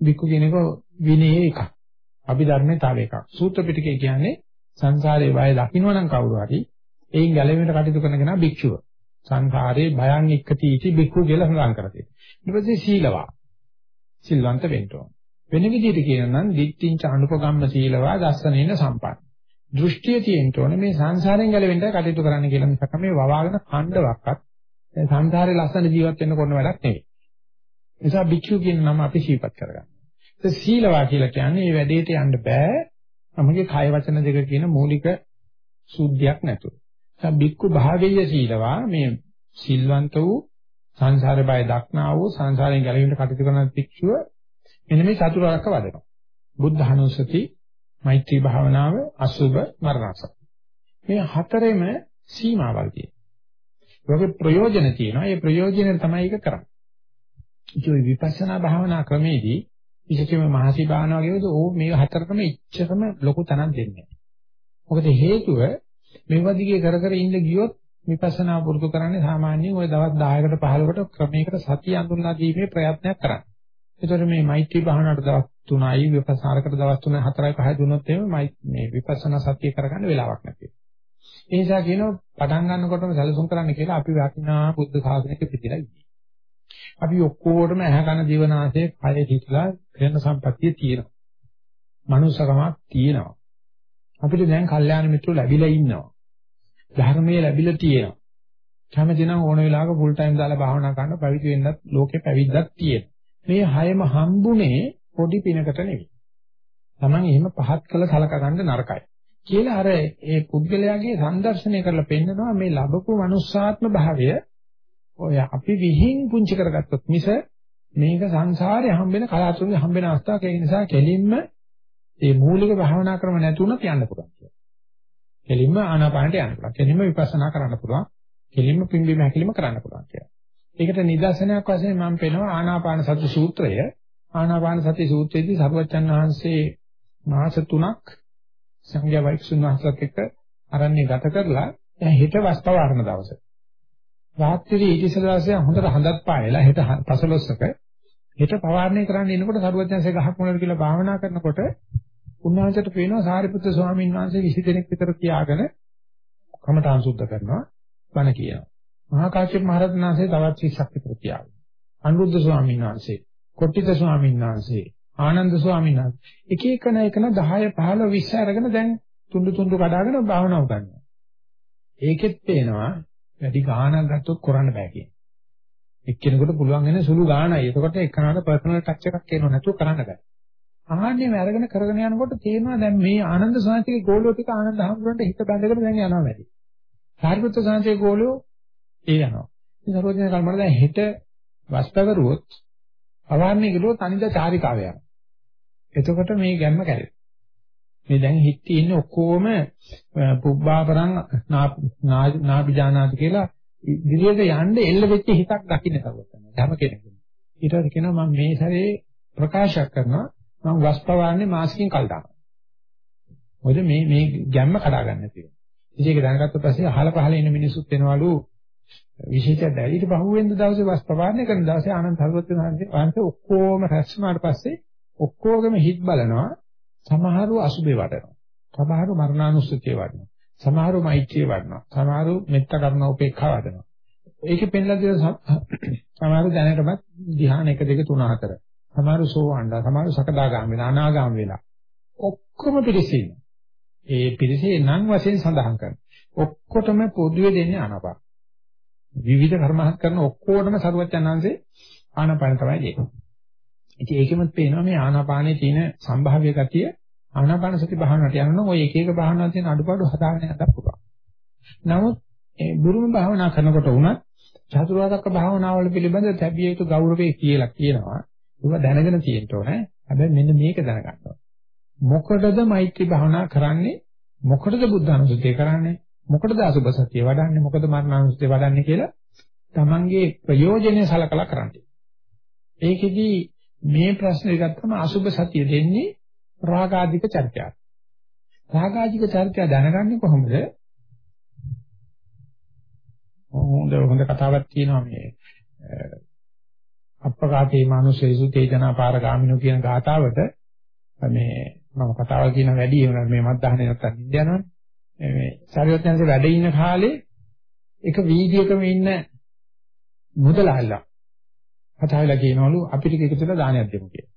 බික්ඛු කියන එක විනයේ එකක්. අභිධර්මයේ තව එකක්. සූත්‍ර පිටකේ කියන්නේ සංසාරේ බය දකින්න නම් කවුරු හරි එයින් ගැලවීමට කටයුතු කරන කෙනා භික්ෂුව. සංසාරේ භයං එක්කති इति භික්ඛු කියලා සඳහන් කරලා තියෙනවා. ඊට පස්සේ සීලවා. සිල්වන්ත වෙන්න ඕන. වෙන විදිහට කියනනම් දිට්ඨිංච අනුපගම්ම සීලවා දස්සනේන සම්පන්න. දෘෂ්ටිය තියෙන්න ඕනේ මේ සංසාරයෙන් ගැලවෙන්න කටයුතු කරන්න කියලා මිසක මේ වවාගෙන ඛණ්ඩවක්වත් සංසාරේ ලස්සන ජීවත් වෙන්න කරන වැඩක් නෙවෙයි. නිසා භික්ෂු කියන නම අපි ශීපත් කරගන්න. ඒ සීලවා කියලා කියන්නේ මේ වැඩේට යන්න බෑ. තමගේ කය වචන දෙක කියන මූලික සුද්ධියක් නැතුව. නිසා භික්ඛු භාවීය සීලවා මේ සිල්වන්ත වූ සංසාර බය දක්නා වූ සංසාරයෙන් ගැලවෙන්න කටයුතු කරන භික්ෂුව මෙන්න මේ චතුරාර්යක වදනවා. බුද්ධ හනුසති මෛත්‍රී භාවනාව, අසුබ, මරණසති. මේ හතරෙම සීමාවල් තියෙනවා. ඒකේ ප්‍රයෝජන තියෙනවා. ඒ ප්‍රයෝජනෙ තමයි ඒක කරන්නේ. ඒ විපස්සනා භාවනා ක්‍රමේදී විශේෂයෙන්ම මහසි භාවනා වගේද ඕ මේ හතරකම ඉච්ඡකම ලොකු තනක් දෙන්නේ නැහැ. මොකද හේතුව මේවා දිගේ කර කර ඉන්න ගියොත් විපස්සනා පුරුදු කරන්නේ සාමාන්‍යයෙන් ওই දවස් 10කට 15කට ක්‍රමයකට සතිය අඳුනලා දීමේ ප්‍රයත්නයක් කරන්නේ. ඒතර මේ මෛත්‍රී භාවනාවට දවස් 3යි විපස්සනාකට දවස් 3 4යි 5යි දුන්නොත් එහෙම මේ විපස්සනා සතිය කරගන්න වෙලාවක් නැති වෙනවා. ඒ නිසා කියනවා පටන් ගන්නකොටම සැලසුම් කරන්න කියලා අපි වටිනා බුද්ධ ශාසනයක පිටිලා ඉන්නේ. අපි ඔක්කොටම ඇහැ කන දිවනාසය කය හිතලා වෙන සම්පත්තිය තියෙනවා. මනුස්සකමක් තියෙනවා. අපිට දැන් කල්යාණ මිත්‍රෝ ලැබිලා ඉන්නවා. ධර්මයේ ලැබිලා තියෙනවා. කැමති නම් ඕන වෙලාවක ෆුල් ටයිම් දාලා භාවනා කරන්න පැවිදි වෙන්නත් ලෝකේ පැවිද්දක් තියෙනවා. මේ හයම හම්බුනේ පොඩි පිනකට නෙවෙයි. Taman එහෙම පහත් කළ සලක ගන්න නරකයි. කියලා අර ඒ පුද්ගලයාගේ සංදර්ශනය කරලා පෙන්නනවා මේ ලැබපු මනුස්සාත්ම භාවය ඔය අපි විහිං පුංචි කරගත්තොත් මිස මේක සංසාරේ හම්බෙන කලාතුරකින් හම්බෙන අවස්ථාවක් ඒ නිසා කෙලින්ම මේ මූලික භාවනා ක්‍රම නැතුණත් යන්න පුළුවන් කියලා. කෙලින්ම ආනාපානට යන්න පුළුවන්. කෙලින්ම විපස්සනා කරන්න පුළුවන්. කෙලින්ම පිම්බීම හැකිලිම කරන්න පුළුවන් කියලා. ඒකට නිදර්ශනයක් වශයෙන් මම පෙනවා ආනාපාන සති සූත්‍රය. ආනාපාන සති සූත්‍රයේදී සර්වචන් වහන්සේ මාස 3ක් සංඝයා වෛක්ෂුන් වහන්සේත් එක්ක අරන්නේ ගත කරලා දැන් හෙට වස්පවාරණ දවසේ. රාත්‍රියේ ඊටිසලාසේ හොඳට හඳක් පායලා හෙට 15ක හෙට පවාරණය කරන්න එනකොට සර්වඥන්සේ ගහක් මොනවද කියලා භාවනා කරනකොට උන්වහන්සේට පේනවා සාරිපුත්‍ර ස්වාමීන් වහන්සේ 20 දෙනෙක් විතර තියාගෙන කමඨාන් සුද්ධ කරනවා බණ කියනවා. මහා කාශ්‍යප මහ රහතන් වහන්සේ තවත් 20ක් විතර තියාගෙන. අනුරුද්ධ ස්වාමීන් වහන්සේ, කොට්ටිත ස්වාමීන් වහන්සේ, ආනන්ද ස්වාමීන් වහන්සේ එක එකන එකන 10 15 20 අරගෙන දැන් තුන්ඩු තුන්ඩු කඩාගෙන භාවනාව කරනවා. ඒකෙත් පේනවා වැඩි ගාණක් ගත්තොත් කරන්න බෑ කියන්නේ. එක්කෙනෙකුට පුළුවන් වෙන සුළු ගාණයි. එතකොට එක්කනට පර්සනල් ටච් එකක් එනවා නැතුව කරන්න බෑ. ආන්නේ අරගෙන කරගෙන යනකොට තේරෙනවා දැන් මේ ආනන්ද සාන්තිගේ ගෝලියෝ ටික ආනන්ද හඳුනනට හිත බැඳගෙන දැන් යනවා වැඩි. සාරිපුත්‍ර සාන්තිගේ ගෝලියෝ ඒ යනවා. ඉතින් සරෝජන කල්මර දැන් හෙට වස්තකරුවොත් අවාන්නේ ගිරුවොත් අනිදා චාරිකාව යනවා. එතකොට මේ ගැම්ම කැරේ. මේ දැන් හිටි ඉන්නේ ඔක්කොම පුබ්බාපරං නාබිජානාති කියලා ඉදිරියට යන්න එල්ල වෙච්ච හිතක් දකින්න කවුරුත් නැහැ. කෙනෙකුට. ඊට පස්සේ කියනවා මම මේ සැරේ ප්‍රකාශ කරනවා මම වස්පවාන්නේ මාසකින් කල් දානවා. මොකද මේ මේ ගැම්ම කඩා ගන්න තියෙනවා. ඉතින් ඒක දැනගත්ත පස්සේ අහල පහල ඉන්න මිනිස්සුත් වෙනවලු විශේෂයෙන් දැලිට පහුවෙන්ද දවසේ වස් ප්‍රවාහණය කරන දවසේ ආනන්ද සර්වත්ව වහන්සේ ඔක්කොම රැස් වුණාට පස්සේ ඔක්කොගම හිත් බලනවා සමහරව අසුබේ වඩනවා. සමහරව මරණානුස්සතිය වඩනවා. සමහරව මෛත්‍රිය වඩනවා. සමහරව මෙත්ත කරුණ උපේක්ඛා වඩනවා. ඒකෙ පෙන්ලා දෙන සමහරව දැනටමත් ධ්‍යාන 1 2 3 4 සමහරව සෝවාන්ඩා සමහරව සකදාගාම වෙලා අනාගාම වෙලා. ඔක්කොම පිළිසින. ඒ පිළිසේ නම් වශයෙන් සඳහන් කරනවා ඔක්කොටම පොදුවේ දෙන්නේ අනපා විවිධ කර්මහත් කරන ඔක්කොටම සරුවචනාංශේ ආනාපාන තමයි දෙන්නේ. ඉතින් ඒකෙමත් පේනවා මේ ආනාපානයේ තියෙන සම්භාව්‍ය ගතිය ආනාපාන සති භාවනාවට යනනම් ওই එක එක භාවනාවේ තියෙන අඩුපාඩු හදාගෙන යන්න පුළුවන්. නමුත් ඒ බුරුම භාවනා කරනකොට වුණත් චතුරාර්යක භාවනාවල පිළිබඳ තැබිය යුතු ගෞරවය කියලා කියනවා. ඒක දැනගෙන තියෙන්න ඕනේ. හැබැයි මෙන්න මේක දැනගන්න ඕනේ. මොකටද මෛත්‍රී භාවනා කරන්නේ? මොකටද බුද්ධානුස්සතිය කරන්නේ? මොකටද අසුබ සතිය වඩන්නේ? මොකද මරණානුස්සතිය වඩන්නේ කියලා තමන්ගේ ප්‍රයෝජනෙ සලකලා කරන්නේ. ඒකෙදි මේ ප්‍රශ්නේ ගත්තම අසුබ සතිය දෙන්නේ රාගාධික චර්යාවක්. රාගාධික චර්යා දැනගන්නේ කොහොමද? හොඳ හොඳ කතාවක් තියෙනවා මේ අප්පකාතේ මානුෂේසු තේජනා පාරගාමිනෝ කියන ගාතාවට මේ මම කතාව කියන වැඩි මේ මත්දහනේ නැත්තම් ඉඳ යනවනේ මේ සාරියොත්යන්සේ වැඩ ඉන්න කාලේ එක වීදියේකම ඉන්න මුදලාල්ලා කතාවලා කියනවලු අපිට එකතුලා දානයක් දෙමු කියලා.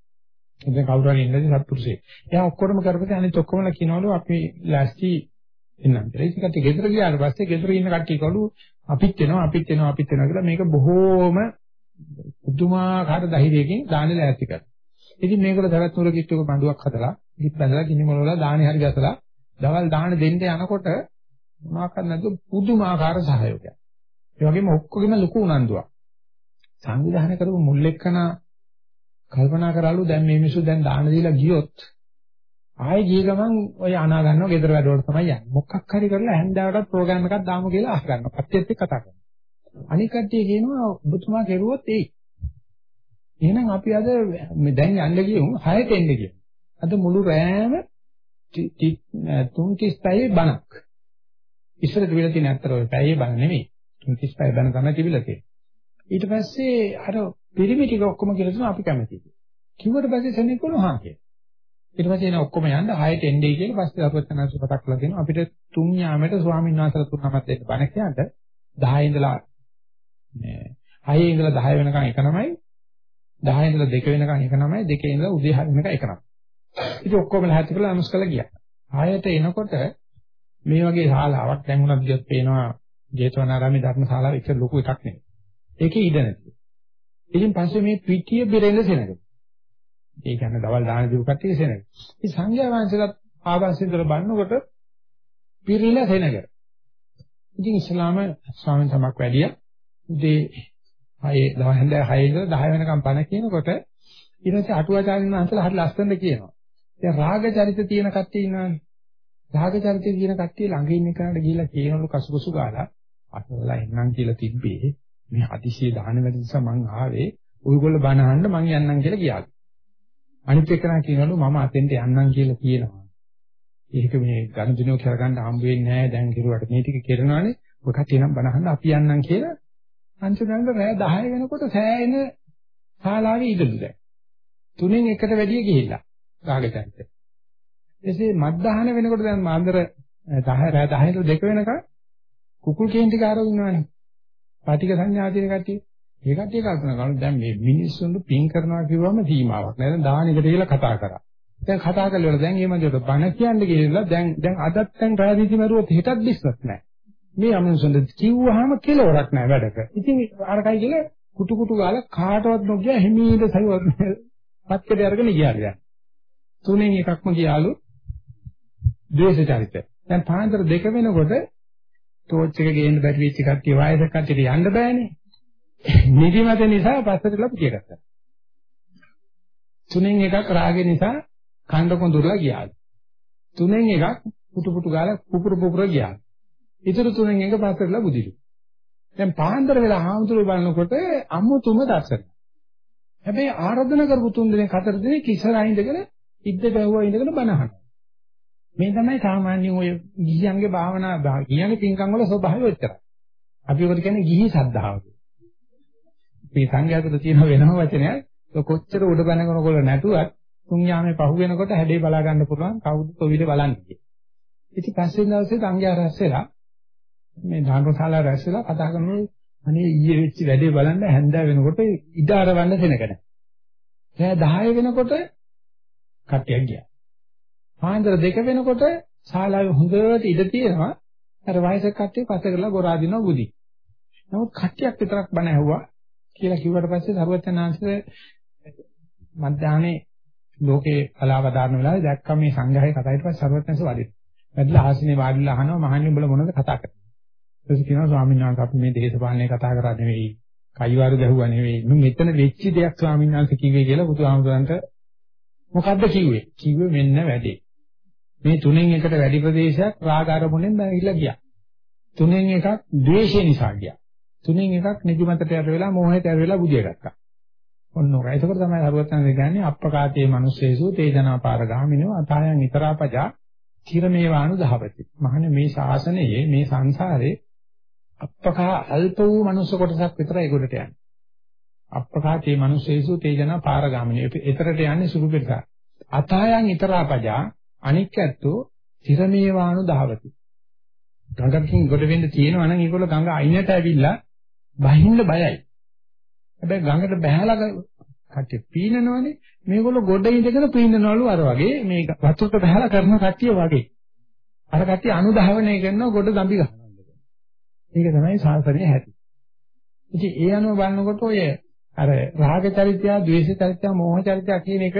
ඉතින් කවුරු හරි ඉන්නදී සත්පුරුෂයෙක්. එයා ඔක්කොම කරපස්සේ අනිත් ඔක්කොමලා කියනවලු අපි ලෑස්ති එන්නම් කියලා. ඒක කට්ටිය ගෙදර ගියාට පස්සේ ගෙදර ඉන්න කට්ටිය කවලු අපිත් එනවා අපිත් එනවා අපිත් එනවා කියලා මේක බොහෝම පුදුමාකාර ධෛර්යයෙන් දානෙ ලෑස්ති කරනවා. ඉතින් මේකල දරත් නුර කිට්ටුක බඳුවක් හදලා ඉත් බඳලා ගිනි මොළ වල දානෙ හරි ගසලා දවල් දාන දෙන්න යනකොට මොනවාක්වත් නැතුව පුදුමාකාර සහයෝගයක්. ඒ වගේම ඔක්කොගෙම ලොකු උනන්දුවක්. සංවිධානය කරපු මුල් එක්කන කල්පනා කරලු දැන් මේ මිනිස්සු දැන් දාන දීලා ගියොත් ආයෙ ගිය ගමන් ඔය අනා ගන්නව ගෙදර වැඩවලට තමයි යන්නේ. මොකක් හරි කරලා හැන්දාවටත් ප්‍රෝග්‍රෑම් එකක් දාමු කියලා අහ ගන්නවා. කට්ටියත් එක්ක කතා කරනවා. අනික කට්ටිය කියනවා ඔබතුමා කෙරුවොත් එයි. එහෙනම් අපි අද දැන් යන්න ගියමු 6ට එන්න ගියමු. අද මුළු රෑම 3:35 බණක්. ඉස්සර තිබිලා තියෙන ඇත්තට ඔය පැයේ බණ නෙමෙයි. 3:35 බණ තමයි තිබිලා තියෙන්නේ. ඊට පස්සේ අර පිරිමි ටික ඔක්කොම කියලා දුන්නා අපි කැමතියි. කිව්වට පස්සේ සෙනෙක් වුණා කියලා. ඊට පස්සේ එන ඔක්කොම යන්න 6ට එන්නේ කියලා පස්සේ අපත්තනස පතක් කරලා දෙනවා. අපිට තුන් යාමයට ස්වාමීන් වහන්සේලා තුනමත් දෙන්න බණ කියන්න 10 ඉඳලා මේ 6 ඉඳලා 10 වෙනකන් එක නමයි 10 ඉඳලා 2 වෙනකන් එක නමයි 2 ඉඳලා උදේ 6 වෙනකන් එක නමයි. ඉතින් ඔක්කොම ලැහැත් කරලා නමස්කාරලා ගියා. 6ට එනකොට මේ වගේ ශාලාවක් දැන් උනත් ගියත් පේනවා ජේතවනාරාමේ ධර්ම ශාලාව එක ලොකු එකක් නෙමෙයි. ඒකේ ඉඩ නැති. ඉතින් පස්සේ මේ පිටිය බිරෙල්ල සෙනග. ඒ කියන්නේ දවල් දාන දීපු කට්ටිය සෙනග. ඉතින් සංඝයා වහන්සේලාත් ආවාසින්දර බannකොට පිරිලා සෙනග. ඉතින් ඉස්ලාම ස්වාමීන් තමක් වැඩිය. උදේ 6 දවල් හැන්දෑ 6 ඉඳලා 10 වෙනකම් පණ කියනකොට ඊට පස්සේ අටුවාචාරින් වහන්සේලා හරි ලස්සනට කියනවා. දැන් රාග චරිත තියෙන කට්ටිය ඉන්නවනේ. රාග චරිතය තියෙන කට්ටිය ළඟ ඉන්න කෙනාට ගිහිල්ලා කියනවලු කසුකුසු ගාලා අසවලා එන්නම් කියලා තිබ්බේ මේ අතිශය දාන වැඩ නිසා මං ආවේ ඔයගොල්ලෝ බණ අහන්න මං යන්නම් කියලා කියාගන්න. අනිත් එකනා කියනවලු මම අතෙන්ට යන්නම් කියලා කියනවා. ඒක මේ ගනුදෙනුව කරගන්න හම්බ වෙන්නේ නැහැ දැන් කිරුවට මේ ටික කරනවානේ ඔය කට්ටිය නම් බණ අහන්න අපි යන්නම් කියලා අන්තිමට රෑ 10 වෙනකොට සෑහෙන ශාලාවේ ඉඳලු දැන්. තුනෙන් එකට වැඩිය ගිහිල්ලා රාගචරිත. එසේ මත්දහන වෙනකොට දැන් මාන්දර 10 රෑ 10 ඉඳලා 2 වෙනකන් කුකුල් කේන්ති කාරෝ ඉන්නවනේ. පාටික සංඥා තියෙන කට්ටිය. ඒ කට්ටිය කල්පනා කරනවා දැන් මේ මිනිස්සුන්ට පින් කරනවා කිව්වම සීමාවක් නෑ. දැන් දාන එකට කියලා කතා කරා. දැන් කතා කරලා දැන් මේ මන්දට බණ කියන්න කියලා දැන් දැන් අදත් දැන් රාජනීති මරුවොත් හෙටත් බිස්නස් නෑ. මේ අමනුසුන්ට කිව්වහම කෙලවරක් නෑ වැඩක. ඉතින් අරකයි කියලා කුටු කුටු ගාලා කාටවත් නොගිය හිමීට සයවත් පත්කඩ අරගෙන ගියාලු. තුනෙන් එකක්ම ගියාලු ද්වේෂ චරිත. දැන් පාන්දර දෙක වෙනකොට ටෝච් එක ගේන්න බැරි වෙච්ච කට්ටිය වයසක කට්ටියට යන්න බෑනේ. නිදිමත නිසා පස්සට ලපිය ගත්තා. තුනෙන් එකක් රාගේ නිසා කණ්ඩ කොඳුරලා ගියා. තුනෙන් එකක් පුටු පුටු ගාලා පුපුර පුපුර ගියා. ඊටු තුනෙන් එක පස්සටලා බුදිලු. දැන් පාන්දර වෙලා හාමුදුරුවෝ බලනකොට අමුතුම දර්ශන. හැබැයි ආරාධනා කරපු තුන් දෙනෙක් හතර දෙනෙක් ඉස්සරහින් ඉඳගෙන ඉද්ද බැවුවා ඉඳගෙන බණ අහනවා. මේ තමයි සාමාන්‍යයෙන් ඔය ගිහියන්ගේ භාවනා ගිහියන්ගේ පින්කම් වල ස්වභාවය ඔච්චරයි. අපි ඔකට කියන්නේ ගිහි සද්ධාව කියලා. මේ සංඝයාතට තියෙන වෙනම වචනයක් කොච්චර උඩ බැනගෙනකොල නැතුවත් තුන් යාමේ පහු වෙනකොට හැඩේ බලා ගන්න පුළුවන් කවුද තොවිල බලන්නේ. ඉතින් පස්සේ දවසේ සංඝයා රැස් වෙලා මේ ධර්මශාලා රැස් වෙලා කතා කරනවා අනේ ඊයේ වෙච්ච වැඩේ බලන්න හැන්දෑ වෙනකොට ඉඩ අරවන්න දෙනක නැහැ. දැන් 10 වෙනකොට කට්ටියක් ගියා. පාන්දර දෙක වෙනකොට ශාලාවේ හොඳට ඉඩ තියෙනවා. අර වයසක කට්ටිය පස්ස කරලා ගොරා දිනවා බුදි. නමුත් කට්ටියක් විතරක් බණ ඇහුවා කියලා කිව්වට පස්සේ සරුවචනාංශයේ මධ්‍යාහනේ ලෝකේ කලාව දාන වෙලාවේ දැක්කම මේ සංඝයාගේ කතා ඊට පස්සේ සරුවචනාංශ වදින. වැදලා ආසනේ වාඩිලා අහනවා මහන්නේ උඹලා මොනවද කතා කරන්නේ? ඊට කියනවා ස්වාමීන් වහන්සේ අපි මේ දේශපාලනේ කතා කරා නෙවෙයි. කයිවාරු ගැහුවා නෙවෙයි. මම මෙතන වෙච්ච දෙයක් ස්වාමීන් වහන්සේ කිව්වේ කියලා බුදුහාමුදුරන්ට මොකද්ද කිව්වේ? කිව්වේ මෙන්න වැඩේ. මේ තුනෙන් එකට වැඩි ප්‍රදේශයක් රාග අරමුණෙන් බැහැලා ගියා. තුනෙන් එකක් ද්වේෂය නිසා ගියා. තුනෙන් එකක් නිදිමතට යට වෙලා මෝහයට යට වෙලා බුදිය ගත්තා. ඔන්න ඔක. ඒකෝට තමයි හරුවත්තන් කියන්නේ අප්පකාතේ මිනිස්සේසු තේජනාපාරගාමිනෝ අතායන් ිතරාපජා චිරමේවානු දහවති. මහන්නේ මේ ශාසනයේ මේ සංසාරේ අප්පකා අල්ප වූ මනුස්ස කොටසක් විතරයි ඒකට යන්නේ. අප්පකාතේ මිනිස්සේසු තේජනාපාරගාමිනෝ. ඒතරට යන්නේ සුළු පිටක. අතායන් ිතරාපජා අනික් ඇත්තෝ චිරමේවානු දහවති. ගඟකින් ගොඩ වෙන්න තියෙනවා නම් ඒගොල්ලෝ ගඟ අයිනට ඇවිල්ලා බහින්න බයයි. හැබැයි ගඟට බහැලා කට්ටිය පීනනවනේ මේගොල්ලෝ ගොඩ ඉඳගෙන පීනනවලු අර වගේ මේ වතුරට බහැලා කරන කට්ටිය වගේ. අර කට්ටිය අනුධාවනය කරනවා ගොඩ දම්බි ගන්නවා. ඒක තමයි සාසනයේ හැටි. ඉතින් ඒ අනුව බලනකොට ඔය අර රාග චරිතය, ද්වේෂ චරිතය, මෝහ චරිතය කියන එක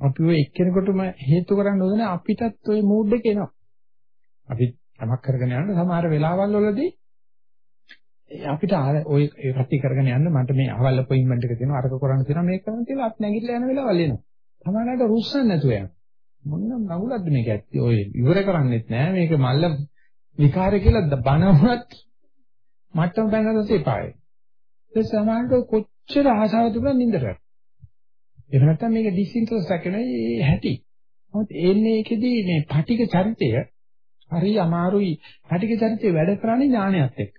අපි ඔය එක්කෙනෙකුටම හේතු කරන්න ඕන අපිටත් ওই මූඩ් එක එනවා. අපි තමක් කරගෙන යන සමහර වෙලාවල් වලදී අපිට ඔය ඒ රටි කරගෙන යන්න මට මේ අවල් අපොයින්ට්මන්ට් එක දෙනවා අරක කරන්න තියෙනවා මේක කරන්න තියෙනවා අත් නැගිටලා යන වෙලාවල් එනවා. සමහරවිට රුස්සන් නැතුව යන. මොන්නම් නගුලක්ද මේක ඇත්තේ? ඔය ඉවර කරන්නෙත් නෑ මේක මල්ල විකාරය කියලා බනවත් මට්ටම බැනලා තේපාවේ. ඒ සමහරවිට කොච්චර ආසාව තිබුණා නින්දට. එහෙම නැත්නම් මේක ඩිස්ඉන්ටරෙස්ට් එකක් නෙවෙයි හැටි. මොකද එන්නේ ඒකෙදී මේ පටික චරිතය හරි අමාරුයි. පටික චරිතය වැඩ කරන්නේ ඥානයත් එක්ක.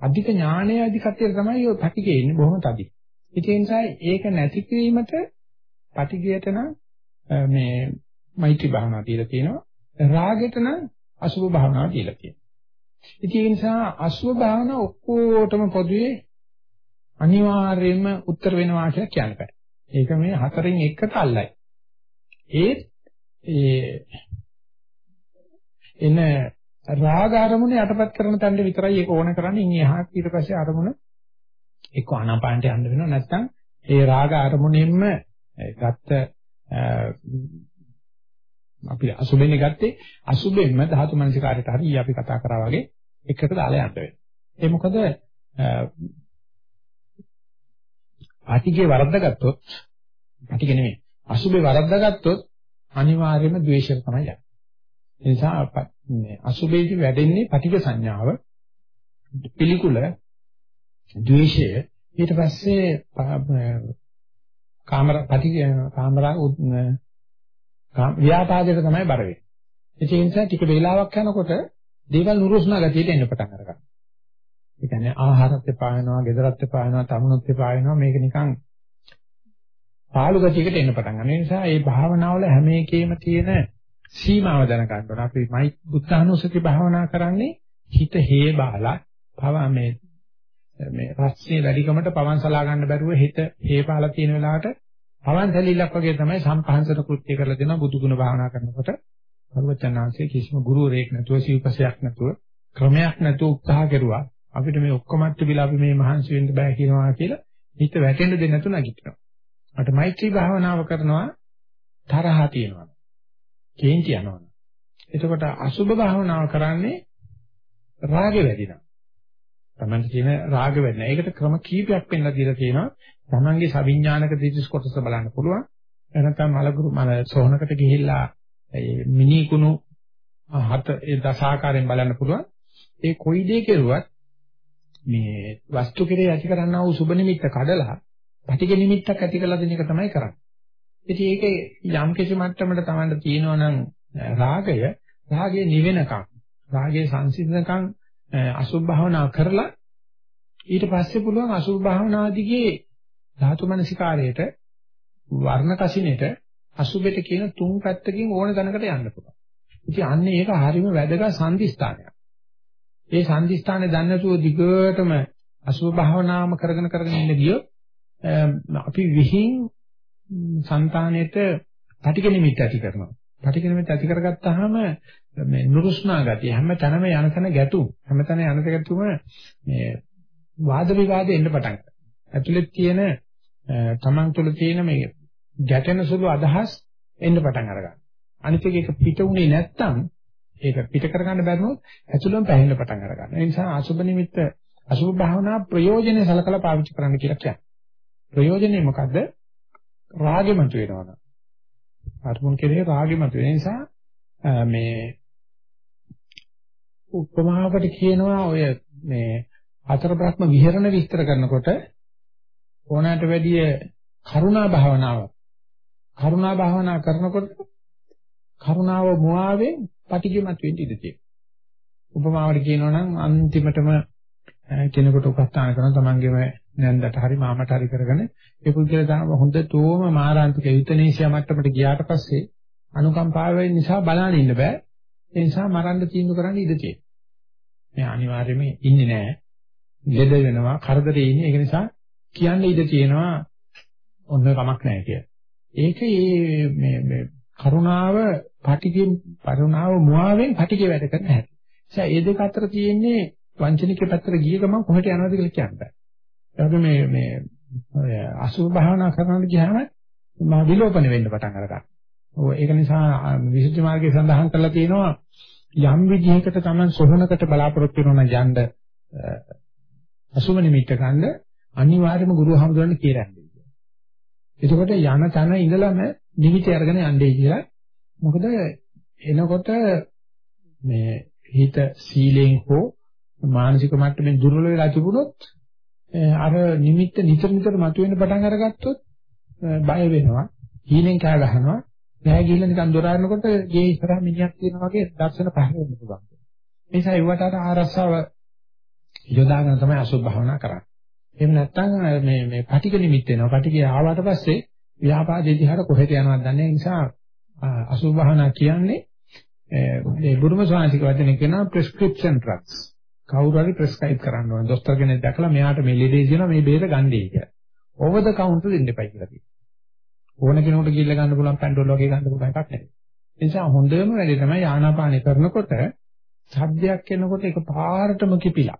අධික ඥානය අධිකත්වයට තමයි ඔය පටිගේ ඉන්නේ බොහොම තදි. ඒ නිසා ඒක නැති කිරීමට පටිගයට නම් මේ මෛත්‍රී භාවනාව කියලා තියෙනවා. රාගෙට නම් අසුභ භාවනාව කියලා තියෙනවා. ඉතින් ඒ නිසා අසුභ භාවනාව ඔක්කොටම පොදුවේ අනිවාර්යයෙන්ම උත්තර වෙනවා කියලා කියන්න බෑ. ඒක මේ හතරෙන් එකකට අල්ලයි. ඒත් ඒ එන රාග අරමුණ යටපත් කරන තැනට විතරයි ඒක ඕන කරන්නේ. ඉන් එහාට ඊට පස්සේ අරමුණ එක්ක ආනාපානට යන්න වෙනවා නැත්නම් ඒ රාග අරමුණෙන්ම ගත්ත අපි අසුබෙන්නේ ගත්තේ අසුබෙන්ම ධාතු මනසිකාරයට හරි අපි කතා කරා වගේ එකට දාලා යන්න වෙනවා. ඒ මොකද අටිගේ වරද්දාගත්තොත් අටිගේ නෙමෙයි අසුබේ වරද්දාගත්තොත් අනිවාර්යයෙන්ම ද්වේෂය තමයි යන්නේ. ඒ නිසා මේ අසුබේදි වැඩෙන්නේ පටිඝ සංඥාව පිළිකුල ද්වේෂය ඊට පස්සේ කාමර පටිඝ කාමරා ව්‍යාපාදයට තමයි බර වෙන්නේ. ඒ නිසා ටික වේලාවක් යනකොට දේවල් නුරුස්නා ගතියට එන්න පටන් අරගන්නවා. ඒ කියන්නේ ආහාරත් එපා වෙනවා, ගෙදරත් එපා වෙනවා, තමුණුත් එපා වෙනවා. මේක නිකන් පාළු ගතියකට එන්න පටන් ගන්න. ඒ නිසා මේ භාවනාවල හැම එකෙම තියෙන සීමාව දැනගන්න ඕන. අපි මයි බුද්ධානුස්සති භාවනා කරන්නේ හිත හේ බාලා පව මේ මේ රස්නේ වැඩිකමට පවන් සලා ගන්න බැරුව හිත හේ බාලා තියෙන වෙලාවට පවන් සැලිල්ලක් වගේ තමයි සම්පහන්සන කෘත්‍ය කරලා දෙනවා බුදු ගුණ භාවනා කරනකොට. සර්වචනාංශයේ කිසිම ගුරුවරයෙක් නැතුව සිව්පසයක් නැතුව ක්‍රමයක් නැතුව උත්සාහ කෙරුවා. අපිට මේ ඔක්කොම තිබිලා අපි මේ මහන්සි වෙන්න බෑ කියනවා කියලා හිත වැටෙන්න දෙන්න නැතුව නැගිටිනවා. අට මෛත්‍රී භාවනාව කරනවා තරහ තියෙනවා. කේන්ති යනවා. එතකොට අසුභ භාවනාව කරන්නේ රාගෙ වැඩිනවා. තමන්ට තියෙන රාග වෙන්න. ඒකට ක්‍රම කීපයක් පෙන්ලා දීලා තියෙනවා. තමන්ගේ සවිඥානික දිටිස් කොටස බලන්න පුළුවන්. එනකම් මලගුරු මල සෝහනකට ගිහිල්ලා මිනි කුණු හත ඒ දසාකාරයෙන් බලන්න පුළුවන්. ඒ කොයි දේ කෙරුවත් මේ වස්තු කෙරේ ඇති කරන්නා වූ සුබ නිමිත්ත කඩලා පටිඝ නිමිත්තක් ඇති කරලා දෙන එක තමයි කරන්නේ. ඉතින් ඒකේ යම් කිසි මට්ටමකට Tamanට තියෙනවා නම් රාගය රාගයේ නිවෙනකම් රාගයේ සංසිඳනකම් අසුභ භාවනා කරලා ඊට පස්සේ පුළුවන් අසුභ භාවනාදිගේ ධාතු මනසිකාරයට වර්ණ කසිනෙට අසුභෙට කියන තුන් පැත්තකින් ඕන තැනකට යන්න පුළුවන්. ඉතින් අන්නේ ඒක හරියම වැදගත් සම්දිස්ථානයක්. ඒ සම්දිස්ථානේ දන්නේ නැතුව දිගටම අසුභ භාවනාවම කරගෙන කරගෙන ඉන්න ගියොත් අපි විහිං సంతානෙට පටික නිමිත්ත ඇති කරනවා. පටික නිමිත්ත ඇති කරගත්තාම මේ නුරුස්නා ගතිය හැම තැනම යන තැන ගැටුම් හැම තැන යන ගැටුම මේ වාද විවාද එන්න පටන් ගන්නවා. ඇතුළේ තියෙන තමන් තුළ තියෙන මේ ගැටෙන සුළු අදහස් එන්න පටන් අරගන්නවා. අනිත් එක ඒක පිට උනේ නැත්තම් ඒක පිට කරගන්න බැරිනොත් ඇතුළෙන් පැහැෙන්න පටන් අරගන්නවා. ඒ නිසා අසුබ නිමිත්ත අසුබ භාවනා ප්‍රයෝජනෙ සලකලා පාවිච්චි කරන්න කියලා කියන්නේ. ප්‍රයෝජනේ මොකද්ද? රාගෙමතු වෙනවනම්. අරමුණ කෙරේ රාගෙමතු වෙන නිසා මේ උපමාවකට කියනවා ඔය මේ හතර බ්‍රහ්ම විහරණ විස්තර කරනකොට ඕනෑමට වැඩිය කරුණා භාවනාව කරුණා භාවනා කරනකොට කරුණාව මුවාවෙන් පටිගමත් වෙන්න ඉඩ තියෙනවා. උපමාවට කියනවා නම් අන්තිමටම කෙනෙකුට උපස්ථාන කරන තමන්ගේම නැන්දට හරි මාමට හරි කරගෙන ඒ පුද්ගල දාම හොඳටම මාරාන්තික යුතනේශියා මට්ටමට ගියාට පස්සේ අනුකම්පාවෙන් නිසා බලන්න ඉන්න බෑ. ඒ නිසා මරන්න තීන්දුව කරන්න ඉඩ තියෙනවා. මේ අනිවාර්යයෙන්ම ඉන්නේ නැහැ. ලෙඩ වෙනවා, කරදරේ ඉන්නේ. ඒක නිසා කියන්න ඉඩ තියෙනවා ඔන්න කමක් නැහැ කියලා. ඒක මේ මේ කරුණාව පටිගෙන් කරුණාව මුවාවෙන් පටිගේ වැඩ කරන හැටි. ඒ ඒ දෙක අතර තියෙන්නේ වංචනික පැත්තට ගිය ගමන් කොහෙට යනවද කියලා කියන්න බෑ. ඒ වගේ මේ මේ අසුභ භාවනා කරනකොට ගියාම මා විලෝපන වෙන්න පටන් අරගන්නවා. ඔය ඒක නිසා විසුද්ධි මාර්ගයේ සඳහන් කරලා තියෙනවා යම් විදිහකට Taman සොහනකට බලාපොරොත්තු වෙනවා නම් යන්න අසුභ නිමිත්ත ගන්න අනිවාර්යයෙන්ම ගුරු හමුදුරන්න කියලා යන්නේ. එතකොට යන තැන ඉඳලම නිමිති අරගෙන යන්නේ කියලා. මොකද එනකොට මේ හිත සීලෙන් හෝ මානසික මට්ටමින් දුර්වල වෙලා තිබුණොත් අර නිමිත්ත නිතර නිතර මතුවෙන්න පටන් අරගත්තොත් බය වෙනවා. හීනෙන් කෑ ගහනවා. නැහැ ගිහිල්ලා නිකන් දොර අරනකොට ගේ ඉස්සරහ මිනිහක් තියෙනවා වගේ දර්ශන පහළ වෙන්න පුළුවන්. ඒ නිසා ඒවට අර ආරස්සාව යොදාගෙන තමයි අසුභ භාවනා කරන්නේ. එහෙම නැත්නම් මේ මේ පටික නිමිත්ත වෙනවා. පටිකේ ආවට පස්සේ ව්‍යාපාදේ දිහාට කොහෙද යනවද දන්නේ නැහැ. නිසා අසුභ භාවනා කියන්නේ මේ බුදුම ස්වාමීක වචනේ කියනවා prescription drugs. කවුරු හරි prescribe කරන්න ඕනේ. දොස්තර කෙනෙක් දැකලා මෙයාට මේ ලෙඩේ දිනනවා මේ බේර ගන්නයි කියලා. over the counter දෙන්න එපයි කියලා කියනවා. ඕන කෙනෙකුට ගිල්ල ගන්න පුළුවන් පැන්ඩෝල් වගේ ගන්න පුළුවන් එකක් නෙවෙයි. ඒ නිසා හොඳම වැඩේ තමයි ආනාපානෙ කරනකොට සද්දයක් එනකොට ඒක පාරටම කිපිලා.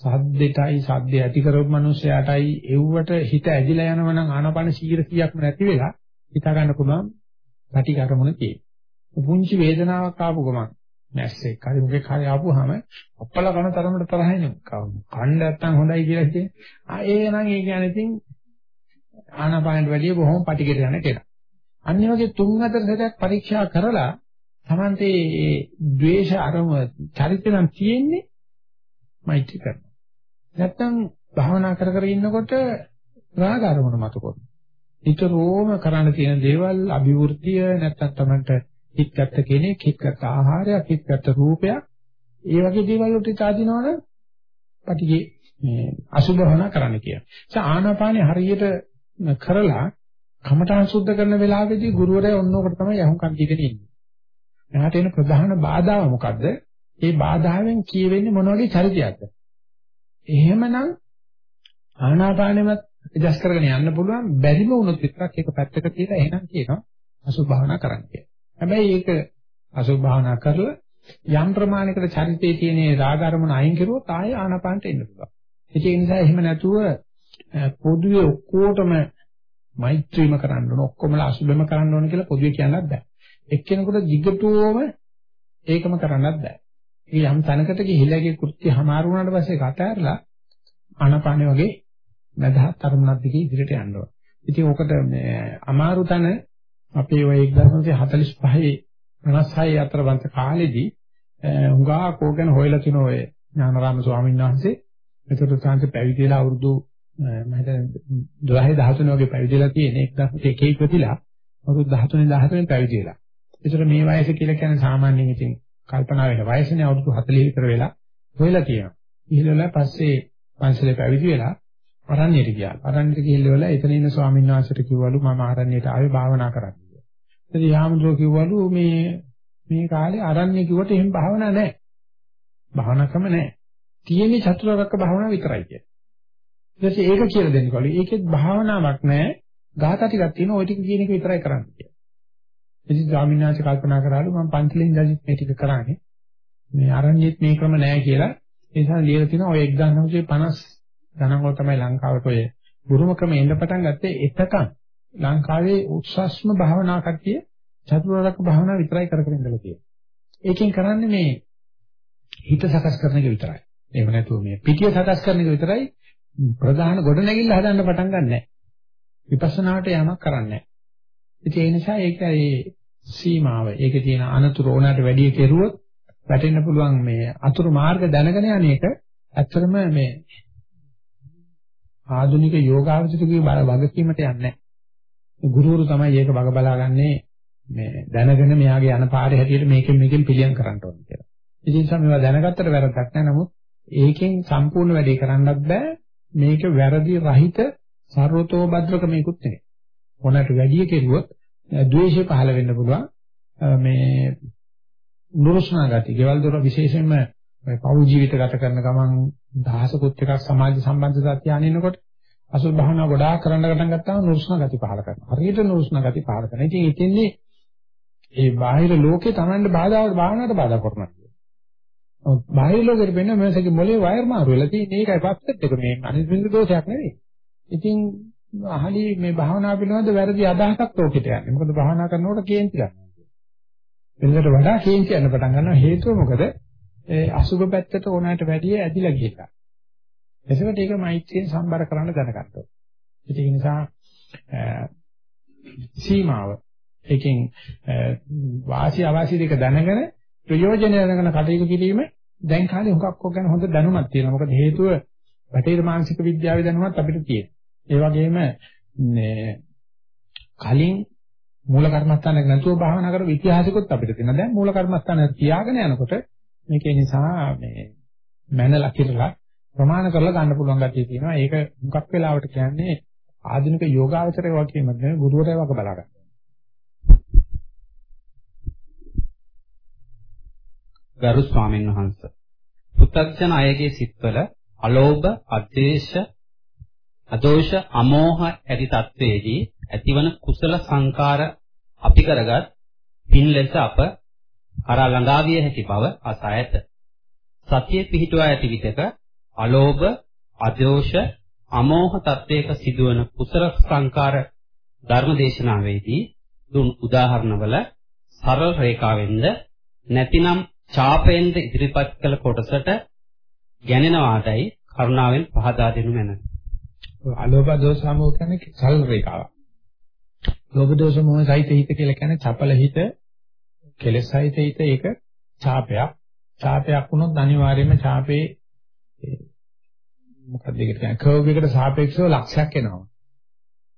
සද්දෙටයි සද්ද ඇති කරපු මිනිස්සයාටයි එව්වට හිත ඇදිලා යනව නම් ආනාපාන 100%ක්ම නැති වෙලා හිතා ගන්න පුළුවන් පැටිකරමුණ තියෙන. පුංචි වේදනාවක් ආපු ගමන් මැස්සෙක් හරි මොකෙක් හරි ආපුවාම අප්පල කන තරමට තරහිනේ. කන්න නැත්තම් හොඳයි කියලා හිතේ. ආ ඒ නම් ඒ කියන්නේ ඉතින් ආනාපානට වැඩිය බොහොම පටිගට යන කෙනා. අනිත් වගේ තුන් හතර සැරයක් පරීක්ෂා කරලා Tamante මේ ද්වේෂ අරම චරිතය නම් තියෙන්නේ මෛත්‍රී කරනවා. නැත්තම් භාවනා කර කර ඉන්නකොට රාග අරමුණ මත කරනවා. නිතරම කරන්න තියෙන දේවල් අභිවෘද්ධිය නැත්තම් Tamante හිතගත්ත කෙනෙක් හිතගත්ත ආහාරයක් හිතගත්ත රූපයක් ඒ වගේ දේවල් වලට තාදිනවනේ පටිගේ මේ අසුභවනා කරන්න කියන. ඒ ආනාපානේ හරියට කරලා කමඨාන් සුද්ධ කරන වෙලාවේදී ගුරුවරයා ඔන්නෝකට තමයි යහුම්කම් දීගෙන ඉන්නේ. එහාට එන ප්‍රධාන බාධාව මොකද්ද? ඒ බාධාවෙන් කියවෙන්නේ මොන වගේ චරිතයක්ද? එහෙමනම් ආනාපානෙමත් එදස් කරගෙන යන්න පුළුවන් බැරිම වුණොත් විතරක් ඒක පැත්තක තියලා එහෙනම් කියනවා අසුභ භාවනා කරන්න කියලා. හැබැයි ඒක අසුභ භාවනා කරලා යම් ප්‍රමාණයකට චරිතයේ තියෙන රාග අරමුණ අයින් කරුවොත් ආය ආනාපානට එන්න පුළුවන්. ඒ නිසා එහෙම නැතුව පොදුවේ ඔක්කොටම මෛත්‍රීම කරන්න ඕන ඔක්කොමලා අසුබෙම කරන්න ඕන කියලා පොදුවේ කියන්නත් බෑ. එක්කෙනෙකුට දිගටම ඒකම කරන්නත් බෑ. ඒ යම් තැනකට ගිහිලාගේ කෘත්‍ය හමාරු වුණාට පස්සේ කතාරලා ආනපානේ වගේ මදහත් අරමුණක් දිගේ ඉදිරියට යන්න ඕන. ඉතින් ඕකට මේ අමාරු තැන අපේ ඔය 1945 56 අතරවන්ත කාලෙදී හුඟා කෝගෙන හොයලා තින ඔය ඥානරාම ස්වාමීන් වහන්සේ මෙතන තාන්ත පැවිදිලා අවුරුදු මම හිතන්නේ 12 13 වගේ පැවිදිලා තියෙන 1001 ඉපදිලා අවුරුදු 13 14 පැවිදිලා. ඒතර මේ වයස කියලා කියන්නේ සාමාන්‍යයෙන් ඉතින් කල්පනා වෙන වයසනේ අවුරුදු 40 විතර වෙලා හොයලා තියෙනවා. ඉහිලලා පස්සේ පන්සලේ පැවිදි වෙලා අරණ්‍යයට ගියා. අරණ්‍යයට ගිහිල්ලා එතන ඉන්න ස්වාමීන් වහන්සේට කිව්වලු මම අරණ්‍යයට ආවේ භාවනා කරන්න කියලා. ඉතින් යාමතුරු කිව්වලු මේ මේ කාලේ අරණ්‍ය කිව්වට එහෙම භාවනා නැහැ. භාවනා ක්‍රම නැහැ. තියෙන්නේ චතුරාර්යක භාවනාව විතරයි කියන්නේ. ඊට පස්සේ ඒක කියලා දෙන්නකොලු. ඒකෙත් භාවනාවක් නැහැ. ගාථා ටිකක් තියෙනවා. ওই ටික කියන එක විතරයි කරන්නේ කියලා. ඉතින් ස්වාමීන් වහන්සේ කල්පනා කරාලු මම පන්තිලෙන් ඉඳලා මේ ටික කරානේ. මේ අරණ්‍යෙත් මේ ක්‍රම නැහැ කියලා. ඒ නිසා ලියලා තියෙනවා ඔය 1950 ගණන් වල තමයි ලංකාවට ඔය බුරුම ක්‍රම එන්න පටන් ගත්තේ එතකන් ලංකාවේ උත්සස්ම භාවනා කට්ටිය චතුරාර්යක භාවනා විතරයි කර කර ඉඳලා තියෙන්නේ. ඒකෙන් කරන්නේ මේ හිත සකස් කරන එක විතරයි. එහෙම නැතුව මේ පිටිය සකස් කරන එක විතරයි ප්‍රධාන ගොඩනැගිල්ල හදන්න පටන් ගන්නෑ. විපස්සනාවට යamak කරන්නේ නැහැ. ඒ නිසා ඒක ඒ සීමාව, ඒකේ තියෙන අනතුරු ඕනකට වැඩි කෙරුවොත් වැටෙන්න පුළුවන් මේ අතුරු මාර්ග දැනගෙන යන එක ඇත්තටම මේ ආධුනික යෝගාවචිතකේ වගකීමට යන්නේ නැහැ. ගුරුවරු තමයි ඒක වග බලාගන්නේ මේ දැනගෙන මෙයාගේ යන පාරේ හැටියට මේකෙන් මේකෙන් පිළියම් කරන්න ඕනේ කියලා. ඉතින් නිසා මේවා දැනගත්තට වැරද්දක් නැහැ. නමුත් ඒකෙන් සම්පූර්ණ වැඩේ කරන්නත් බෑ. මේක වැරදි රහිත සර්වතෝ භද්‍රකමේකුත් නෙවෙයි. මොනකට වැඩි කෙරුවොත් ද්වේෂය පහළ වෙන්න පුළුවන්. මේ නුරුස්නා ගති. ගෙවල් දොර විශේෂයෙන්ම පෞ ජීවිත ගත කරන ගමන් දහසකුත් එකක් සමාජ සම්බන්ධතාවක් තියානිනකොට අසුර භාවනා ගොඩාක් කරන්න පටන් ගත්තාම නුරුස්නා ගති පහළ කරනවා. හරියට නුරුස්නා ගති පහළ කරනවා. ඉතින් එතෙන්නේ ඒ බාහිර ලෝකේ Tamanne බාධාවට භාවනාවට බාධා කරනවා. බාහිර ලෝකෙට වෙන මේසගේ මොලේ වයර් මාරු වෙලා තියෙන ඒකයි පස්සෙත් එක මේ අනිත් බින්දු දෝෂයක් නෙවෙයි. ඉතින් අහලි මේ භාවනා පිළිබඳ වැරදි අදහසක් ලෝකෙට යන්නේ. මොකද භාවනා කරනකොට කේන්ති ගන්නවා. වෙනකට වඩා කේන්ති යන පටන් ගන්නවා හේතුව මොකද? ඒ අසුබ පැත්තට ඕනෑමට වැඩිය ඇදිලා ගිහලා. එසකට ඒක මෛත්‍රියෙන් සම්බර කරන්න දැනගන්න ඕනේ. ඒ නිසා සීමාව එකෙන් වාසි අවාසි දෙක දැනගෙන ප්‍රයෝජන දැනගෙන කටයුතු කිරීම දැන් කාලේ හුඟක් ඔක් ගැන හොඳ දැනුමක් තියෙනවා. මොකද හේතුව බටහිර මානසික විද්‍යාවේ දැනුමත් අපිට තියෙනවා. ඒ වගේම මේ කලින් මූල කර්මස්ථානයක් නැතුව භාවනා කරපු ඉතිහාසිකුත් අපිට තියෙනවා. දැන් මූල කර්මස්ථානයක් තියාගෙන යනකොට මේකේ නිසා මේ මනලා කියලා ප්‍රමාණ කරලා ගන්න පුළුවන් ගැතිය තියෙනවා. ඒක මුගක් වෙලාවට කියන්නේ ආධුනික යෝගාවචරය වගේම නෙවෙයි ගුරුවරයා වගේ බලා ගන්න. ගරු ස්වාමීන් වහන්සේ. පුත්තජන අයගේ සිත්වල අලෝභ, අද්වේෂ, අදෝෂ, අමෝහ ඇති තත්වයේදී ඇතිවන කුසල සංකාර අපි කරගත් පින් ලෙස අප කරා ළඟා විය හැකි බව අසා ඇත. සතිය පිහිටුවා ඇති විටක අලෝභ, අදෝෂ, අමෝහ තත්වයක සිදුවන කුසල සංකාර ධර්මදේශනාවේදී දුන් උදාහරණවල සරල රේඛාවෙන්ද නැතිනම් ඡාපයෙන්ද ඉදිරිපත් කළ කොටසට ගැනෙනවාටයි කරුණාවෙන් පහදා දෙනු මැනවි. අලෝභ දෝෂ සමෝ කියන්නේ සරල රේඛාවක්. ලෝභ දෝෂ මොහ සහිත හිත කියලා කියන්නේ චපල හිත, කෙලෙස් සහිත හිත ඒක ඡාපයක්. ඡාපයක් වුණොත් අනිවාර්යයෙන්ම ඡාපේ මොකක්ද ඒකට කියන්නේ කර්ව් එකට සාපේක්ෂව ලක්ෂයක් එනවා.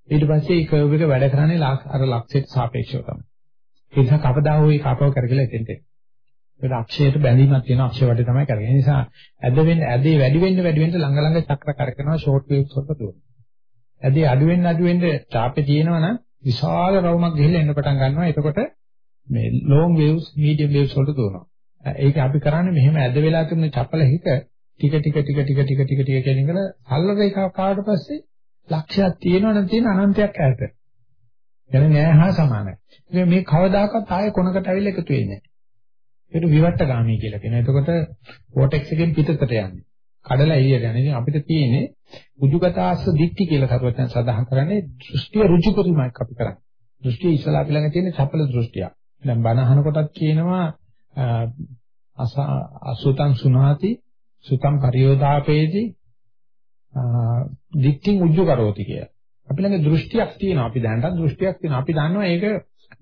ඊට පස්සේ මේ කර්ව් එක වැඩ කරන්නේ අර ලක්ෂයට සාපේක්ෂව තමයි. ඒ නිසා කවදා හෝ ඒ කපව කරගල එතෙන්ට. ඒක අක්ෂයට බැඳීමක් තියෙන අක්ෂය වලට තමයි කරන්නේ. ඒ නිසා ඇද වෙන්න ඇදේ වැඩි වෙන්න වැඩි වෙන්න ළඟ ළඟ චක්‍ර කරකිනවා ෂෝට් වේව්ස් වලට දුවන. ඇදේ අඩු වෙන්න අඩු වෙන්න තාපේ තියෙනවා නම් විශාල රවුමක් ගිහිල්ලා එන්න පටන් ගන්නවා. එතකොට මේ ලොං වේව්ස්, මීඩියම් වේව්ස් වලට දුවනවා. ඒක අපි කරන්නේ මෙහෙම ඇද වෙලා තිබුණ චපල හිත ටික ටික ටික ටික ටික ටික ටික කියන එකල සල්ල රේඛාව කාට පස්සේ ලක්ෂයක් තියෙනවනම් තියෙන අනන්තයක් ඈත. එන නෑ හා සමානයි. ඉතින් මේ කවදාකවත් ආයේ කොනකට ඇවිල්ලා එකතු වෙන්නේ නෑ. ඒක විවට්ටගාමී කියලා කියනවා. එතකොට වෝටෙක්ස් එකෙන් පිටතට යන්නේ. කඩලා එළියට යන්නේ. ඉතින් අපිට තියෙන්නේ උජුගතාස්ස දික්ටි කියලා කරුවෙන් සඳහන් කරන්නේ දෘෂ්ටිය රුචි කිරීමක් අපි කරන්නේ. දෘෂ්ටිය ඉස්සලා අපි ළඟ තියෙන චපල දෘෂ්ටිය. දැන් බණ අහනකොටත් කියනවා අසුතං සුනාති සුතං පරියෝදාපේති දික්ටිං උජ්ජු කරෝති කියලා. අපි ළඟ දෘෂ්ටියක් තියෙනවා. අපි දැනට දෘෂ්ටියක් තියෙනවා. අපි දන්නවා ඒක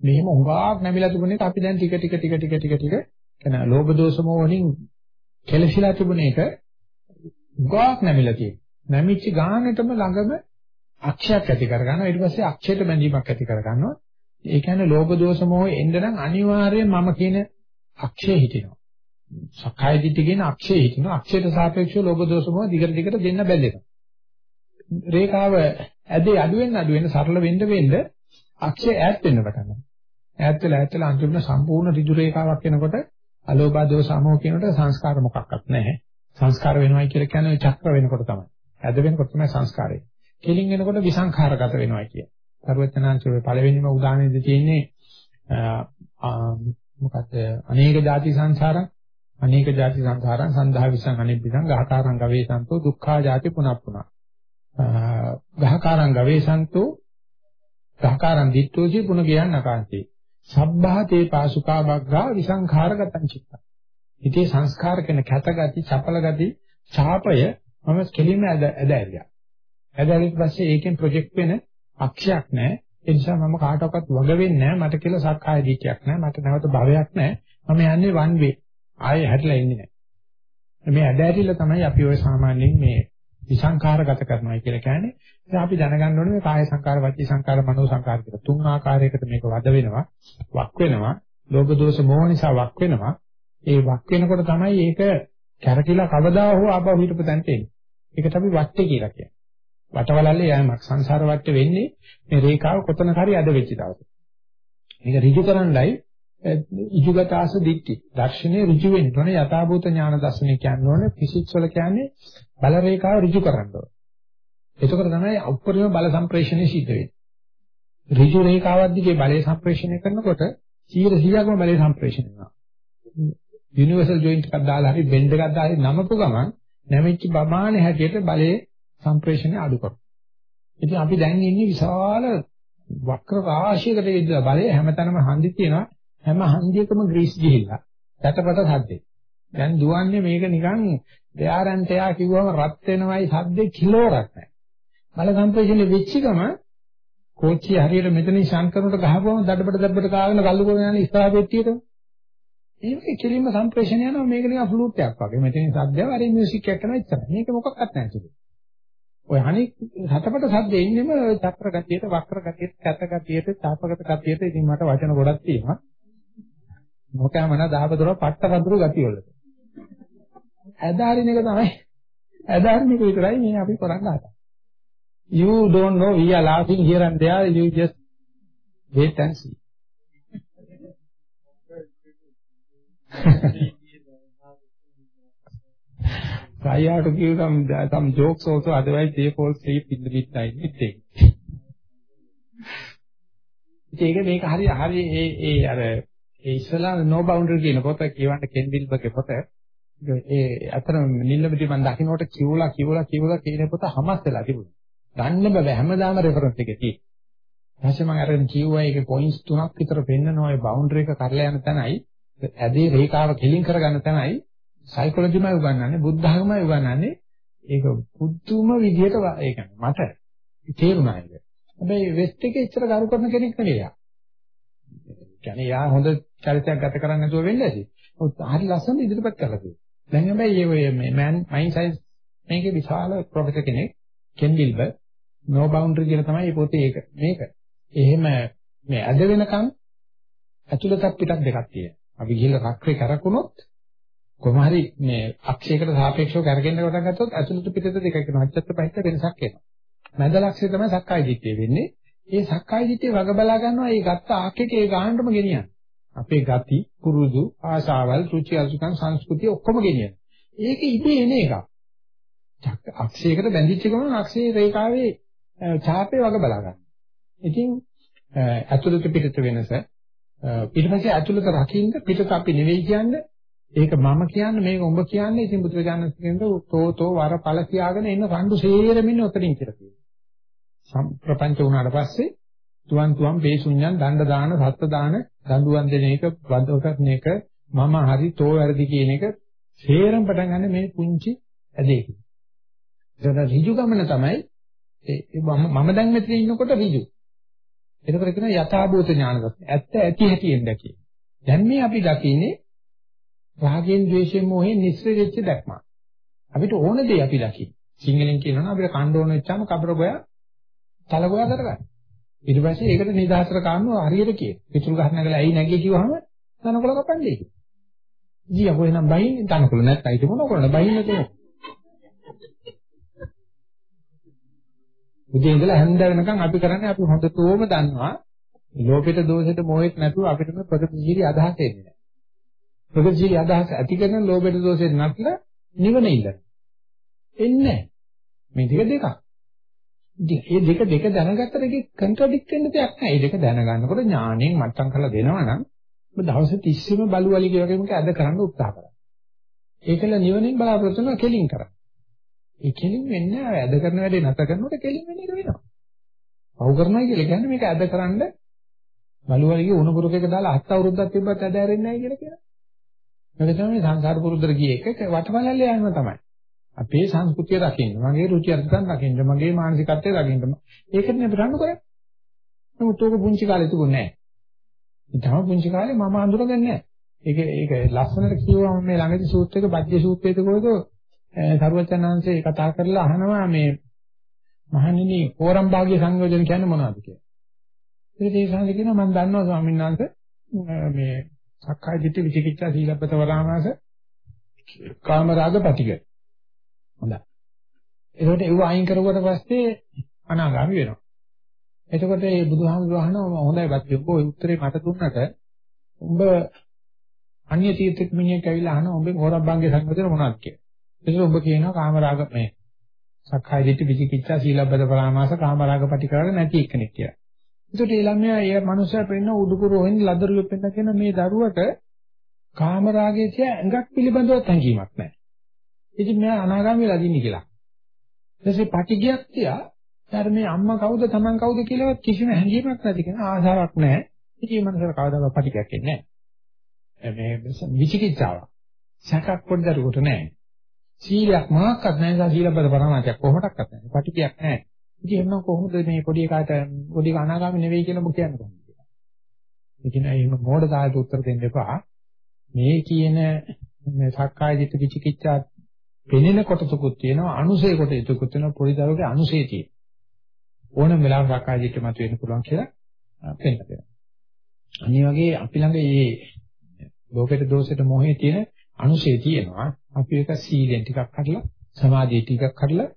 මෙහෙම හුඟක් නැමිලා තිබුණේ අපි දැන් ටික ටික ටික ටික ටික ටික කියන ලෝභ දෝෂ මොහොනින් කෙලසිලා තිබුණ එක හුඟක් නැමිලා තියෙනවා. නැමිච්ච ගානටම ළඟම අක්ෂයක් ඇති කරගන්නවා. ඊට පස්සේ අක්ෂයට බැඳීමක් ඇති කරගන්නවා. ඒ කියන්නේ ලෝභ දෝෂ මොහොය එන්න නම් අනිවාර්යයෙන් මම කියන අක්ෂය හිටිනවා. සක්කාය දිට්ඨිය කියන අක්ෂය හිටිනවා. අක්ෂයට සාපේක්ෂව ලෝභ දෝෂ මොහ දිගට දිගට දෙන්න බැඳෙනවා. රේඛාව ඇදේ අඩු වෙන අඩු වෙන සරල වෙන්න වෙන්න අක්ෂය ඈත් වෙන්න පටන් ගන්නවා. ඈත් වෙලා ඈත් වෙලා අන්තිමට සම්පූර්ණ ඍජු රේඛාවක් වෙනකොට අලෝභ දෝෂ අමෝහ කියනට සංස්කාර මොකක්වත් නැහැ. සංස්කාර වෙනවයි කියලා කියන්නේ චක්‍ර වෙනකොට තමයි. ඇද වෙනකොට තමයි සංස්කාරය. කෙලින් වෙනකොට විසංඛාරගත වෙනවයි කියන්නේ. සර්වඥාන්සෝගේ පළවෙනිම උදාහරණෙදි තියෙන්නේ මොකක්ද අනේක ಜಾති සංසාරං අනේක ಜಾති සංසාරං සන්දහා විසං අනිබ්බිසං ගහකාරං ගවේසන්තෝ දුක්ඛා ಜಾති පුනප්පුනා ගහකාරං ගවේසන්තෝ ගහකාරං දිට්ඨෝසි පුන ගියන් අකාන්තේ සබ්බාතේ පාසුකා බග්ගා විසංඛාරගතං චිත්ත. ඉතේ සංස්කාර කියන කැතගති චපල ගති ඡාපය මම කෙලින්ම ඇද ඇද ඇරියා ඇද ඇරියට පස්සේ ඒකෙන් ප්‍රොජෙක්ට් වෙන අක්ෂයක් නැහැ ඒ නිසා මම කාටවත් වග වෙන්නේ නැහැ මට කියලා සක්කාය දිටියක් නැහැ මට නැවත භවයක් නැහැ මම යන්නේ වන් වේ ආයේ හැදලා ඉන්නේ නැහැ මේ ඇද ඇරිලා තමයි අපි ওই සාමාන්‍යයෙන් මේ විසංඛාරගත කරනවා කියලා කියන්නේ. ඉතින් අපි දැනගන්න ඕනේ මේ කාය සංකාර, වචී සංකාර, මනෝ සංකාර කියලා තුන් ආකාරයකට මේක වද වෙනවා, වක් වෙනවා, ලෝභ දෝෂ මෝහ නිසා වක් වෙනවා. ඒ වක් වෙනකොට තමයි ඒක කැරකිලා කවදා හෝ ආපහු හිටපු තැනට එන්නේ. ඒකට අපි වට්ටේ කියලා කියන්නේ. වටවලල්ලේ යෑමක් සංසාර වට්ටේ වෙන්නේ මේ රේඛාව කොතනක හරි අද වෙච්ච දවසේ. මේක ඍජු කරන්නයි ඉජුගතාස දික්ටි. දර්ශනයේ ඍජු වෙන්න ඕනේ යථාභූත ඥාන දර්ශනය කියන්නේ ඕනේ ෆිසික්ස් වල කියන්නේ බල රේඛාව ඍජු කරන්න ඕනේ. එතකොට තමයි උපරිම බල සම්ප්‍රේෂණය සිද්ධ වෙන්නේ. ඍජු රේඛාවක් දිගේ බලය සම්ප්‍රේෂණය කරනකොට 100%ක්ම බලය සම්ප්‍රේෂණය වෙනවා. යුනිවර්සල් ජොයින්ට් එකක් දාලා හරි බෙන්ඩ් එකක් දාලා හරි නමපු ගමන් නැමිච්ච බමානේ හැටියට බලයේ සම්ප්‍රේෂණය අඩු කරනවා. ඉතින් අපි දැන් ඉන්නේ විශාල වක්‍ර රාශියකට විදිහට බලය හැමතැනම හන්දි තියෙනවා. හැම හන්දියකම ග්‍රීස් ගිහිල්ලා. යටපට සද්දේ. දැන් දුවන්නේ මේක නිකන් දෙආරන්ටයා කිව්වම රත් වෙනවයි සද්දේ කිලෝරක් නැහැ. බල සම්ප්‍රේෂණය වෙච්ච ගම කෝච්චිය හරියට මෙතනින් ශංකරනට ගහපුවම දඩබඩ දඩබඩ කාගෙන ගල්ලු කරගෙන යන ඉස්සරහ පෙට්ටියට. ඒකේ කෙලින්ම සම්ප්‍රේෂණය යනවා මේක නිකන් ෆ්ලූට් එකක් වගේ. මෙතනින් සද්දව හරි මියුසික් එකක් කරනවා ඉච්චරයි. මේක මොකක්වත් නැහැ ඒක. ඔය අනික් හතපට සද්දේ ඉන්නෙම චක්‍ර ගතියට, වක්‍ර ගතියට, කැත ගතියට, තාපගත ගතියට ඉතින් මට වචන ගොඩක් තියෙනවා. මොකෑම නා දහපතර පට්ට පඳුරු ගතිය වලට. ඇදාරින එක තමයි ඇදාරින එක විතරයි මේ අපි කරන්න හදන්නේ. You don't know we are laughing here and there you just wait and see. Try out to give some some jokes also otherwise they fall asleep in the midnight midday. ඒක මේක හරි හරි ඒ ඒ අර ඒ ඉස්සලා no boundary කියන පොත කියවන්න කෙන් බිල්බගේ පොත ඒ අතන නිල්ලපිටි මම දකින්නකොට කියවලා කියවලා කියවලා කියන පොත හමස් වෙලා තිබුණා. ගන්න බෑ හැමදාම රෙෆරන්ස් එකේ තියෙන්නේ. ඊපස්සේ මම අරගෙන කියුවා ඒකේ පොයින්ට්ස් තුනක් විතර පෙන්නනවා ඒ බවුන්ඩරි එක කරලා යන තැනයි ඇදී රේඛාව කෙලින් කරගන්න තැනයි සයිකොලොජිමයි උගන්වන්නේ බුද්ධ ධර්මයි උගන්වන්නේ ඒක පුදුම විදිහට ඒක මට තේරුණා ඒක. හැබැයි වෙස්ට් එකේ ඉච්චර කරු කරන කෙනෙක් නෙවෙයි යා. කියන්නේ යා හොඳ චරිතයක් ගත කරන්න නැතුව වෙන්නේ නැති. ඔත් හරි ලස්සන ඉදිරිපත් කරලා තියෙනවා. දැන් හැබැයි මේ මේ මෑන් මයින්ඩ් සයින්ස් මේකේ විශාල ප්‍රොෆෙසර් කෙනෙක් කෙන් බිල්බර් no boundary කියලා තමයි පොතේ ඒක. මේක. එහෙම මේ අද වෙනකන් ඇතුළතක් පිටක් දෙකක් තියෙනවා. අපි ගිහිල්ලා රක්‍රේ කරකුණොත් කොහොම හරි මේ අක්ෂයකට සාපේක්ෂව කරගෙන කොට ගත්තොත් ඇතුළත පිටත දෙකක් වෙනවා. අච්චත්ත පහිට වෙනසක් එනවා. මැද ලක්ෂය තමයි සක්කාය දිට්ඨිය වෙන්නේ. ඒ සක්කාය දිට්ඨිය වග බලා ගන්නවා ඒ ගත්ත ආකේක ඒ ගානටම ගෙනියන්න. අපේ ගති, පුරුදු, ආශාවල්, රුචි අරුචිකම්, සංස්කෘතිය ඔක්කොම ගෙනියන. ඒක ඉබේ එන එකක්. අක්ෂයකට බැඳිච්ච ගමන් අක්ෂයේ රේඛාවේ ඡාපේ වග බලා ගන්න. ඉතින් ඇතුළත පිටත වෙනස ඊට පස්සේ ඇතුළත රකින්න පිටත අපි නෙවෙයි කියන්නේ ඒක මම කියන්නේ මේක උඹ කියන්නේ ඉතින් බුදුරජාණන් කියන්නේ තෝතෝ වරපල කියාගෙන එන්න රණ්ඩු සේරෙමින් ඔතනින් කියලා කියනවා. ප්‍රපංච වුණාට පස්සේ තුවන් තුවන් බේසුඤ්ඤන් දණ්ඩ දාන සත්ත්ව දාන දඬුවම් දෙන එක වදවකන එක මම හරි තෝ වැරදි කියන එක සේරම පටන් ගන්න මේ පුංචි ඇදේකින්. ඒක ඍජු ගමන තමයි මම දැන් මෙතන ඉන්නකොට ඍජු. එතකොට කියන යථාභූත ඥාන දර්ශනය. ඇත්ත ඇති හැටියෙන් දැකීම. දැන් මේ අපි දකින්නේ රාගයෙන්, ද්වේෂයෙන්, මොහෙන් නිස්සරෙ වෙච්ච දැක්ම. අපිට ඕන දේ අපි දකින්න. සිංහලෙන් කියනවනම් අපිට කණ්ඩ ඕන වෙච්චාම කබර ගෝයා තල ගෝයා කරගන්න. ඊට පස්සේ ඒකට නිදහසට කාරණා හරියට කියන. පිටුල් ගහන නැගලා ඇයි නැගී කිව්වහම තනකොළ කපන්නේ ඒක. ජී අපෝ එනම් බයින් තනකොළ නැත්නම් ඒක මොන කරන්නේ බයින් නේද? උදේ ඉඳලා හැන්ද වෙනකන් අපි කරන්නේ අපි හොඳටම දන්නවා ලෝකෙට දෝෂෙට මොහෙත් නැතුව අපිට මේ ප්‍රගතිශීලී අදහස එන්නේ නැහැ. ප්‍රගතිශීලී අදහස ඇති කරන ලෝකෙට දෝෂෙට නැත්නම් නිවන ඉල්ලන. එන්නේ මේ දෙක දෙකක්. මේ දෙක දෙක දැනගත්තට ඒකේ කන්ට්‍රඩික්ට් වෙන්න දෙයක් නැහැ. මේ දෙක දැනගන්නකොට ඥාණයෙන් මට්ටම් කරලා දෙනවා නම් ඔබ දවස් 30ෙම බලු වලිගේ වගේ මේක ඇද කරන්න උත්සාහ කරා. ඒකල නිවනින් බලාපොරොත්තු වෙනවා කෙලින් කරා. ඒ කෙලින් වෙන්නේ ඇද කරන වැඩේ නැත කරනකොට කෙලින් වෙන එක වෙනවා. පව් කරනවා කියලා කියන්නේ මේක ඇද කරන්න බලුවලිගේ උණු පුරුකයක දාලා හත් අවුරුද්දක් තිබ්බත් ඇද ඇරෙන්නේ නැහැ කියලා කියනවා. මේක තමයි සංසාර පුරුද්දට ගිය එක වටවලල්ල යනවා තමයි. අපේ සංස්කෘතිය රකින්න, මගේ රුචි අරුචිකම් රකින්න, මගේ මානසිකත්වය රකින්න. ඒකත් නේ බලන්න කරන්නේ. නමුත් ඕක පුංචි කාලේ තිබුණේ නැහැ. ඉතම පුංචි කාලේ මම අඳුරගන්නේ නැහැ. ඒක ඒක ලස්සනට කියවම මේ ළඟදී සූත්‍රයක බද්ධ සූත්‍රයේද කොහෙද සරුවචනාංශේ කතා කරලා අහනවා මේ මහණෙනි කෝරම් භාග්‍ය සංයෝජන කියන්නේ මොනවද කියලා. ඒ දේශාංශ කියනවා මම දන්නවා ස්වාමීන් වහන්සේ මේ සක්කාය දිට්ඨි විචිකිච්ඡා සීලබ්බත වරාමාස කාමරාග පටිග. හොඳයි. ඒකට ඒව අයින් කරුවට පස්සේ අනාගාමි වෙනවා. එතකොට මේ බුදුහාමුදුරුවෝ අහනවා හොඳයි බත් ඔබ උත්තරේ මට දුන්නට උඹ අන්‍ය තීර්ථක මිනිහෙක් ඇවිල්ලා අහනවා උඹේ හොරබ්බන්ගේ සංගතන මොනවද කියලා. ඒක ඔබ කියනවා කාමරාග මේ සක්කාය දිට්ඨි විචිකිච්ඡා සීලබ්බත පරාමාස කාමරාග පටිකාර නැති එකනේ කියලා. ඒකට ඒ ළමයා ඒ මනුස්සයා පෙන්න උඩුකුරු හොයින් ලදරුවෙ පෙන්න කියන මේ දරුවට කාමරාගයේ තිය ඇඟක් පිළිබඳව තැඟීමක් නැහැ. ඉතින් මෙයා අනාගාමී වෙලා දින්නේ කියලා. ඊටසේ පටිගයක් තියා ඊට මේ අම්මා කවුද Taman කවුද කියලා කිසිම හැඟීමක් නැති කෙනා ආසාවක් නැහැ. ඉතින් මේ මනසට කවදාවත් පටිගයක් එන්නේ නැහැ. මේ විචිකිච්ඡාව. සැකක් පොඩ්ඩකට නැහැ. සීලයක් මොනක්වත් නැහැ නිසා සීලබ්බත පරමාර්ථයක් කොහොමඩක්වත් නැහැ. පටිගයක් නැහැ. ඉතින් එන්න කොහොමද මේ පොඩි එකාට පොඩි අනාගාමී නෙවෙයි කියලා මොක කියන්නේ කොහොමද? ඒ කියන්නේ එහෙම මෝඩ දායට උත්තර දෙන්න එපා. මේ කියන මේ සක්කාය දිට්ඨි විචිකිච්ඡා පෙනෙන කොටසකුත් තියෙනවා අනුසය කොටසකුත් තියෙනවා පොඩි දරුවගේ අනුසය තියෙනවා. ඕනම වෙලාවක සක්කාය දිට්ඨිය මත වෙන්න පුළුවන් කියලා පෙන්නන දෙනවා. අනිත් වගේ අපි ළඟ මේ ලෝකෙට දෝෂෙට මොහේ තියෙන අනුසය තියෙනවා. අපි ඒක සීලෙන් ටිකක් කඩලා සමාධිය ටිකක් කඩලා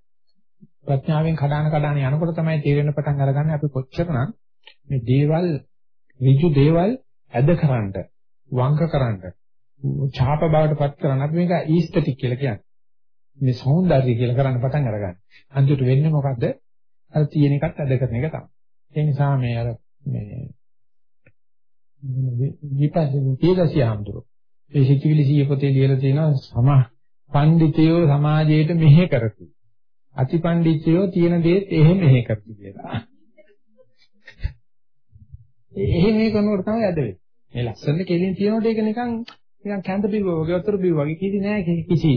ප්‍රඥාවෙන් කඩාන කඩාන යනකොට තමයි තේරෙන පටන් අරගන්නේ අපි කොච්චරනම් මේ දේවල් ඍජු දේවල් ඇදකරන්න වංකකරන්න ඡාප බවට පත් කරන්න අපි මේක ඊස්තටික් කියලා කියන්නේ. මේ సౌందර්යය කියලා කරන්න පටන් අරගන්න. අන්තිමට වෙන්නේ මොකද්ද? අර තියෙන එකත් ඇද කරන එක තමයි. ඒ නිසා මේ අර මේ විපස්සී කීලසිය හඳුරු. ඒ සිතිවිලි සිය පොතේ ලියලා තියෙනවා සම පඬිතයෝ සමාජයට මෙහෙ කරති. අතිපණ්ඩිතයෝ තියෙන දේත් එහෙම මෙහෙ කරති කියලා. එහෙම මේ කරනකොට තමයි ඇද වෙන්නේ. මේ ලස්සන කෙලින් තියෙනකොට ඒක නිකන් නිකන් කැඳ බිව්වා වගේ වතුර බිව්වා වගේ කිසි නෑ කිසි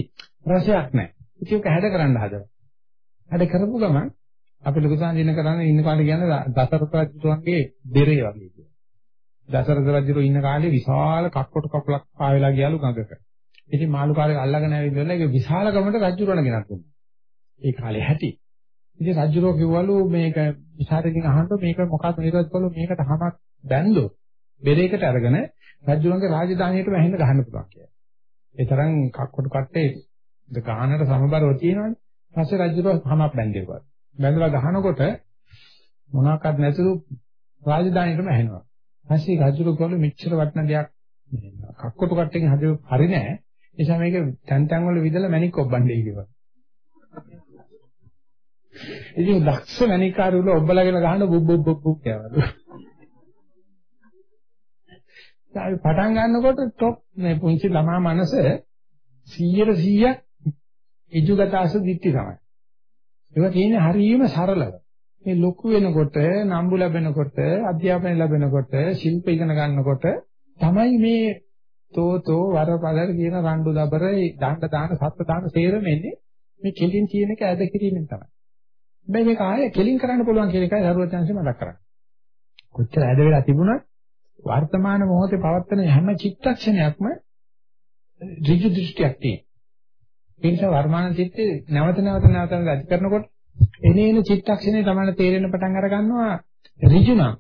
රසයක් නෑ. ඉතින් ඒක හැද කරන්න හදනවා. හැද කරපු ගමන් අපි ලොකු සාන්දින කරන්නේ ඉන්න කාලේ කියන්නේ දසරථ රජුගේ දෙරේ වගේ කියලා. දසරථ රජු ඉන්න කාලේ විශාල කක්කොට කකුලක් පාවෙලා ගියලු ගඟක. ඉතින් මාළු කාලේ අල්ලගෙන ඇවිල්ලා ඒක විශාල ගමකට රජු රණ ගෙනත් දුන්නා. ඒ කාලේ හැටි. ඉතින් රජුරෝ කිව්වලු මේක විසාරකින් අහන්න මේක මොකක්ද මේකත් කළො මේකට හමක් බැන්දොත් බෙරේකට අරගෙන රජුරන්ගේ රාජධානියටම ඇහෙන්න ගහන්න පුළුවන් කියලා. ඒ තරම් කක්කොට කට්ටේ ගානට සමබරව තියෙනවනේ. ඊපස්සේ රජුරෝ හමක් බැන්දේවා. බැඳලා ගහනකොට මොනවාක්වත් නැතුළු රාජධානියටම ඇහෙනවා. ඊපස්සේ රජුරෝ කවල මෙච්චර වටින දෙයක් කක්කොට කට්ටෙන් හදේ හරි නෑ. ඒ නිසා මේක තැන් තැන් වල විදලා මැණික් ඔබ්බන්නේ කියලා. ඉතින් දක්ෂ මැණිකාරු වල ඔබලාගෙන ගහන බුබ් බුබ් බුබ් බුබ් කියවලු. අපි පටන් ගන්නකොට টොප් මේ පුංචි ළමා මනස 100ට 100ක් ඉජුගතස දිට්ටි තමයි. ඒක තියෙන්නේ හරියම සරලව. මේ ලොකු වෙනකොට, නම්බු ලැබෙනකොට, අධ්‍යාපනය ලැබෙනකොට, ශිල්ප ඉගෙන ගන්නකොට තමයි මේ තෝතෝ වරපලර කියන රණ්ඩු දබර දණ්ඩ දාන සත්ත්ව දාන සේරම එන්නේ මේ කෙලින් තියෙන එක ඇද කිරීමෙන් තමයි. හැබැයි මේක ආයෙ කෙලින් කරන්න පුළුවන් කියන එකයි සරුවචාන්සේ මතක් කරන්නේ. කොච්චර ඇද වෙලා තිබුණත් වර්තමාන මොහොතේ පවත්තන හැම චිත්තක්ෂණයක්ම ඍජු දෘෂ්ටියක් තියෙනවා. ඒ නිසා වර්මාන චිත්තේ නැවත නැවත නැවත ඇති කරනකොට එනේන චිත්තක්ෂණේ තමයි තේරෙන්න පටන් අර ගන්නවා ඍජුණා.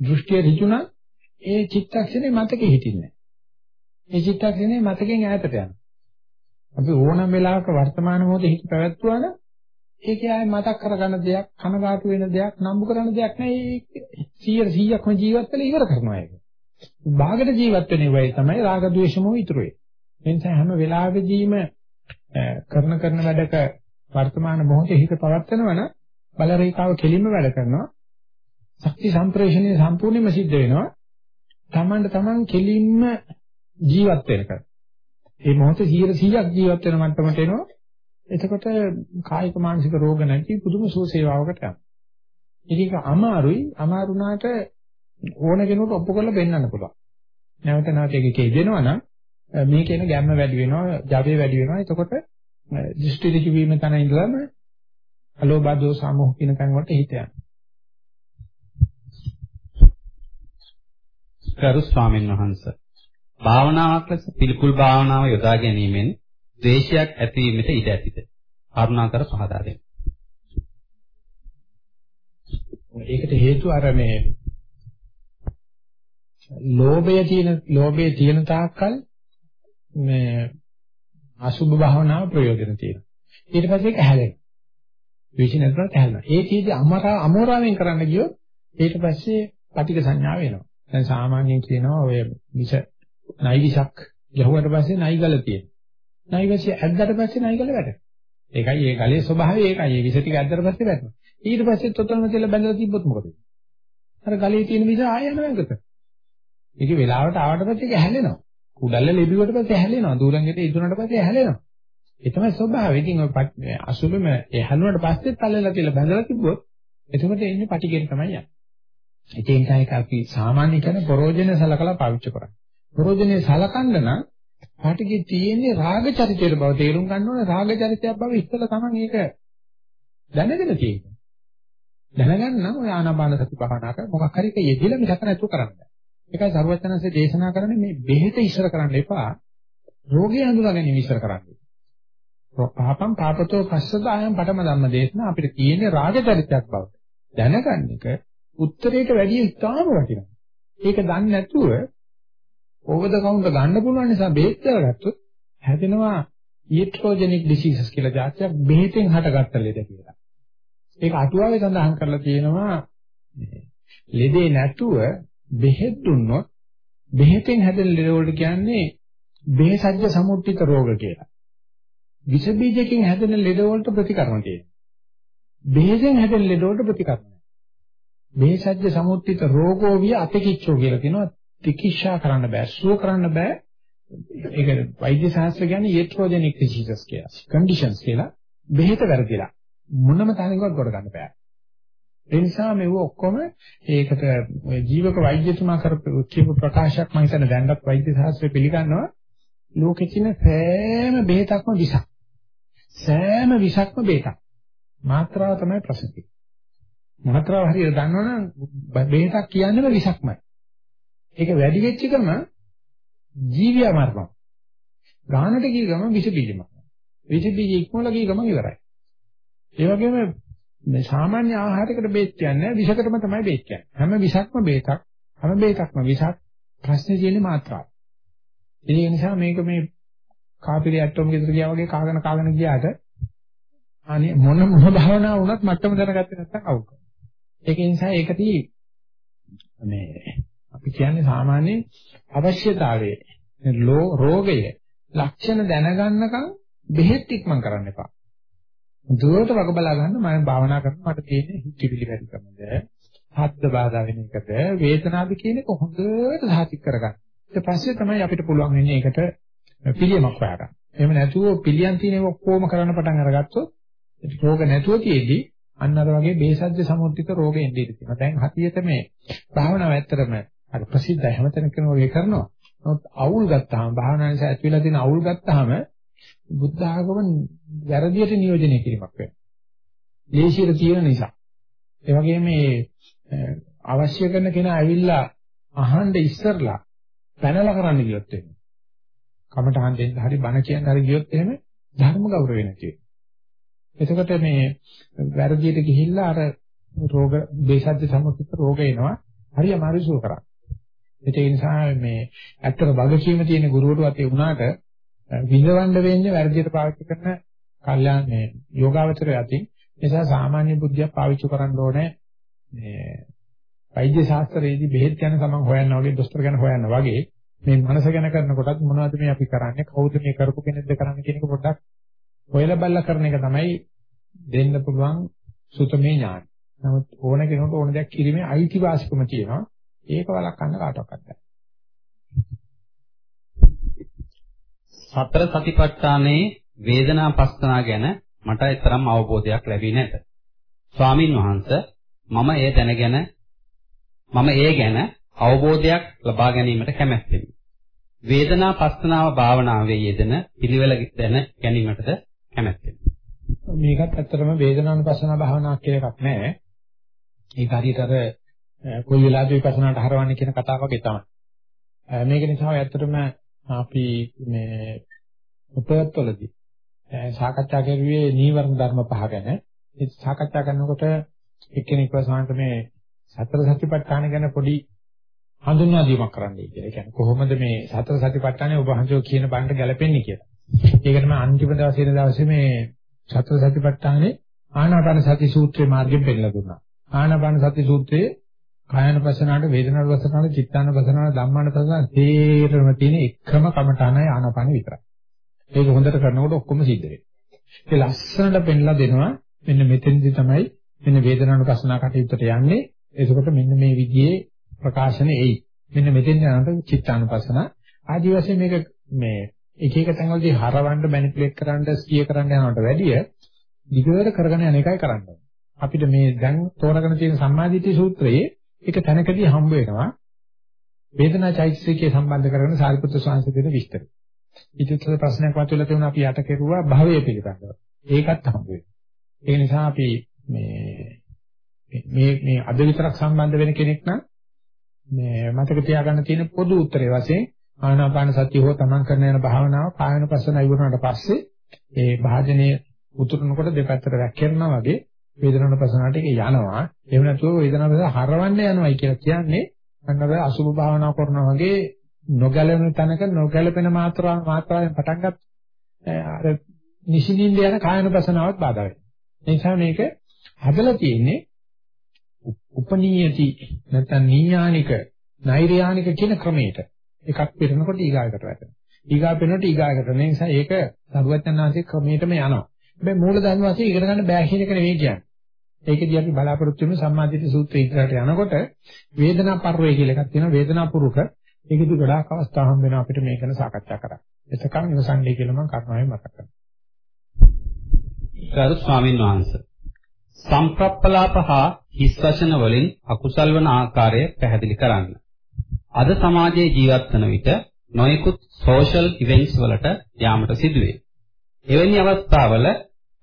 දෘෂ්ටිය ඍජුණා ඒ චිත්තක්ෂණේ මතකෙ හිටින්නේ. ඒ චිත්තක්ෂණේ මතකෙන් ඈතට යනවා. අපි ඕනම වෙලාවක වර්තමාන මොහොතේ හිත පැවැත්වුවා නම් ඒකේ ආයේ මතක් කරගන්න දෙයක්, කනගාටු වෙන දෙයක්, නම්බු කරන දෙයක් නෑ. ඒක 100 100ක්ම ජීවත් වෙලා ඉවර කරනවා ඒක. භාගට ජීවත් වෙන වෙයි තමයි රාග ద్వේෂ මොහ ඉතුරු වෙන්නේ. ඒ නිසා හැම වෙලාවෙදීම කරන කරන වැඩක වර්තමාන මොහොතේ හිත පවත්නවන බල රේඛාව කෙලින්ම වැඩ කරනවා. ශක්ති සම්ප්‍රේෂණය සම්පූර්ණයෙන්ම සිද්ධ වෙනවා. තමන්ට තමන් කෙලින්ම ජීවත් වෙනකන්. ඒ මොහොතේ 100ක් ජීවත් වෙන මට්ටමට එනවා. එතකොට කායික මානසික රෝග නැති පුදුම සුවසේවාවකට යනවා. ඉතින් අමාරුයි අමාරුනාට ඕන කෙනෙකුට ඔප්පු කරලා පෙන්වන්න පුළුවන්. නැවත නැවත ඒක කියනවා නම් මේ කියන ගැම්ම වැඩි වෙනවා, ජවය වැඩි වෙනවා. එතකොට දෘෂ්ටි ඍජු වීම තන ඉඳලම අලෝබදෝ සමෝහ කියන තැන් වලට හිත යනවා. ගරු ස්වාමීන් වහන්සේ භාවනාවක් ලෙස පිළිකුල් භාවනාව යොදා ගැනීමෙන් ද්වේෂයක් ඇතිවීමට ඉඩ ඇතිද? කරුණාකර පහදා දෙන්න. ඒකට හේතුව අර මේ ලෝභය තියෙන ලෝභයේ තියෙන තාක්කල් මේ අසුභ භාවනාව ප්‍රයෝජන තියෙනවා. ඊට පස්සේ ඒක ඇහැලෙනවා. විචින නැතුනත් ඇහැලෙනවා. ඒ කීදී අමරා අමෝරාවෙන් කරන්න ගියොත් ඊට පස්සේ පටික සංඥාව එනවා. දැන් සාමාන්‍යයෙන් කියනවා ඔය විෂ නයි විෂක් ගැහුවට පස්සේ නයි ගල තියෙනවා. නයි විෂය ඇද්දට පස්සේ නයි ගල වැටෙනවා. ඒකයි ඒ ගලේ ස්වභාවය ඒකයි. ඒ විෂ ටික ඇද්දට පස්සේ වැටෙනවා. ඊට පස්සේ තොතල්ම තියලා බැඳලා තිබ්බොත් මොකද? අර ගලේ තියෙන විෂ ආය යනවා එකට. ඒක වෙලාවට ආවට පස්සේ ඒක හැලෙනවා. කුඩල්ල ලැබුවට පස්සේ හැලෙනවා. දූරංගෙට ඉදුණාට පස්සේ හැලෙනවා. ඒ තමයි ස්වභාවය. ඉතින් ඔය අසුබෙම ඒ හැලුණාට පස්සෙත් තල්ලලා තියලා බැඳලා තිබ්බොත් එතකොට එන්නේ පටිගෙට තමයි යන්නේ. ඒ නිසා අපි සාමාන්‍ය කියන ප්‍රෝජන සලකලා පාවිච්චි කරන්නේ. ප්‍රෝජනේ සලකන්න නම් පටිගේ තියෙන්නේ රාග චරිතයේ බව තේරුම් ගන්න ඕනේ. රාග චරිතයක් බව ඉස්සෙල්ලා තමයි ඒක දැනගෙන තියෙන්නේ. දැනගන්න නම් ඔය ආනාපාන සති භාවනා කර මොකක් හරි එක යෙදිලා මිසක නැතුව කරන්න බෑ. ඒකයි සරුවචනන්සේ දේශනා කරන්නේ මේ බෙහෙත ඉස්සර කරන්න එපා. රෝගය හඳුනා ගැනීම ඉස්සර කරන්න. පාපම් පාපතෝ පස්සදායම් පඨම ධම්ම දේශනා අපිට තියෙන්නේ රාග චරිතයක් බව. දැනගන්න එක උත්තරයට වැඩිය ඉතාම වටිනවා. ඒක දන්නේ නැතුව ඕවර් ද කවුන්ටර් ගන්න පුළුවන් නිසා බෙහෙත් ගත්තොත් හැදෙනවා ඊට්‍රොජෙනික් ඩිසීසස් කියලා જાතියක් බෙහෙතෙන් හටගත්ත ලෙඩ කියලා. ඒක අටුවාවේ සඳහන් කරලා තියෙනවා ලෙඩේ නැතුව බෙහෙත් දුන්නොත් බෙහෙතෙන් හැදෙන ලෙඩ වලට කියන්නේ බෙහෙසජ්‍ය සමුත්තිත රෝග කියලා. විස බීජකින් හැදෙන ලෙඩ වලට ප්‍රතිකර්ම තියෙනවා. බෙහෙතෙන් හැදෙන ලෙඩ වලට ප්‍රතිකර්ම නැහැ. බෙහෙසජ්‍ය සමුත්තිත රෝගෝ විය අතිකිච්ඡෝ කියලා කියනවා. තිකිෂා කරන්න බෑ, සුව කරන්න බෑ. ඒක වෛද්‍ය ශාස්ත්‍ර කියන්නේ ඊට්‍රොජෙනික් ඩිසීසස් කියලා. කන්ඩිෂන්ස් කියලා බෙහෙත වැරදිලා. මොනම තැනකවත් ගොඩ ගන්න බෑ. ඒ නිසා මේව ඔක්කොම ඒකට ඔය ජීවක වෛද්‍යතුමා කරපු කියපු ප්‍රකාශයක් මම හිතන්නේ දැන්වත් වෛද්‍ය ශාස්ත්‍රය පිළිගන්නවා. ලෝකෙ තියෙන සෑම බෙහෙතක්ම විසක්. සෑම විසක්ම බෙහෙතක්. මාත්‍රාව තමයි ප්‍රසිද්ධි මාත්‍රාව හරියට දන්නවනම් බෙහෙතක් කියන්නේම විසක්මයි. ඒක වැඩි වෙච්ච ගම ජීවියා මරනවා ගානට ගිය ගම විස බීජම විස බීජ ඉක්මවල ගිය ගම ඉවරයි. ඒ වගේම මේ සාමාන්‍ය ආහාරයකට බේත් කියන්නේ විෂකටම තමයි බේත් කියන්නේ. හැම විෂක්ම බේතක්. හැම බේතක්ම විෂක්. ප්‍රශ්නේ තියෙන්නේ මාත්‍රාව. ඒ නිසා මේක මේ කාපිරි ඇටෝම් ගෙදර ගියා වගේ කාගෙන කාගෙන ගියාට අනේ මොන මොන භාවනාව වුණත් මට්ටම දැනගත්තේ නැත්නම් අවුල්. ඒක නිසා ඒකදී මේ අපි කියන්නේ සාමාන්‍ය අවශ්‍යතාවයේ රෝගය ලක්ෂණ දැනගන්නකම් බෙහෙත් ඉක්මන් කරන්න එපා. දුරට වග බලා ගන්න මම භාවනා කරනවා මට තියෙන්නේ හිතිවිලි වැඩිකමද හද්ද බාධා වෙන එකද වේදනාවද කියන එක හොඳට සාතික කරගන්න. ඊට පස්සේ තමයි අපිට පුළුවන් වෙන්නේ ඒකට පිළියමක් හොයාගන්න. එහෙම නැතුව පිළියම් තියෙන ඔක්කොම කරන්න පටන් අරගත්තොත් රෝග නැතුව තියේදී අන්න අර වගේ බේසජ්‍ය සමුද්දිත රෝගෙ එන්නේ ඉතිනවා. දැන් හතියට මේ භාවනාව ඇත්තටම අර ප්‍රසිද්ධ හැමතැනම කරන වගේ කරනවා. නමුත් අවුල් ගත්තාම භාවනාව නිසා ඇතිවෙලා තියෙන අවුල් ගත්තාම බුද්ධ ආගම වැරදියට නියෝජනය කිරීමක් වෙනවා. දේශීය තියෙන නිසා. ඒ වගේම මේ අවශ්‍ය කරන කෙනා ඇවිල්ලා අහන්න ඉස්සරලා පැනලා කරන්න ගියොත් එහෙම. කමටහන් දෙන්න හරි බණ කියන්න හරි ගියොත් එහෙම ධර්ම ගෞරවය නැති වෙනවා. එතකොට මේ වැරදියට ගිහිල්ලා අර රෝග දේශාද්‍ය සමුත් රෝග එනවා. හරි අමාරු සුව කරා. ඒ නිසා මේ ඇත්තට වගකීම තියෙන ගුරුවරු අතේ වුණාට විඳවන්න වෙන්නේ වැරදියට පාවිච්චි කරන කල්යාණ මේ යෝගාවචරය අතින් නිසා සාමාන්‍ය බුද්ධිය පාවිච්චි කරන්න ඕනේ මේ වෛද්‍ය ශාස්ත්‍රයේදී බෙහෙත් යන සමන් හොයන්න වගේ දොස්තර ගැන හොයන්න වගේ මේ මනස ගැන කරනකොටත් මොනවද මේ අපි කරන්නේ කවුද මේ කරපු කෙනෙක්ද කරන්නේ කියන එක පොඩ්ඩක් හොයලා බලලා කරන එක තමයි දෙන්න පුළුවන් සුතමේ ඥාන. නමුත් ඕන කෙනෙකුට ඕන දෙයක් කිරීමේ අයිතිවාසිකම තියෙනවා. ඒක වළක්වන්න කාටවත් බැහැ. සතර සතිපට්ඨානයේ වේදනා පස්සනා ගැන මට තරම් අවබෝධයක් ලැබී නැත. ස්වාමින් වහන්සේ මම එය දැනගෙන මම ඒ ගැන අවබෝධයක් ලබා ගැනීමට කැමැත්තෙමි. වේදනා පස්සනාව භාවනාවේ යෙදෙන පිළිවෙල දැන ගැනීමටද කැමැත්තෙමි. මේකත් ඇත්තටම වේදනානුපස්සන භාවනාවක් කියලා එකක් නැහැ. ඒක හරියට අර කොයි වෙලාවද විපස්සනාට හරවන්නේ කියන කතාව වගේ තමයි. මේක නිසා ඇත්තටම අපි මේ උපයත්වලදී සාකච්ඡා කරුවේ නීවරණ ධර්ම පහ ගැන. ඒ සාකච්ඡා කරනකොට එක්කෙනෙක් වසාන්ත මේ සතර සතිපට්ඨාන ගැන පොඩි හඳුන්වා දීමක් කරන්නයි කියලා. ඒ කියන්නේ කොහොමද මේ සතර සතිපට්ඨානේ ඔබ හංසෝ කියන බණ්ඩ ගැලපෙන්නේ කියලා. ඒකට මම අන්තිම දවසේ දවසේ මේ සතර සතිපට්ඨානේ ආනාපාන සති සූත්‍රයේ මාර්ගයෙන් පෙන්නලා දුන්නා. ආනාපාන සති සූත්‍රයේ කායනපසනාට වේදනානුපසනාට චිත්තානුපසනාට ධම්මානුපසනාට තේරම තියෙන එකම කමඨානයි ආනාපාන විතරයි. ඒක හොඳට කරනකොට ඔක්කොම සිද්ධ වෙනවා. ඒ ලස්සනට පෙන්ලා දෙනවා මෙන්න මෙතෙන්දි තමයි මෙන්න වේදනානුපසනාව කටයුත්තට යන්නේ. එතකොට මෙන්න මේ විදිහේ ප්‍රකාශන එයි. මෙන්න මෙතෙන් යනකොට චිත්තානුපසන ආදි වශයෙන් මේක මේ එක එක තැන්වලදී හරවන්න මැනිපියුලේට් කරන්න ස්කිය කරන්න යනවට වැඩිය දිගට කරගෙන යන එකයි කරන්න අපිට මේ දැන් තෝරගෙන තියෙන සම්මාදිට්ඨි සූත්‍රයේ එක තැනකදී හම්බ වෙනවා වේදනා චෛතසිකයේ සම්බන්ධ කරගෙන සාරිපුත්‍ර ස්වාමීන් වහන්සේ විස්තර. ඊටතර ප්‍රශ්නයක් වතුලා තියුණා අපි යට කෙරුවා භවය පිළිබඳව. ඒකත් හම්බ වෙනවා. ඒ නිසා අපි මේ මේ මේ අද විතරක් සම්බන්ධ වෙන කෙනෙක් නම් මේ මතක තියාගන්න තියෙන පොදු උත්තරේ වශයෙන් ආනාපාන සතිය හෝ තමන් කරන යන භාවනාව කායන පස්සන ඉවරනට පස්සේ ඒ භාජනයේ උතුරනකොට දෙපැත්තට වැක්කිරනවා වගේ වේදනාන පස්සනට ඒක යනවා එහෙම නැතුව වේදනාව පස්ස හරවන්න යනවායි කියලා කියන්නේ අන්නව අසුභ භාවනාව කරනවා වගේ නොගැලෙන තැනක නොගැලපෙන මාත්‍රා මාත්‍රාවෙන් පටන් ගන්න අර නිසින්ින්ද යන කායන පස්සනාවත් බාධා වෙනවා ඒ නිසා මේක හදලා තියෙන්නේ උපනීයති නැත්නම් නීයානික නෛර්යානික කියන ක්‍රමයට එකක් පෙරනකොට ඊගායකට වැටෙනවා. ඊගා පෙරනකොට ඊගායකට. ඒ නිසා ඒක සරුවචනාංශයේ ක්‍රමයටම යනවා. හැබැයි මූල ධර්ම වශයෙන් ඉගෙන ගන්න බෑ කියන එක නෙවෙයි කියන්නේ. ඒකදී අපි බලාපොරොත්තු වෙන සම්මාදිට සූත්‍රය ඉදිරියට යනකොට වේදනා පරිවේ කියලා එකක් තියෙනවා වේදනා පුරුක. ඒකදී ගොඩාක් අවස්ථා හම් වෙනවා අපිට මේක ගැන සාකච්ඡා කරන්න. එතකන් ඉවසන්නේ කියලා මම කර්මාවෙන් මතක් කරනවා. ගරු ස්වාමීන් වහන්සේ සම්ප්‍රප්පලාප හා හිස් වචන වලින් අකුසල් වන ආකාරය පැහැදිලි කරන්න. අද සමාජයේ ජීවත් වන විට නොයෙකුත් සෝෂල් ඉවෙන්ට්ස් වලට යාමට සිදුවේ. එවැනි අවස්ථාවල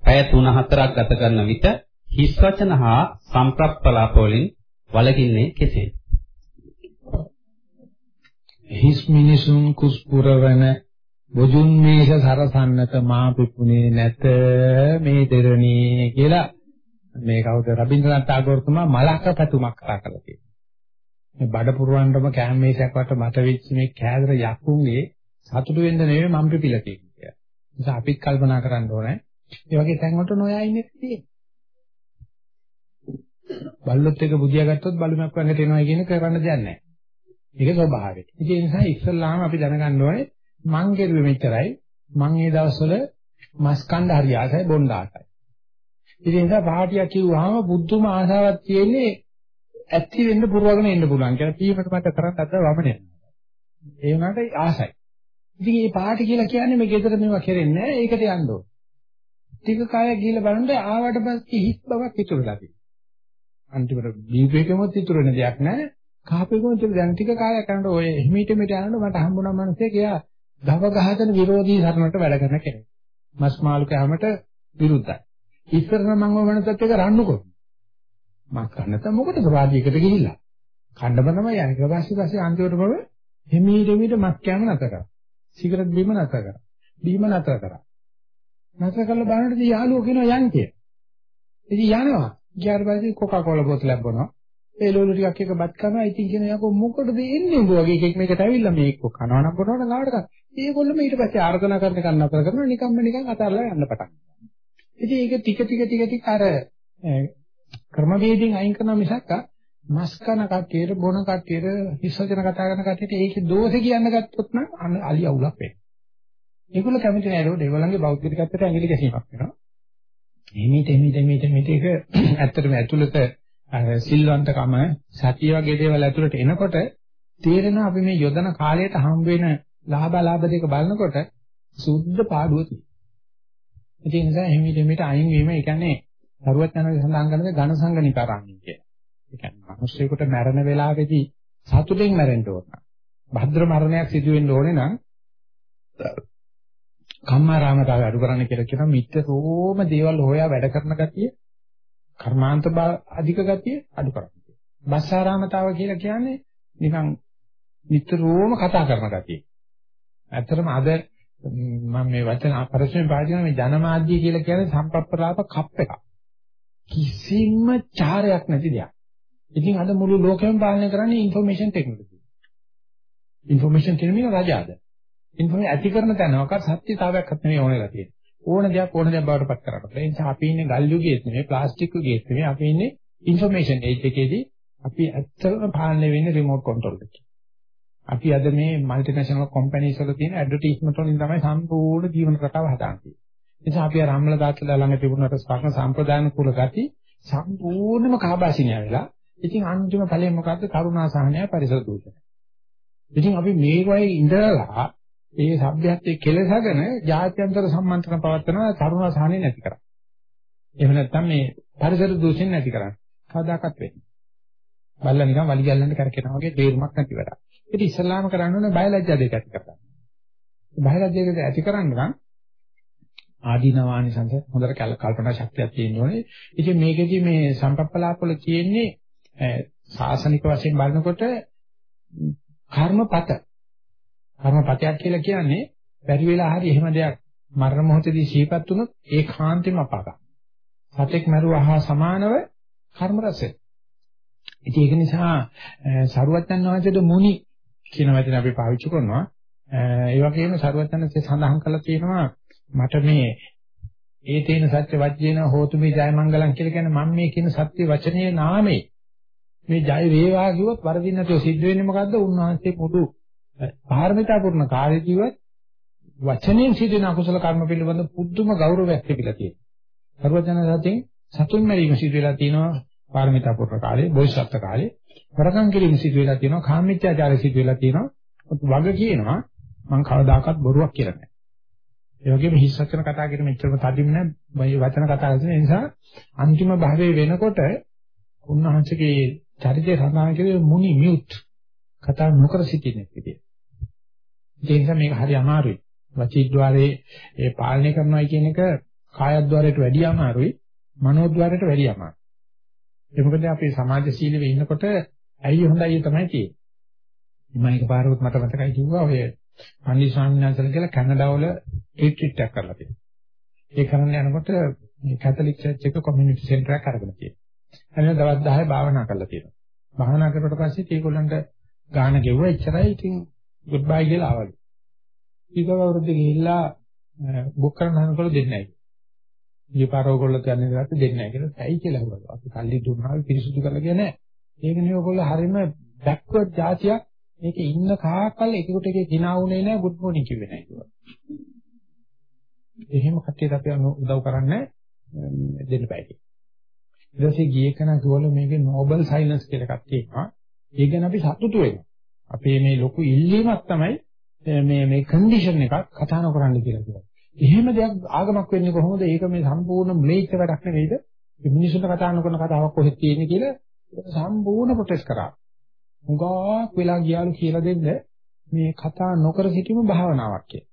පැය 3-4ක් ගත කරන විට හිස් වචන හා සම්ප්‍රප්පලාප වලින් වළකින්නේ කෙසේද? හිස් මිනිසුන් කුස්පුරවන බොජුන් මේෂ සරසන්නත මා පිපුනේ නැත මේ දෙරණී කියලා මේ කවුද රබින්ද්‍රනාත් tagore තුමා මලක පැතුමක් කතා කරලා තියෙනවා. මේ බඩ පුරවන්නම කැම මේසයක් වට මට වෙච්ච මේ කෑදර යකුන්ගේ සතුටු වෙන්න නෙවෙයි මම පිපිලා තියෙන්නේ. නිසා අපිත් කල්පනා කරන්න ඕනේ. ඒ වගේ තැන් වලට නොයා ඉන්නේ තියෙන්නේ. බල්ලොත් එක බුදියා ගත්තොත් බලුමක් වංගට එනවා කියන කරන්න දෙයක් නැහැ. ඒක ස්වභාවය. ඒ නිසා ඉස්සල්ලාම අපි දැනගන්න ඕනේ මං කෙරුවේ මෙච්චරයි. මං ඒ දවස්වල මස් කන්න හරි ආසයි බොන්න ආසයි. ඉතින් ඒ නිසා පහටියක් කිව්වහම බුද්ධම ආසාවක් තියෙන්නේ ඇත්ති වෙන්න පුරවගෙන ඉන්න පුළුවන් කියලා පීමට මට කරන්න අද වමනේ. ඒ වුණාට ආසයි. ඉතින් මේ පාටි කියලා කියන්නේ මේ ගෙදර මේවා කෙරෙන්නේ නැහැ. ඒකට යන්න ඕන. ටික කාලයක් ගිහිල්ලා බලන්න ආවට පස්සේ හිස් බවක් ඉතුරුලා තියෙනවා. අන්තිමට බීපේකෙමත් ඉතුරු වෙන දෙයක් නැහැ. කාපේකෙමත් ඉතුරු දැන් ටික කාලයක් යනකොට ඔය හිමීට මෙට යනකොට මට හම්බුණා මිනිස්සෙක් එයා ගව ගහතන විරෝධී සරණට වැඩ කරන කෙනෙක්. මස් මාළු කෑමට විරුද්ධයි. ඉස්සර නම් මම වෙනසත් එක රණ්ඩු කරනවා. මම කන්නත මොකටද වාදියකට ගිහිල්ලා. කණ්ඩම තමයි යන්නේ. ඊට පස්සේ පස්සේ අන්තිමට මම හිමීට හිමීට මත් කෑම නැතර කරා. සිගරට් බීම නැතර කරා. බීම නැතර කරා. නැතර කරලා බලනකොට යාළුවෝ කියනවා යන් කිය. ඉතින් යනවා. ගියාට පස්සේ කොකා කෝලා බෝතලයක් බොනවා. ඒ ලෝලු ටිකක් එක බත් කරනවා. ඉතින් කියන යකෝ මොකටද එන්නේ උඹ වගේ එකෙක් මේකට ඇවිල්ලා මේක කනවා නම් බොනවා නම් ආවට ගන්න. ඒගොල්ලෝ ඊට පස්සේ ආර්දනා කරන එක නතර කරනවා. නිකම්ම නිකන් අතල්ලා යන්න පටන් ගන්නවා. ඉතින් ඒක ටික ටික ටික ටික අර ක්‍රමවේදයෙන් අයින් කරන මිසක් මස් කන කට්ටියට බොන කට්ටියට හිස්සජන කතා කරන කට්ටියට ඒකේ දෝෂේ කියන්න ගත්තොත් නම් අලි අවුලක් වෙනවා. ඒගොල්ලෝ කැමති නෑ ඒකට ඒගොල්ලන්ගේ බෞද්ධිකත්වයට ඇඟිලි ගැසීමක් වෙනවා. එහිමිට එහිමිට එහිමිට එහිමිට ඒක ඇත්තටම ඇතුළත සිල්වන්තකම සතිය වගේ දේවල් ඇතුළට එනකොට තේරෙනවා අපි මේ යොදන කාලයට හම් වෙන ලාභ ලාභ දෙක බලනකොට සුද්ධ පාඩුව තියෙනවා. ඒ නිසා හිමිට හිමිට අයින් වීම ඒ කියන්නේ දරුවත් යන සඳහන් කරන්නේ ඝන සංගණිකාරාණිය කියලා. ඒ කියන්නේ මිනිස්සුෙකුට මැරෙන වෙලාවේදී සතුටින් මැරෙන්න ඕන. භද්‍ර මරණයක් සිදු වෙන්න ඕනේ නම් කම්මාරාමතාවය අඩු කරන්න කියලා කියනවා මිත්‍යතෝම දේවල් හොයා වැඩ කරන ගතිය කර්මාන්ත අධික ගතිය අඩු කරන්නේ. බස්සාරාමතාව කියලා කියන්නේ නිකන් නිතරම කතා කරන ගතිය. ඇත්තටම අද මම මේ වචන අපරසයෙන් පාවිච්චි මේ ජනමාධ්‍ය කියලා කියන්නේ සම්ප්‍රප්පලාප කප් එකක්. කිසිම චාරයක් නැති දෙයක්. ඉතින් අද මුළු ලෝකෙම පාලනය කරන්නේ ইনফরমේෂන් ටෙක්නොලොජි. ইনফরমේෂන් ටෙක්නොලොජි රජාද. ඉන්පස්සේ ඇති කරන තැනක සත්‍යතාවයක් හත් නෙමෙයි ඕනෙලා තියෙන්නේ. ඕන දෙයක් ඕන දෙයක් බවට පත් කරගන්න. ඒ නිසා අපි ඉන්නේ ගල් යුගයේත් නෙමෙයි ප්ලාස්ටික් යුගයේත් නෙමෙයි අපි ඉන්නේ ইনফরমේෂන් ඒජ් එකේදී අපි ඇත්තම පාලනය වෙන්නේ රිමෝට් කන්ට්‍රෝල් එකකින්. අපි අද මේ মালටිනේෂනල් කම්පැනිස් වල තියෙන ඇඩ්වර්ටයිස්මන්ට් වලින් තමයි සම්පූර්ණ ජීවන රටාව හදාගන්නේ. ඒ නිසා අපි අර අම්ල දාතලා ළඟ තිබුණාට ස්පර්ශ සම්ප්‍රදාන කුල ගති සම්පූර්ණම කාබාසිනිය වෙලා. ඉතින් අන්තිම ඵලය මොකද්ද? කරුණා සහනය පරිසර දූෂණය. ඉතින් අපි මේ වගේ ඉඳලා ඒ සભ્યත්වයේ කෙලසගෙන ජාත්‍යන්තර සම්මන්ත්‍රණ පවත්වන කරුණා සහනය නැති කරා. එහෙම නැත්නම් මේ පරිසර දූෂණ නැති කරන්නේ. කවදාකවත් වෙන්නේ. බල්ලා නිකන් වලි ගැල්ලන්න කරකිනවා වගේ දේරුමක් නැති වැඩක්. ඒක ඉස්ලාම කරන්න ඕනේ බයලජ්ජා දෙක ඇති කරගන්න. බයලජ්ජා දෙක ඇති කරන්න නම් ආදීනවානි සංස හොඳට කල්පනා ශක්තියක් තියෙන්න ඕනේ. ඉතින් මේකෙදි මේ සම්පප්පලාපවල තියෙන්නේ සාසනික වශයෙන් බලනකොට කර්මපත. කර්මපතයක් කියලා කියන්නේ බැරි වෙලා හරි එහෙම දෙයක් මරණ මොහොතදී සිහිපත් වුණොත් ඒකාන්තෙම අපාගත. සතෙක් මරුවා හා සමානව කර්ම රසය. ඉතින් ඒක නිසා සරුවත්යන් වහන්සේට මුනි කියන වචන අපි පාවිච්චි කරනවා. ඒ වගේම සරුවත්යන්සේ සඳහන් කළා තියෙනවා මට මේ ඒ තේන සත්‍ය වජ්ජේන හෝතු මේ ජය මංගලම් කියලා කියන්නේ මම මේ කියන සත්‍ය වචනේ නාමේ මේ ජය වේවා කිව්වොත් වරදින් නැතුව සිද්ධ වෙන්නේ මොකද්ද? උන්වහන්සේ පොදු පාරමිතා පුරන කාර්ය ජීවත් වචනෙන් සිදුවන අකුසල කර්ම පිළිබඳ පුදුම ගෞරවයක් තිබිලා තියෙනවා. සර්වජන සත්‍යයෙන් සතුන් මැරීම සිදු වෙලා තියෙනවා පාරමිතා පුරන කාලේ, බෝසත්ත්ව කාලේ. වරකම් කිරීම සිදු වෙලා තියෙනවා, කාමීත්‍යාචාරය සිදු වෙලා තියෙනවා. වග කියනවා මම කවදාකවත් බොරුවක් කියලා නැහැ. ඒ වගේම හිස් වචන කතා කිරීම එච්චරම තදින් නැහැ. මේ වචන කතා කරන නිසා අන්තිම භාවයේ වෙනකොට උන්වහන්සේගේ චරිතය සඳහන් කරේ මුනි මියුට් කතා නොකර සිටින්නේ විදිය. ඒ නිසා මේක හරි අමාරුයි. වචීද්්වාරයේ ඒ පාලනය කරනවා කියන එක කායද්්වාරයට වැඩිය අමාරුයි, මනෝද්්වාරයට වැඩිය අමාරුයි. ඒ මොකද අපි සමාජශීලීව ඉන්නකොට ඇයි හොඳයි තමයි තියෙන්නේ. මම එකපාරවත් මට මතකයි කිව්වා ඔය පන්දි ස්වාමීන් වහන්සේලා කියලා කැනඩාවල රිට්‍රීට් එකක් කරලා තියෙනවා. ඒ කරන්න යනකොට මේ කැතලික් චර්ච් එක කොමියුනිටි සෙන්ටර් එකක් අරගෙන තියෙනවා. එන්න දවස් 10 භාවනා කරලා තියෙනවා. භාවනා කරුවට පස්සේ ඒගොල්ලන්ට ගාන ගෙවුවා එච්චරයි ඉතින් ගුඩ් බයි කියලා ආවලු. ඊගව අවුරුද්දේ ගිහිල්ලා බුක් කරන්න හදනකොට දෙන්නේ නැහැ. ඊපාර ඕගොල්ලෝ කියන්නේ ගත්ත දෙන්නේ නැහැ කියලා ඇයි කියලා හුවා. අපි කල්ලි දුන්නා පිරිසුදු කරලා ගියා නැහැ. ඒක නේ ඕගොල්ලෝ හරීම බැක්වර්ඩ් જાතියක්. මේක ඉන්න කාකල් එකෙකුට එකේ කිනා වුණේ නැහැ ගුඩ් මොර්නිං කිව්වේ නැහැ කිව්වා. එහෙම කට්ටියට අපි උදව් කරන්නේ දෙන්න බෑ කියලා. ඊට පස්සේ ගියේ කෙනා කිව්වලු මේකේ නෝබල් සයිලන්ස් කියලා එකක් තියෙනවා. ඒ ගැන අපි සතුටු වෙනවා. අපේ මේ ලොකු ඉල්ලීමක් තමයි මේ මේ කන්ඩිෂන් එකක් කතා නොකරන්න කියලා කියනවා. එහෙම දෙයක් ආගමක් වෙන්නේ කොහොමද? ඒක මේ සම්පූර්ණ ම්ලේච්ච වැඩක් නෙවෙයිද? මේ මිනිසුන්ට කතා නොකරන කතාවක් කොහෙද තියෙන්නේ කියලා සම්පූර්ණ ප්‍රොටෙස්ට් කරා. හුඟක් වෙලා ගියාලු කියලා දෙන්න මේ කතා නොකර සිටීම භාවනාවක් කියලා.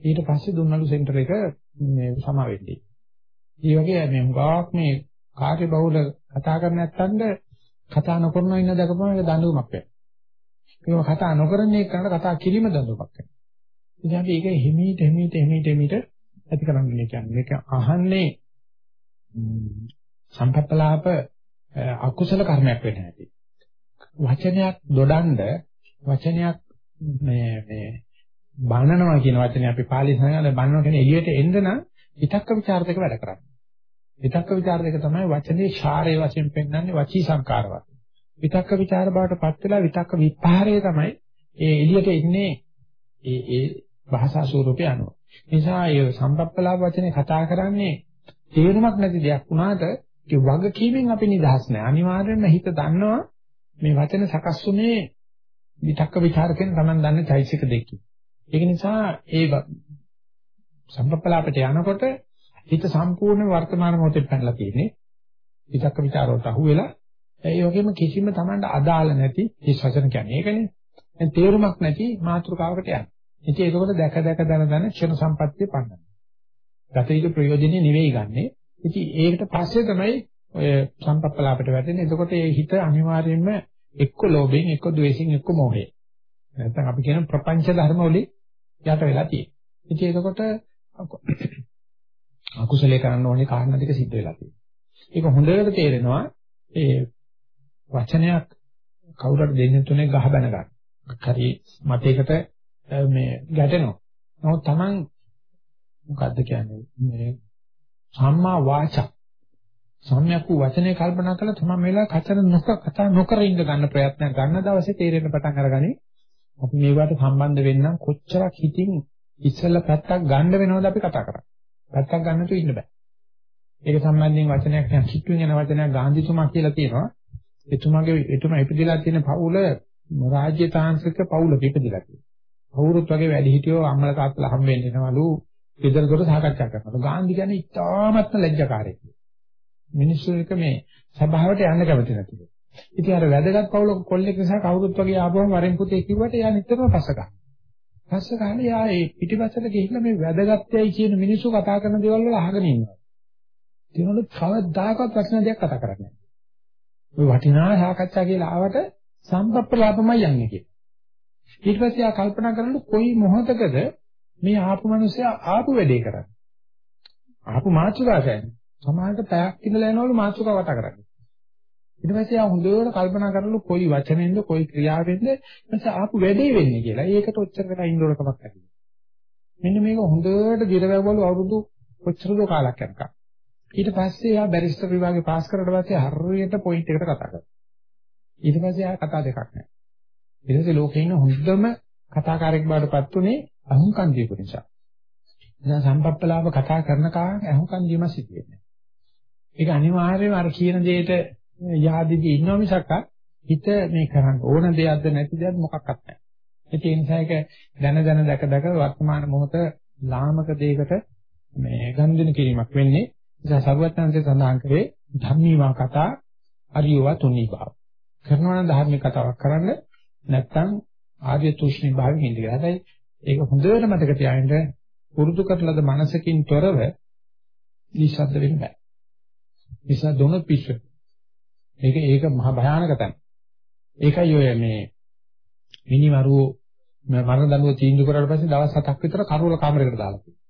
ඊට පස්සේ දුන්නලු සෙන්ටර් එක මේ සමාවෙන්නේ. ඒ වගේ මේ හුඟක් මේ කාර්ය බහුල කතා කරන්නේ නැත්නම් කතා නොකරන ඉන්න දකපම ඒක දඬුවමක් වෙනවා. ඒක කතා නොකරන එක කරන කතා කිරීම දඬුවමක් වෙනවා. ඉතින් අපි ඒක හිමීට හිමීට හිමීට හිමීට ඇති කරන්නේ කියන්නේ මේක අහන්නේ සම්පප්පලාප අකුසල කර්මයක් වෙන්නේ නැති. වචනයක් දොඩන්න වචනයක් මේ මේ බනනවා කියන වචනේ අපි පාලි සංගාලේ බනනවා කියන්නේ එළියට එන්න නම් විතක්ක ਵਿਚාර දෙක වැඩ කරන්නේ. විතක්ක ਵਿਚාර දෙක තමයි වචනේ ශාරයේ වශයෙන් පෙන්වන්නේ වචී සංකාරවත්. විතක්ක ਵਿਚාර බවට පත් වෙලා විතක්ක විපහාරය තමයි ඒ එළියට ඉන්නේ ඒ ඒ භාෂා ස්වරූපය අනුව. නිසා ඒ සම්ප්‍රප්පලාප වචනේ කතා කරන්නේ තේරුමක් නැති දෙයක් වුණාට ඒ වගකීමෙන් අපි නිදහස් නැහැ. අනිවාර්යයෙන්ම හිත දන්නවා මේ වචන සකස් වුනේ විතක්ක ਵਿਚාරකෙන් Taman දන්න චෛසික දෙකකින්. ඒක නිසා ඒ සම්ප්‍රප්පලාපට යනකොට හිත සම්පූර්ණ වර්තමාන මොහොතේ පැනලා තියෙන්නේ. විතක්ක ਵਿਚාරවලට අහුවෙලා ඒ වගේම කිසිම Tamanට අදාළ නැති මේ වචන කියන්නේ ඒකනේ. දැන් තේරුමක් නැති මාතෘකාවකට යන්නේ. ඉතින් ඒකවල දැක දැක දන දන ක්ෂණ සම්පත්තිය පන්නනවා. ගත යුතු ප්‍රයෝජනෙ නෙවෙයි ගන්නෙ. ඉතින් ඒකට පස්සේ තමයි ඔය සම්පප්පලාපට වැටෙන්නේ. එතකොට ඒ හිත අනිවාර්යයෙන්ම එක්ක ලෝභයෙන්, එක්ක ද්වේෂයෙන්, එක්ක මොහයෙන්. නැත්නම් අපි කියන ප්‍රපංච ධර්ම වලින් යට වෙලා තියෙනවා. ඉතින් එතකොට අකුසලයේ කරන්න ඕනේ කාරණා ටික සිද්ධ වෙලා තියෙනවා. ඒක හොඳට තේරෙනවා ඒ වචනයක් කවුරුහරි දෙන්න තුනේ ගහ බැන ගන්න. හරි මතයකට මේ ගැටෙනවා. නමුත් Taman මොකද්ද කියන්නේ මේ සම්මා වාචා සම්‍යක් වූ වචනේ කල්පනා කළා තමයි මේලා කතර නොක කතා නොකර ඉඳ ගන්න ප්‍රයත්න ගන්න දවසේ තේරෙන්න පටන් අරගනි. අපි මේවට සම්බන්ධ වෙන්නම් කොච්චරක් හිතින් ඉස්සෙල්ලා පැත්තක් ගන්න වෙනවද අපි කතා කරන්නේ. පැත්තක් ගන්න තු ඉන්න බෑ. ඒක සම්බන්ධයෙන් වචනයක් නම් කිට්ටුවෙන් යන වචනයක් ගාන්ධිතුමා කියලා තියෙනවා. එතුමාගේ එතුමා ඉපදිලා තියෙන පවුල රාජ්‍ය තාන්ත්‍රික පවුලක ඉපදිලා තියෙනවා. කවුරුත් වගේ වැඩි හිටියෝ අම්මලා තාත්තලා හම් වෙන්න එනවලු ගෙදරකට සාකච්ඡා කරනවා. ගාන්ධි කියන්නේ ඉතාමත්ම ලැජ්ජාකාරයෙක්. මිනිස්සු එක මේ සභාවට යන්න කැමති නැතිලු. ඉතින් අර වැදගත් පවුලක කොල්ලෙක් නිසා කවුරුත් වගේ ආවම වරෙන් පුතේ කිව්වට එයා නිතරම පස්ස ගන්නවා. පස්ස ගන්න යා ඒ පිටිපස්සට ගිහිල්ලා මේ වැදගත්යයි කියන මිනිස්සු කතා කරන දේවල් වල අහගෙන ඉන්නවා. ඒනොත් කවදාකවත් ප්‍රශ්න දෙයක් කතා කරන්නේ නැහැ. ඔය වටිනා සාකච්ඡා කියලා ආවට සම්ප්‍රප්පලාපමයි යන්නේ කියලා. ඊට පස්සේ ආ කල්පනා කරනකොට කොයි මොහොතකද මේ ආපු මිනිස්සයා ආපු වැඩේ කරන්නේ. ආපු මාතෘකාව කියන්නේ. සමහරට පැයක් ඉඳලා යනවලු මාතෘකාව කතා කරන්නේ. ඊට පස්සේ ආ හොඳට කල්පනා කරනලු කොයි වචනෙන්ද කොයි ක්‍රියාවෙන්ද ඊට ආපු වැඩේ වෙන්නේ කියලා. ඒකට ඔච්චර වෙලා ඉන්න ඕන කමක් නැහැ. මෙන්න මේක හොඳට දිරවැවවලු අවුරුදු කොච්චරද කාලයක් යනකම්. ඊට පස්සේ එයා බැරිස්ටර් විභාගේ පාස් කරලා පස්සේ හරියට පොයින්ට් එකට කතා කරනවා. ඊට පස්සේ එයා කතා දෙකක් නැහැ. ඊට පස්සේ ලෝකේ ඉන්න හොඳම කතාකාරයෙක් බවට පත් උනේ අහුම්කන් දීපු නිසා. නිසා සම්පප්පලාව කතා කරන කාම අහුම්කන් දීම සිද්ධ වෙන්නේ. ඒක අනිවාර්යයෙන්ම අර කියන දෙයට යාදිදී ඉන්නව මිසක් හිත මේ කරන්න ඕන දෙයක්ද නැති දෙයක්ද මොකක්වත් නැහැ. ඒ නිසා ඒක දැන දැන දැක දැක වර්තමාන මොහොත ලාමක දෙයකට මේ ගනුදෙනු කිරීමක් වෙන්නේ. නිසා සරුවත්යන්සේ සඳහන් කරේ ධම්මීවා කතා අරියවා තුනී බව. කරනවා නම් ධර්මික කතාවක් කරන්න නැත්නම් ආර්ය තුෂ්ණි භාවයෙන් ඉඳලා. හැබැයි ඒක හොඳට මතක තියාගන්න පුරුදු කරලද මනසකින් තොරව නිශ්ශබ්ද වෙන්න බෑ. නිසා දොනොත් පිස්සු. ඒක ඒක මහ භයානක තැන. ඒකයි ඔය මේ මිනිමරුව මරණ දඬුව තීන්දුව කරලා පස්සේ දවස් 7ක් විතර කරුවල කාමරයකට දාලා තියෙනවා.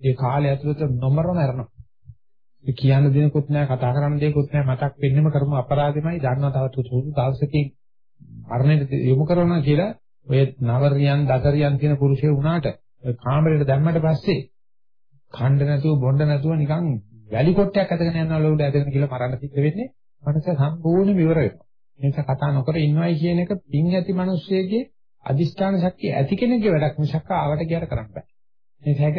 ඒ කාලය ඇතුළත නොමරන මරනවා. ඒ කියන්න දෙනකුත් නැහැ කතා කරන්න දෙයක්කුත් නැහැ මතක් වෙන්නෙම කරමු අපරාධෙමයි දන්නවා තවත් සුදු දවසකින් මරණයට යොමු කරනවා කියලා ඔය නවරියන් දසරියන් කියන පුරුෂය වුණාට කාමරයට දැම්මට පස්සේ ඛණ්ඩ නැතුව බොණ්ඩ නැතුව නිකන් වැලි කොටයක් අදගෙන යනවා ලෝඩ ඇදගෙන කියලා මරන්න සිද්ධ වෙන්නේ මනස සම්පූර්ණ විවර වෙනවා. ඒ නිසා කතා නොකර ඉන්නවයි කියන එක පින් ඇති මිනිස්සෙගේ අදිෂ්ඨාන ශක්තිය ඇති කෙනෙක්ගේ වැඩක් මිසක් ආවට ගියර කරන්න බෑ. ඒ නිසා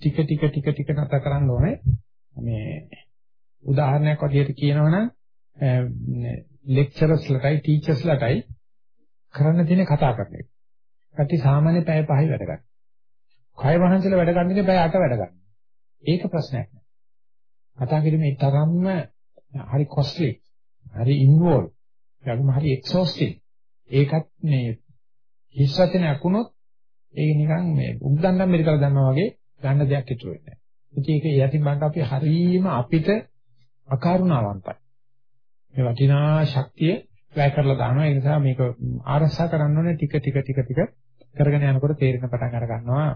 ටික ටික ටික ටික නැතර කරන්න ඕනේ. මේ උදාහරණයක් වගේට කියනවනම් ලෙක්චරර්ස් ලටයි ටීචර්ස් ලටයි කරන්න තියෙන කතා කරන එක. කටි සාමාන්‍ය පැය පහයි වැඩ ගන්න. කය වහන්සේලා වැඩ ගන්න පැය 8 වැඩ ගන්න. ඒක ප්‍රශ්නයක් නෑ. කතා කිරීමේ තරම්ම හරි කොස්ට්ලි, හරි ඉන්වෝල්ව්, යගම හරි එක්සෝස්ටිං. ඒකත් මේ හිස් වචනයක් වුණොත් ඒක නිකන් මේ උද්දන්නම් මෙරිකල දන්නවා වගේ ගන්න දෙයක් ඉතුරු වෙන්නේ නැහැ. ඉතින් ඒක යටින් බංක අපි හරීම අපිට අකාරුණාවන්තයි. මේ වටිනා ශක්තිය වැය කරලා දානවා. ඒ නිසා මේක ආරක්ෂා කරන්න ඕනේ ටික ටික ටික ටික කරගෙන යනකොට තේරෙන පටන් අර ගන්නවා.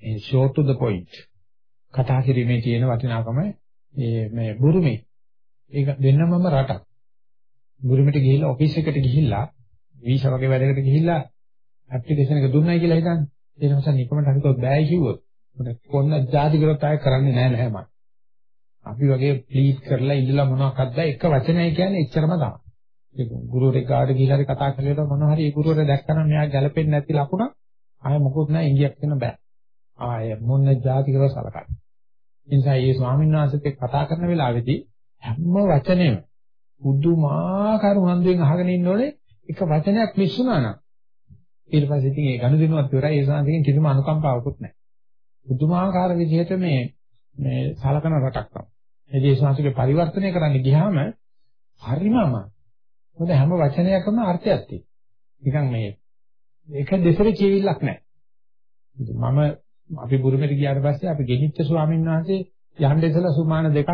මේ short to the point. කතා කිරීමේ තියෙන වටිනාකම මේ මේ බුරුමේ ඒක දෙන්නමම රටක්. බුරුමෙට ගිහිල්ලා ඔෆිස් එකට ගිහිල්ලා වීසා වගේ වැඩකට ගිහිල්ලා ඇප්ලිකේෂන් එක දුන්නයි කියලා හිතන්නේ. ඒ නිසා නිකමට හරිතොත් බෑ කිව්වොත් මොකද කොන්න ಜಾති කරත් ආය කරන්නේ නැහැ නැහැ මම. අපි වගේ ප්ලීඩ් කරලා ඉඳලා මොනවක්ද එක වචනය කියන්නේ එච්චරම තමයි. ඒ ගුරුවරයෙක් ගාඩ ගිහිල්ලා හරි කතා කරලා මොන හරි ඒ ගුරුවරයා දැක්කම මෙයා ගැලපෙන්නේ නැති ලකුණ ආය මොකුත් නැහැ ඉංගියක් වෙන බෑ. ආය මොන ಜಾති කරව සලකන්නේ. ඒ නිසා මේ ස්වාමීන් වහන්සේත් කතා කරන වෙලාවේදී හැම වචනේම බුදුමාකාර උනන්දුවෙන් අහගෙන ඉන්න ඕනේ එක වචනයක් මිස් වුණා නම් ඊට පස්සේ ඉතින් ඒ ගනුදෙනුවත් ඉවරයි ඒ සාන්තියෙන් කිසිම අනුකම්පාවකුත් නැහැ. පුදුමාකාර විදිහට මේ මේ සලකන රටක් තමයි. මේ දේශාංශික පරිවර්තනය කරන්න ගියාම හරිම අමාරුයි. මොකද හැම වචනයකම අර්ථයක් තියෙනවා. නිකන් මේ එක දෙසර කියවිල්ලක් නැහැ. මම අපි බුරුමෙට ගියාට පස්සේ අපි ගෙනිච්ච ස්වාමීන් වහන්සේ යහන් ඉස්සලා සුමාන දෙකක්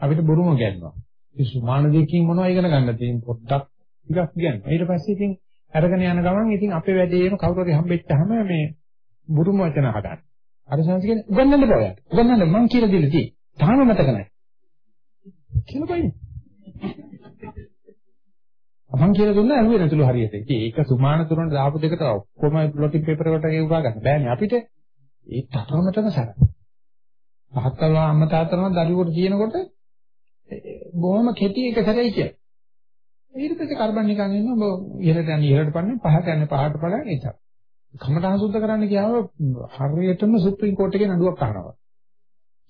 අපිට බුරුම ගැන්නවා. ඒ සුමාන දෙකකින් මොනවද ඉගෙන ගන්න තියෙන්නේ පොඩ්ඩක් ටිකක් ගැන්නවා. ඊට පස්සේ ඉතින් අරගෙන යන ගමන් ඉතින් අපේ වැඩේම කවුරු හරි හම්බෙච්චාම මේ බුරුම වචන හදන්න. අර සංස් කියන්නේ උගන්නන්න බෑ. උගන්නන්න මං කියලා දෙන්න තියෙන්නේ. තාම මතක නැහැ. කියලා බයි. මං කියලා දුන්නා අහුවේ නැතුළු හරියට. ඉතින් ඒක සුමාන තුනට දාපු දෙකට ඔක්කොම ප්ලොටින් පේපර් එකට ගෙවුවා ගන්න බෑනේ අපිට. ඒ තරමටම සර. පහත්තලා අම්මා තාත්තලා දරුවෝට කියනකොට බොහොම කෙටි එක සැරේ කියලා. ඊට පස්සේ කාබන් නිකන් ඉන්න ඔබ ඉහළට යන ඉහළට පන්නේ පහට යන පහට බලන්න ඒක. කමඨාන් සුද්ධ කරන්න ගියාම හරියටම සුප්‍රීම කෝට් එකේ නඩුවක් අහනවා.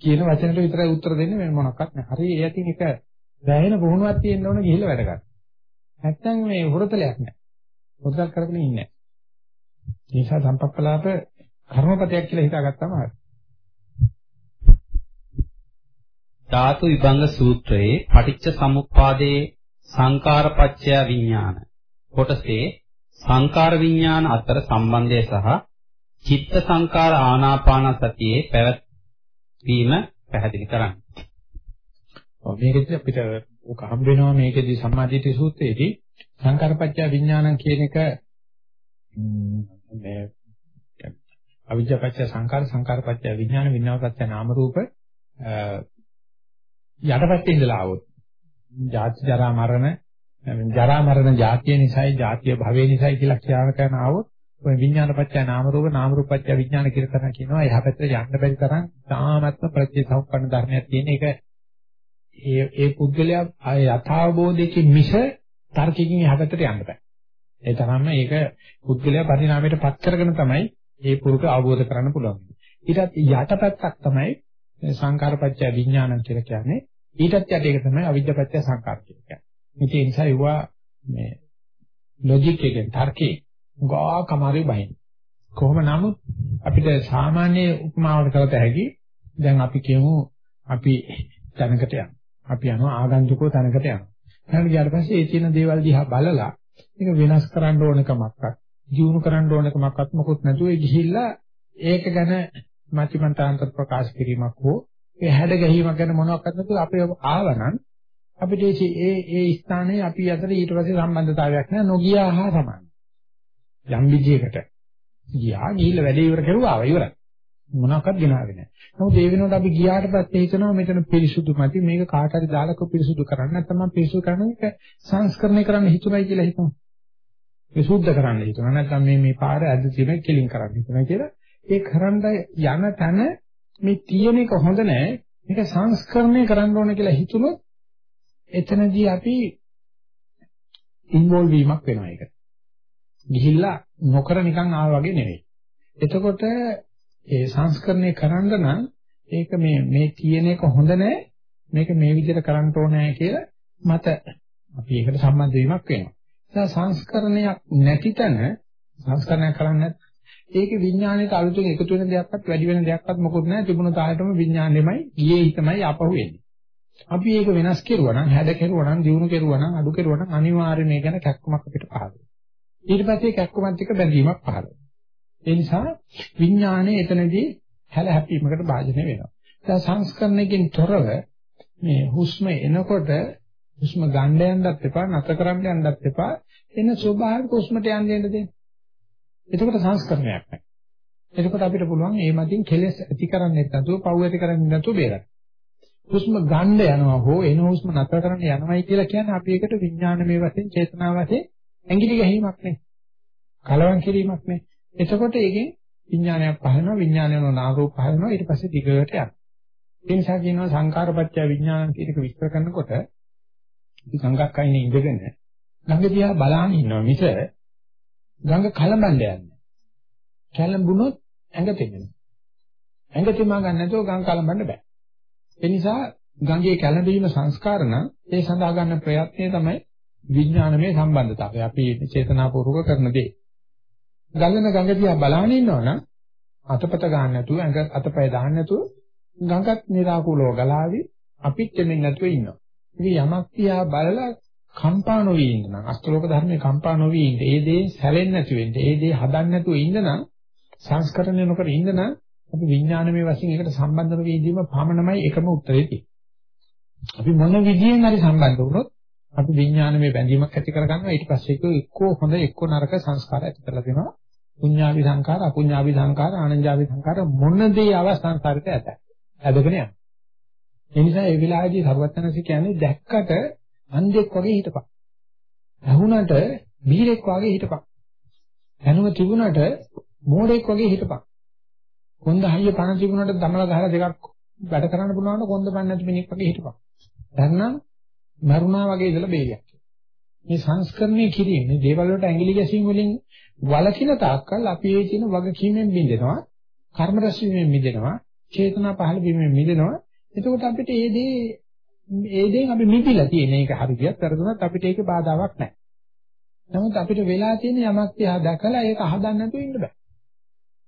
කියන වචනට විතරයි උත්තර දෙන්නේ වෙන මොනක්වත් නැහැ. හරි ඒ ඇතින් එක වැයෙන වුණුවක් තියෙන්න ඕන ගිහිල්ලා වැඩ ගන්න. නැත්තම් මේ හොරතලයක් නැහැ. හොරතල් කරගෙන ඉන්නේ නැහැ. ඒ නිසා සම්පප්පලාප කර්මපතයක් කියලා හිතාගත්තාම හරි. ධාතු විභංග සූත්‍රයේ පටිච්ච සමුප්පාදයේ සංකාරපච්චය විඥාන කොටසේ සංකාර විඥාන අතර සම්බන්ධය සහ චිත්ත සංකාර ආනාපාන සතියේ පැවැත්වීම පැහැදිලි කරන්න. ඔව් මේකෙදි අපිට ඔක හම්බ වෙනවා මේකෙදි සම්මාදිට්ඨි සූත්‍රයේදී සංකාරපච්චය විඥානං කියන එක මේ අවිජ්ජාපච්චය සංකාර සංකාරපච්චය විඥාන විඥානපච්චය නාම රූප යටපැත්තේ ඉඳලා આવොත් ජාති ජරා මරණ ජරා මරණ ජාතිය නිසායි ජාතිය භවය නිසායි කියලා කියන කරන આવොත් ඔය විඥානපච්චය නාම රූප නාම රූපපච්චය විඥාන කියලා කරන කියනවා. එහා පැත්තට යන්න බැරි තරම් තාමත්ම ප්‍රතිසම්පන්න ධර්මයක් තියෙන එක. ඒ ඒ පුද්ගලයා යථාබෝධයේ මිස තර්කකින් එහා පැත්තට යන්න බෑ. ඒ තරම්ම ඒක පුද්ගලයා පරිණාමයට පත් කරගෙන තමයි ඒ පුරුක අවබෝධ කරගන්න පුළුවන්. ඊටත් යටපැත්තක් තමයි සංකාරපච්චය විඥානං කියලා කියන්නේ. ඊටත් යට ඒක තමයි අවිද්‍යාපත්‍ය සංකාර කියන්නේ. ඉතින් ඒ නිසා ඒවා මේ ලොජික් එකෙන් තර්කේ ගා කමාරේ බහින්. කොහොම නමුත් අපිට සාමාන්‍ය උපමාවකට කරත හැකි දැන් අපි කියමු අපි තැනකට යනවා. අපි යනවා ආගන්තුකෝ තැනකට යනවා. එහෙනම් ගියාට පස්සේ ඒ තියෙන දේවල් දිහා බලලා ඒක වෙනස් කරන්න ඕනකමක්වත්, ජීවුන කරන්න ඕනකමක්වත් මොකුත් නැතුව ගිහිල්ලා ඒක ගැන මතිමන්තාන්තර ප්‍රකාශ කිරීමක් හෝ ඒ හැඩ ගැහිමක් ගැන මොනවක්වත් නැතුව අපි ආවනම් අපිට ඒ ඒ ස්ථානයේ අපි අතර ඊට පස්සේ සම්බන්ධතාවයක් නැහැ නොගියා හා සමානයි. යම් විදියකට ගියා ගිහිල්ලා වැඩේ ඉවර කරුවා ඉවරයි. මොනවක්වත් ගෙනාවේ නැහැ. නමුත් ඒ වෙනකොට අපි ගියාට පස්සේ හිතනවා මෙතන පිරිසුදු නැති මේක කාට හරි දාලා කො පිරිසුදු කරන්න නැත්නම් මම පිරිසුදු කරන එක සංස්කරණය කරන්න හිතුනයි කියලා හිතනවා. ඒ සුද්ධ කරන්න හිතනවා. නැත්නම් මේ මේ පාර ඇද තියෙන කෙලින් කරන්න හිතනවා කියලා ඒ කරන්න යන තැන මේ තියෙන එක හොඳ නෑ මේක සංස්කරණය කරන්න ඕන කියලා හිතුනොත් එතනදී අපි ඉන්වෝල්ව් වීමක් වෙනවා ඒක. ගිහිල්ලා නොකර නිකන් ආවා වගේ නෙවෙයි. එතකොට ඒ සංස්කරණය කරන්න නම් ඒක මේ මේ තියෙන එක හොඳ නෑ මේක මේ විදිහට කරන්න ඕනේ කියලා මත අපි ඒකට සම්බන්ධ වීමක් වෙනවා. ඒ සංස්කරණයක් නැති තැන සංස්කරණය කරන්නේ ඒකේ විඥාණයට අලුතෙන් එකතු වෙන දෙයක්වත් වැඩි වෙන දෙයක්වත් මොකුත් නැහැ තිබුණ තාලෙටම විඥාණයමයි ගියේ හිතමයි ආපහු එන්නේ. අපි ඒක වෙනස් කෙරුවා නම් හැඩ කෙරුවා නම් දියුණු කෙරුවා නම් අඩු කෙරුවා නම් අනිවාර්යයෙන් මේ ගැන කැක්කමක් අපිට පහළ වෙනවා. ඊට පස්සේ කැක්කමත් එක්ක බැඳීමක් පහළ වෙනවා. ඒ නිසා විඥාණය එතනදී හැල හැපීමකට භාජනය වෙනවා. දැන් සංස්කරණයකින් තොරව මේ හුස්ම එනකොට හුස්ම ගන්න යන්නත් එපා නැතර කරන්න යන්නත් එපා එන ස්වභාවික හුස්මට යන්න දෙන්න. එතකොට සංස්කරණයක් නැහැ. එතකොට අපිට පුළුවන් මේ මතින් කෙලෙස් ඇති කරන්නේ නැතුව පව් ඇති කරන්නේ නැතුව බේරන්න. හුස්ම ගන්න යනවා හෝ එන හුස්ම නතර කරන්න යනවායි කියලා කියන්නේ අපි ඒකට විඥානමය වශයෙන් චේතනා වශයෙන් ඇඟිලි ගැහිමක් නේ. කලවම් කිරීමක් නේ. එතකොට ඒකෙන් විඥානයක් පහළනවා විඥානයන නාම රූප පහළනවා ඊට පස්සේ දිගට යනවා. ඒ නිසා කියනවා සංකාරපත්‍ය විඥාන කියන එක විස්තර කරනකොට අපි සංගක් අයිනේ ඉඳගෙන ළඟ දිහා බලාගෙන ඉන්නවා මිස ගඟ කලඹන්න යන්නේ. කැළඹුණොත් ඇඟ තෙමෙනවා. ඇඟ තෙමා ගන්න නැතුව ගඟ කලඹන්න බෑ. ඒ නිසා ගඟේ කැළඹීම සංස්කාර නම් ඒ සඳහා ගන්න ප්‍රයත්නය තමයි විඥානමය සම්බන්ධතාවය. අපි චේතනාපූර්වක කරන දේ. ගලන ගඟ දිහා බලාගෙන ඉන්නවනම් අතපත ගන්න නැතුව ඇඟ අතපය දාන්න නැතුව ගඟත් निराකුලව ගලාවි අපිත් දෙමින් නැතුව ඉන්නවා. ඉතින් යමක් තියා බලලා කම්පා නොවී ඉන්න නම් අෂ්ටලෝක ධර්මයේ කම්පා නොවී ඉන්න ඒ දේ සැලෙන්නේ නැතුව ඉන්න ඒ දේ හදන්න නැතුව ඉන්න නම් සංස්කරණය නොකර ඉන්න නම් අපි විඥානමය වශයෙන් ඒකට සම්බන්ධ වෙ ඉඳීම පමණමයි එකම උත්තරේ තියෙන්නේ. අපි මොන විදියෙන් හරි සම්බන්ධ වුණොත් අපි විඥානමය බැඳීමක් ඇති කරගන්නවා ඊට පස්සේ ඒක එක්කෝ හොඳ එක්කෝ නරක සංස්කාර ඇති කරලා දෙනවා. පුඤ්ඤාවි සංකාර අපුඤ්ඤාවි සංකාර ආනන්ජාවි සංකාර මොන දේ ආව සංස්කාරයට ඇත. ඇදගෙන යනවා. ඒ නිසා ඒ විලාහදී සර්වඥාන්සේ කියන්නේ දැක්කට අන්ධෙක් වගේ හිටපන්. ඇහුණට බීරෙක් වගේ හිටපන්. දැනුම තිබුණට මෝඩෙක් වගේ හිටපන්. කොන්ද හයිය පණ තිබුණට දමල ගහලා දෙකක් වැඩ කරන්න පුළුවන් නම් කොන්ද පණ නැති මිනිහෙක් වගේ හිටපන්. දැන්නම් මරුණා වගේ ඉඳලා බේරියක්. මේ සංස්කරණය කිරීම මේ දේවල් වලට ඇඟිලි ගැසීම් වලින් වලකින තාක්කල් අපි ඒ කියන වගකීමෙන් බින්දෙනවා. කර්ම රැස්වීමෙන් මිදෙනවා. චේතනා පහළ වීමෙන් මිදෙනවා. එතකොට අපිට ඒ දේ ඒ දේෙන් අපි මිදිලා තියෙන එක හරියට කරදුනත් අපිට ඒකේ බාධාවක් නැහැ. නමුත් අපිට වෙලා තියෙන යමක් තියා දැකලා ඒක හදන්න නැතුව ඉන්න බෑ.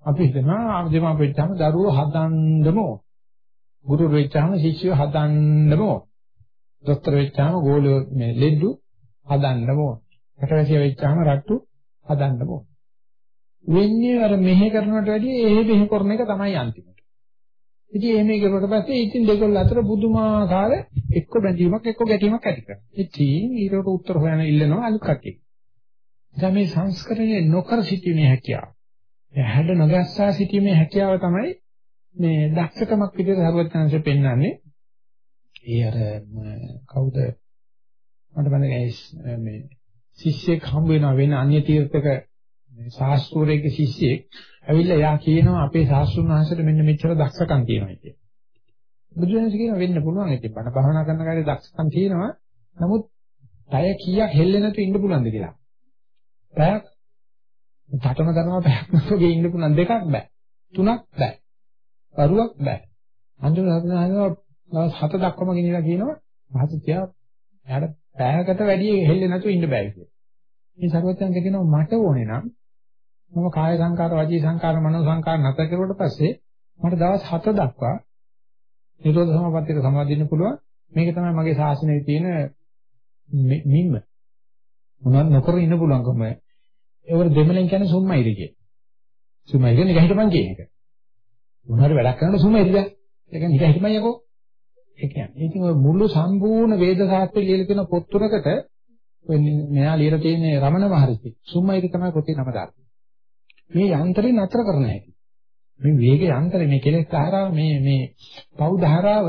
අපි හිතනවා දෙමාපිය වෙච්චාම දරුවෝ හදන්නම ඕන. ගුරු වෙච්චාම ශිෂ්‍යයෝ හදන්නම ඕන. දොස්තර වෙච්චාම ගෝලියෝ මේ ලෙඩු හදන්නම ඕන. රටවැසියා වෙච්චාම රට්ටු හදන්නම ඕන. වෙන්නේ අර මෙහෙ කරනවට වැඩිය එහෙ මෙහෙ කරන එක තමයි අන්තිම. ඉතින් එහෙම කරුවට පස්සේ ඉතින් දෙකොල්ල අතර බුදුමාකාර එක්ක බැඳීමක් එක්ක ගැටීමක් ඇති කරනවා. ඉතින් ඊට උත්තර හොයන ඉල්ලනවා අනිත් කට්ටිය. දැන් මේ සංස්කරණය නොකර සිටීමේ හැකියාව. හැඩ නොගස්සා සිටීමේ හැකියාව තමයි මේ දක්ෂකමක් විදිහට හරුවත්ංශයෙන් පෙන්වන්නේ. ඒ අර කවුද මට මතකයි මේ ශිෂ්‍යෙක් හම්බ වෙනවා වෙන අන්‍ය තීර්ථක ශාස්ත්‍රෝරේක ශිෂ්‍යෙක් ඇවිල්ලා යා කියනවා අපේ ශාස්ත්‍රුන් වහන්සේට මෙන්න මෙච්චර දක්ෂකම් තියෙනවා කියලා. බුදුරජාණන් කියනවා වෙන්න පුළුවන් ඉතින් බණ භාවනා කරන කාලේ දක්ෂකම් තියෙනවා. නමුත් පැය කීයක් හෙල්ලෙ නැතුව ඉන්න පුළුවන්ද කියලා. පැයක් තටම කරනවා පැයක් නැතුව ඉන්න පුළුවන් දෙකක් බෑ. තුනක් බෑ. වරුවක් බෑ. අන්තිම හදනවා දවස් 7 දක්වම ගෙනිලා කියනවා මහත්තියා එයාට පැයකට වැඩි හෙල්ලෙ නැතුව ඉන්න බෑ කියලා. මේ සර්වඥයන් කියනවා මට ඕනේ නම් මම කාය සංකාර, වචී සංකාර, මනෝ සංකාර නැතර කරුවට පස්සේ මට දවස් 7 දක්වා නිරෝධ සමාපත්තියට සමාදින්න පුළුවන්. මේක තමයි මගේ ශාසනයේ තියෙන මිම්ම. මොනවත් නොකර ඉන්න පුළුවන්කම. ඒවල දෙමළෙන් කියන්නේ සුම්මයිද කිය. සුම්මයි කියන්නේ ගහිටපන් කියන එක. මොනවාරි වැඩක් කරනකොට සුම්මයිද? ඒ කියන්නේ හිත හිතමයි යකෝ. ඒ කියන්නේ ඉතින් ඔය මුළු සම්පූර්ණ වේද සාහිත්‍ය ලියලා තියෙන පොත් තුනකට ඔය මෙයා ලියලා තියෙන රමණ මහරිසි සුම්මයිද තමයි පොතේ නම දාන්නේ. මේ යන්ත්‍රේ නතර කරන හැටි. මේ වේග යන්ත්‍රේ මේ කෙලෙස් ධාරාව මේ මේ පව් ධාරාව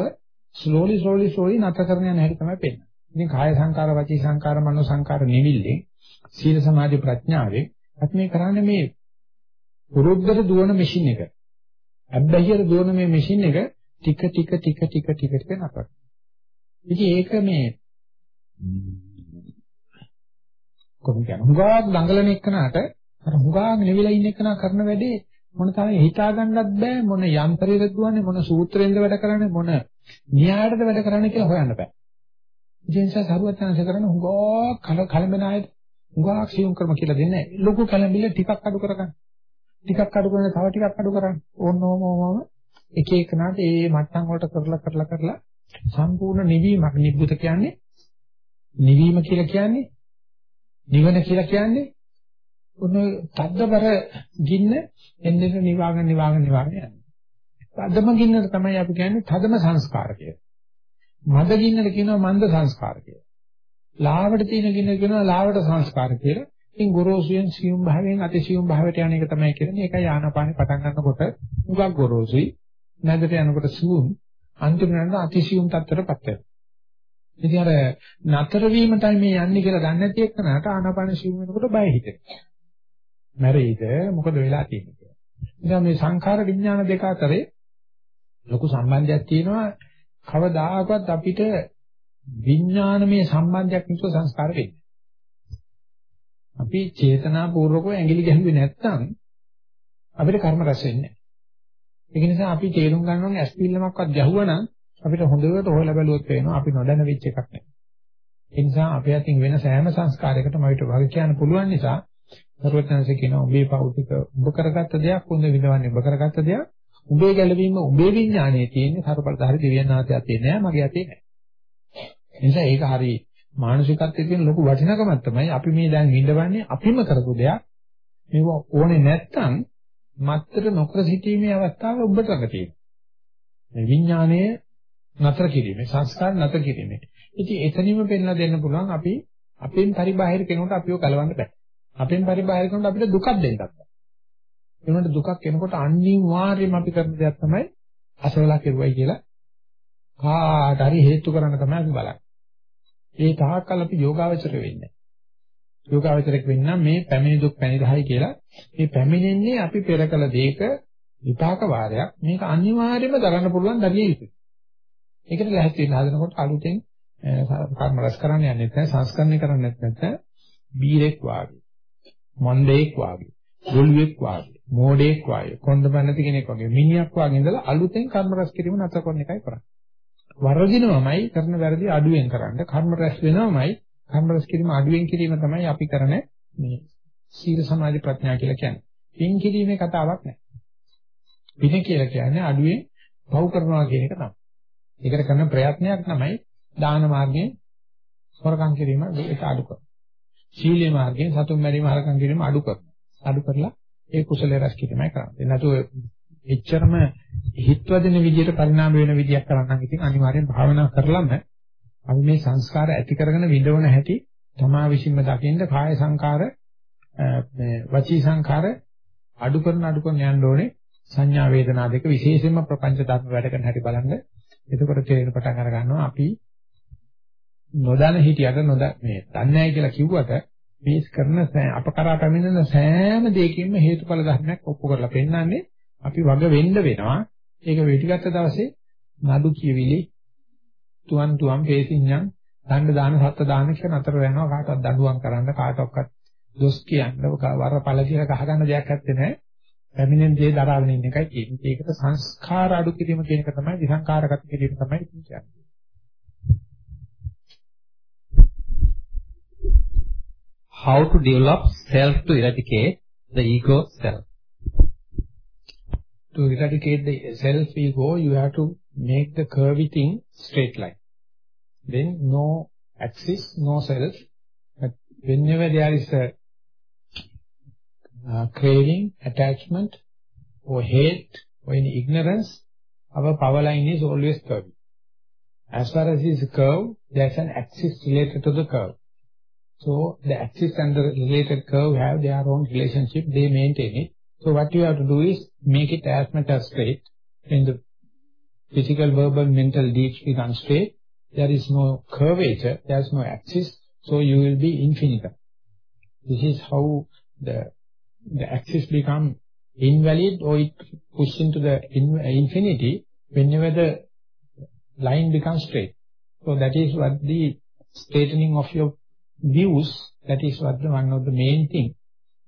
slowly slowly slowly නතර කරන යන හැටි තමයි පෙන්වන්නේ. ඉතින් කාය සංකාර, වචී සංකාර, මනෝ සංකාර නිවිල්ලේ සීල සමාධි ප්‍රඥාවේ අපි මේ කරන්නේ මේ පුරුද්දට දුවන මැෂින් එක. අබ්බැහියට දුවන මේ මැෂින් එක ටික ටික ටික ටික ටික ටික නතර. ඉතින් ඒක මේ කොහොමද කියන්නේ? හුඟක් දඟලන එකනට අර හුඟාක් නෙවිලා ඉන්න එක කරන වැඩේ මොන තරම් හිතා ගන්නත් බෑ මොන යන්ත්‍රයද දුවන්නේ මොන සූත්‍රයෙන්ද වැඩ කරන්නේ මොන න්‍යායයටද වැඩ කරන්නේ කියලා හොයන්න බෑ. ඒ නිසා සරුවචනස කරන හුඟක් කල කලබෙන අයට හුඟක් සියුම් ක්‍රම කියලා දෙන්නේ ලොකු කලබිල ටිකක් අඩු කරගන්න. ටිකක් අඩු කරන තව ටිකක් අඩු කරන්න. ඕනෝම ඕමම එක එක නාට ඒ මට්ටම් වලට කරලා කරලා කරලා සම්පූර්ණ නිවීමක් නිබ්බුත කියන්නේ නිවීම කියලා කියන්නේ නිවන කියලා කියන්නේ උන තද්දබර ගින්න එන්නේ නිවාගෙන නිවාගෙන නිවාගෙන යනවා. තදම ගින්නට තමයි අපි කියන්නේ තදම සංස්කාර කියලා. මද ගින්නට කියනවා මන්ද සංස්කාර කියලා. ලාවට තියෙන ගින්න කියනවා ලාවට සංස්කාර කියලා. ඉතින් ගොරෝසුයෙන් සියුම් භාවයෙන් අතිසියුම් භාවයට යන එක තමයි කියන්නේ. ඒකයි ආනාපානෙ පටන් ගන්නකොට උගක් ගොරෝසුයි. නැදට යනකොට සියුම් අන්තිමට අතිසියුම් තත්ත්වයටපත් වෙනවා. ඉතින් අර නතර වීම තමයි මේ යන්නේ කියලා දන්නේ නැති එක්කනට ආනාපාන සියුම් වෙනකොට බය හිතෙනවා. මැරෙයිද මොකද වෙලා තියෙන්නේ කියලා. නිසා මේ සංඛාර විඥාන දෙක අතරේ ලොකු සම්බන්ධයක් තියෙනවා. කවදාකවත් අපිට විඥානමය සම්බන්ධයක් නැතුව සංස්කාර වෙන්නේ. අපි චේතනාපූර්වකව ඇඟිලි ගැහුවේ නැත්නම් අපිට කර්ම රැස් වෙන්නේ නැහැ. ඒක නිසා අපි තේරුම් ගන්න ඕනේ ඇස්පිල්ලමක්වත් ගැහුවනම් අපිට හොඳට හොයලා බැලුවොත් පේනවා අපි නොදැන වෙච්ච එකක් නෙවෙයි. ඒ නිසා අපේ අතින් වෙන සෑම සංස්කාරයකටම අපිට වග කියන්න පුළුවන් නිසා සර්වඥාන්සේ කියනවා උඹේ පෞතික උඹ කරගත්ත දෙයක් උඹ විඳවන්නේ උඹ කරගත්ත දෙයක් උඹේ ගැළවීම උඹේ විඥානයේ තියෙන සර්වපලධාරී දෙවියන් වහන්සේ අතේ නෑ මගේ අතේ නෑ. ඒ නිසා ඒක හරි මානසිකත්වයේ තියෙන ලොකු වටිනකමක් තමයි අපි මේ දැන් විඳවන්නේ අපිම කරපු දෙයක්. මේව ඕනේ නැත්තම් මත්තර නොකර සිටීමේ අවස්ථාව ඔබට ළඟ තියෙනවා. මේ විඥානයේ නතර කිරීමේ සංස්කාර නතර කිරීමේ. ඉතින් එතනින්ම පෙන්ලා දෙන්න පුළුවන් අපි අපෙන් පරිබාහිර කෙනෙකුට අපිව කලවන්න බෑ. අපෙන් පරිබාහිර කෙනෙකුට අපිට දුකක් දෙන්නත් බෑ. ඒනොට දුකක් එනකොට අනිවාර්යයෙන්ම අපි කරන දෙයක් තමයි අසවලා කෙරුවයි කියලා කාට හරි හේතු කරන්න තමයි අපි බලන්නේ. ඒ තාක්කල් අපි යෝගාවචර වෙන්නේ. යෝගාවචරයක් වෙන්න මේ පැමිණි දුක් පැනිරහයි කියලා මේ පැමිණෙන්නේ අපි පෙර කළ දෙයක විපාක වාරයක් මේක අනිවාර්යයෙන්ම දරන්න පුළුවන් දරිය යුතුයි. ඒකට ලැහැත් වෙන්න හදනකොට අලුතෙන් කර්ම රැස් කරන්න යන්නේ නැහැ සංස්කරණය කරන්නේ නැත්නම් බීරෙක් වාගේ මොණ්ඩෙක් වාගේ ගොළුෙක් වාගේ මෝඩෙක් වාගේ කොන්දපන්නති කෙනෙක් වාගේ මිනිහක් වාගේ ඉඳලා අලුතෙන් කර්ම රැස් කිරීම නැතර කරන එකයි කරන්නේ. වරදිනවමයි කරන වැරදි අඩුවෙන් කරන්න කර්ම රැස් වෙනවමයි කර්ම රැස් කිරීම අඩුවෙන් කිරීම තමයි අපි කරන මේ සීල සමාධි ප්‍රඥා කියලා කියන්නේ. පින් කිරීමේ කතාවක් නෑ. පින කියලා කියන්නේ අඩුවෙන් පව් කරනවා කියන එක තමයි. ඒකට කරන ප්‍රයත්නයක් තමයි දාන මාර්ගයෙන් හොරකම් කිරීම ඒක අඩු කරනවා. සීලේ මාර්ගයෙන් සතුන් මැරීම හොරකම් කිරීම අඩු කරනවා. අඩු කරලා ඒ කුසලයේ රැස් කිරීමයි කරන්නේ. නැතුව එච්චරම හිතවදින විදියට පරිණාම වෙන විදියක් කරන්න ඉතින් අනිවාර්යෙන් භාවනා කරලම අපි මේ සංස්කාර ඇති කරගෙන විඳවන හැටි තමා විසින්ම දකින්න කාය සංකාර මේ වචී සංකාර අඩු කරන අඩු කරන යන්න ඕනේ සංඥා වේදනා දෙක විශේෂයෙන්ම ප්‍රපංච ධර්ම වැඩ කරන හැටි බලන්න එතකොට තේරෙන පටන් අර ගන්නවා අපි නොදැන හිටියට නොද මේ දන්නේ නැහැ කියලා කිව්වට මේ කරන අප කරා පැමිණෙන සෑම දෙයකින්ම හේතුඵල ධර්මයක් ඔප්පු කරලා පෙන්නන්නේ අපි වග වෙන්න වෙනවා ඒක වෙටිගත්ත දවසේ නඩු කියවිලි තුවන් තුවන් පේසින්යන් දඬ දාන සත්ත්ව දාන කියන අතර වෙනවා කාටවත් දඬුවම් කරන්න කාටවත් දොස් කියන්න වරපල කියලා ගහගන්න දෙයක් නැත්තේ නෑ පැමිණෙන දේ දරාගෙන ඉන්න එකයි කියන්නේ. ඒකට සංස්කාර අඩු කිරීම කියන එක තමයි විසංකාරගත කිරීම තමයි කියන්නේ. How to develop self to eradicate the ego self? To eradicate the self ego, you have to make the curvy thing straight line. Then no axis, no self. But whenever there is a uh, craving, attachment, or hate, or any ignorance, our power line is always curvy. As far as is curve, there's an axis related to the curve. So the axis and the related curve have their own relationship, they maintain it. So what you have to do is make it as much as straight. In the physical, verbal, mental deeds become straight. There is no curvature, there is no axis, so you will be infinite. This is how the the axis become invalid or it push into the in, infinity whenever the line becomes straight. So that is what the straightening of your views, that is what the, one of the main thing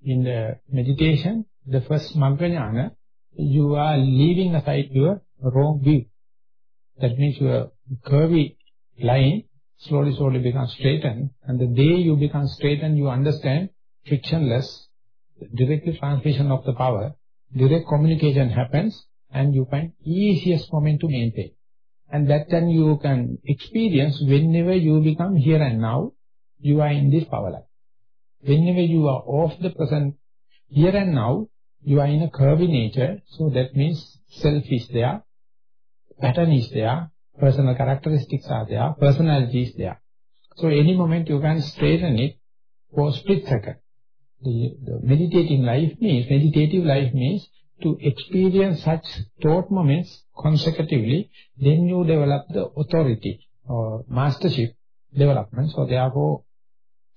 in the meditation, the first Magga you are leaving aside your wrong view. That means your curvy line slowly, slowly becomes straightened. And the day you become straightened, you understand frictionless, direct transmission of the power, direct communication happens, and you find easiest moment to maintain. And that then you can experience whenever you become here and now, you are in this power line. Whenever you are off the present here and now, you are in a curvy nature, so that means self is there, pattern is there, personal characteristics are there, personality is there. So any moment you can straighten it for split second. The, the meditating life means, meditative life means to experience such thought moments consecutively, then you develop the authority or mastership development. So therefore,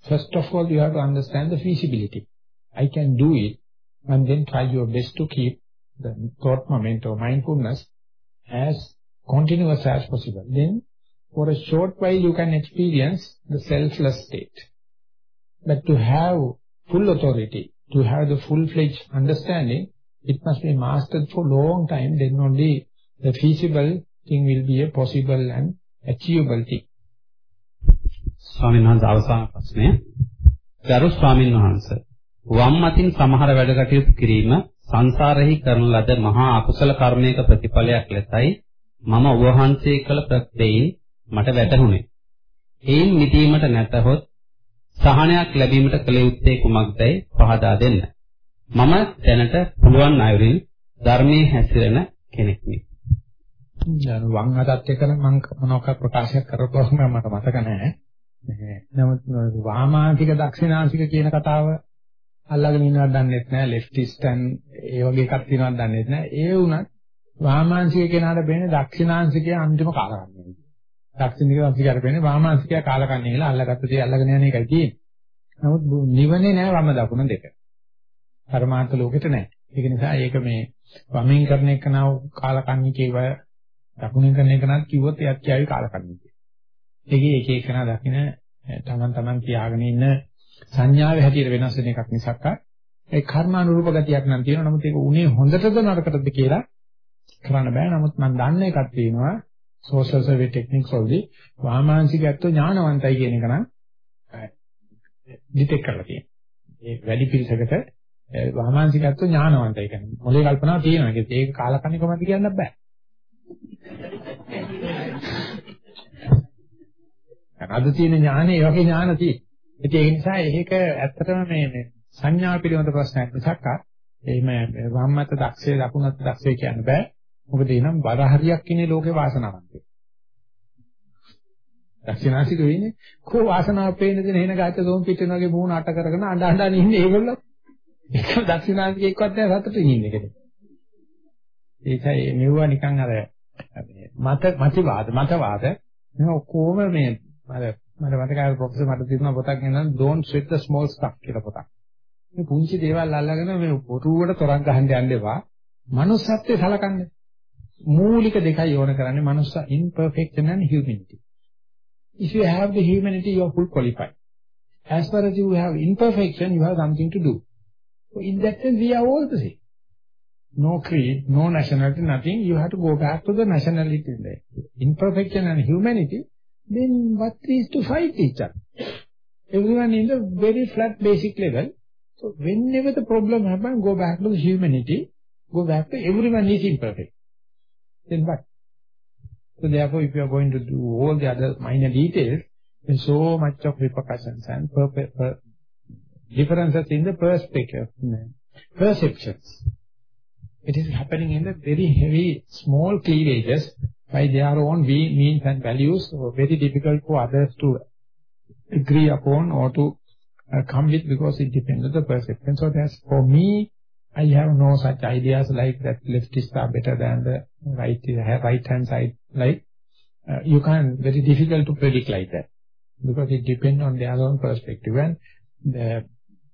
first of all, you have to understand the feasibility. I can do it, and then try your best to keep the thought moment or mindfulness as continuous as possible. Then, for a short while, you can experience the selfless state. But to have full authority, to have the full-fledged understanding, it must be mastered for long time, then only the feasible thing will be a possible and achievable thing. ස්වාමීන් වහන්සේ අවසාන ප්‍රශ්නය. ගරු ස්වාමීන් වහන්සේ වම් අතින් සමහර වැඩ කටයුතු කිරීම සංසාරෙහි කරන ලද මහා අකුසල කර්මයක ප්‍රතිඵලයක් ලෙසයි මම ඔබ වහන්සේ කළ ප්‍රත්‍යයෙන් මට වැටහුණේ. එයින් මිදීමට නැතහොත් සහනයක් ලැබීමට කල යුත්තේ කුමක්දයි පහදා දෙන්න. මම දැනට පුළුවන් අයුරින් ධර්මයේ හැසිරෙන කෙනෙක්මි. වම් අතත් එක්ක මම මොනවාක් ප්‍රකාශයක් කරපුවම මට මතක නැහැ. නමුත් වාමාංශික දක්ෂිනාංශික කියන කතාව අල්ලගෙන ඉන්නවද දන්නේ නැහැ. ලෙෆ්ටිස්ට් and ඒ වගේ එකක් තියෙනවද දන්නේ නැහැ. ඒ වුණත් වාමාංශික කෙනාට බේන්නේ දක්ෂිනාංශිකයේ අන්තිම කාලකන්ණිය. දක්ෂිනාංශිකයට බේන්නේ වාමාංශිකයා කාලකන්ණිය කියලා අල්ලගත්ත දේ අල්ලගෙන යන එකයි තියෙන්නේ. නමුත් නිවනේ නැහැ වම දකුණ දෙක. පරමාර්ථ ලෝකෙට නැහැ. ඒක නිසා ඒක මේ වමෙන් කරන එක නව කාලකන්ණිකේව දකුණෙන් කරන එක නම් කිව්වොත් එයත් කියයි කාලකන්ණිකේ. ඒකේ එක එකනා දකින්න තමන් තමන් තියාගෙන ඉන්න සංඥාවේ හැටියට වෙනස් වෙන එකක් මිසක් ඒ කර්මානුරූප ගතියක් නම් තියෙනවා. නමුත් ඒක උනේ හොඳටද නරකටද කියලා කරන්න බෑ. නමුත් මම දන්න එකක් තියෙනවා සෝෂල් සර්වේ ටෙක්නික්ස් වලදී වාමාංශික ඇත්තෝ ඥානවන්තයි කියන එක නම් ඩිටෙක්ට් කරලා තියෙනවා. ඒ වැඩි පිළිසකට වාමාංශික ඇත්තෝ ඥානවන්තයි කියන්නේ. මොලේ කල්පනා තියෙනවා. ඒක කාලකන්ණි කොහොමද කියන්න බෑ. අද තියෙන ඥානෙ ඒ වගේ ඥාන තියෙනවා. ඒ නිසා ඒක ඇත්තටම මේ මේ සංඥා පිළිබඳ ප්‍රශ්නයක් මිසක් එහෙම වම්මත දක්ෂේ ලකුණත් දක්ෂේ කියන්න බෑ. මොකද එනම් බර හරියක් ඉන්නේ ලෝකේ වාසනාවන්තය. දක්ෂිනාසික වෙන්නේ කෝ වාසනාව පේන දෙන එන ගාත සෝම් පිටින වගේ මූණ අට කරගෙන අඬ අඬ ඉන්නේ ඒගොල්ලෝ. ඒක දක්ෂිනාසික එක්කවත් නෑ සතුටින් ඉන්නේ කෙනෙක්. ඒකයි මෙවුවා නිකන් අර මත මතවාද මතවාද මේ ඔක්කොම මේ අර මට මතකයි ප්‍රොෆෙසර් මට තිබුණා පොතක් නේද don't sweat the small stuff කියලා පොතක්. මේ පුංචි දේවල් අල්ලගෙන මේ පොරුවට තරක් ගහන්න යන්න එපා. manussත්වයේ සලකන්නේ. මූලික දෙකයි ඕන කරන්නේ manussa imperfection and humanity. If you have the humanity you are full qualified. As far as you have imperfection you have something to do. So in that sense we are all the same. No creed, no nationality, nothing. You have to go back to the nationality. Imperfection and humanity then what is to fight each other? Everyone in the very flat basic level. So whenever the problem happens, go back to the humanity, go back to everyone is imperfect. Then what? So therefore, if you are going to do all the other minor details, then so much of repercussions and differences in the perspective, perceptions. It is happening in the very heavy, small cleavages by their own means and values, so very difficult for others to agree upon or to uh, come with because it depends on the perception. So that's for me, I have no such ideas like that leftists are better than the right right hand side. Like uh, you can't very difficult to predict like that because it depends on their own perspective. And the,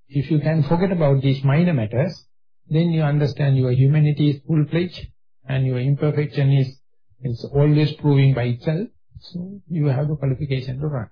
if you can forget about these minor matters, then you understand your humanity is full-fledged and your imperfection is it's always proving by itself. So you have the qualification to run.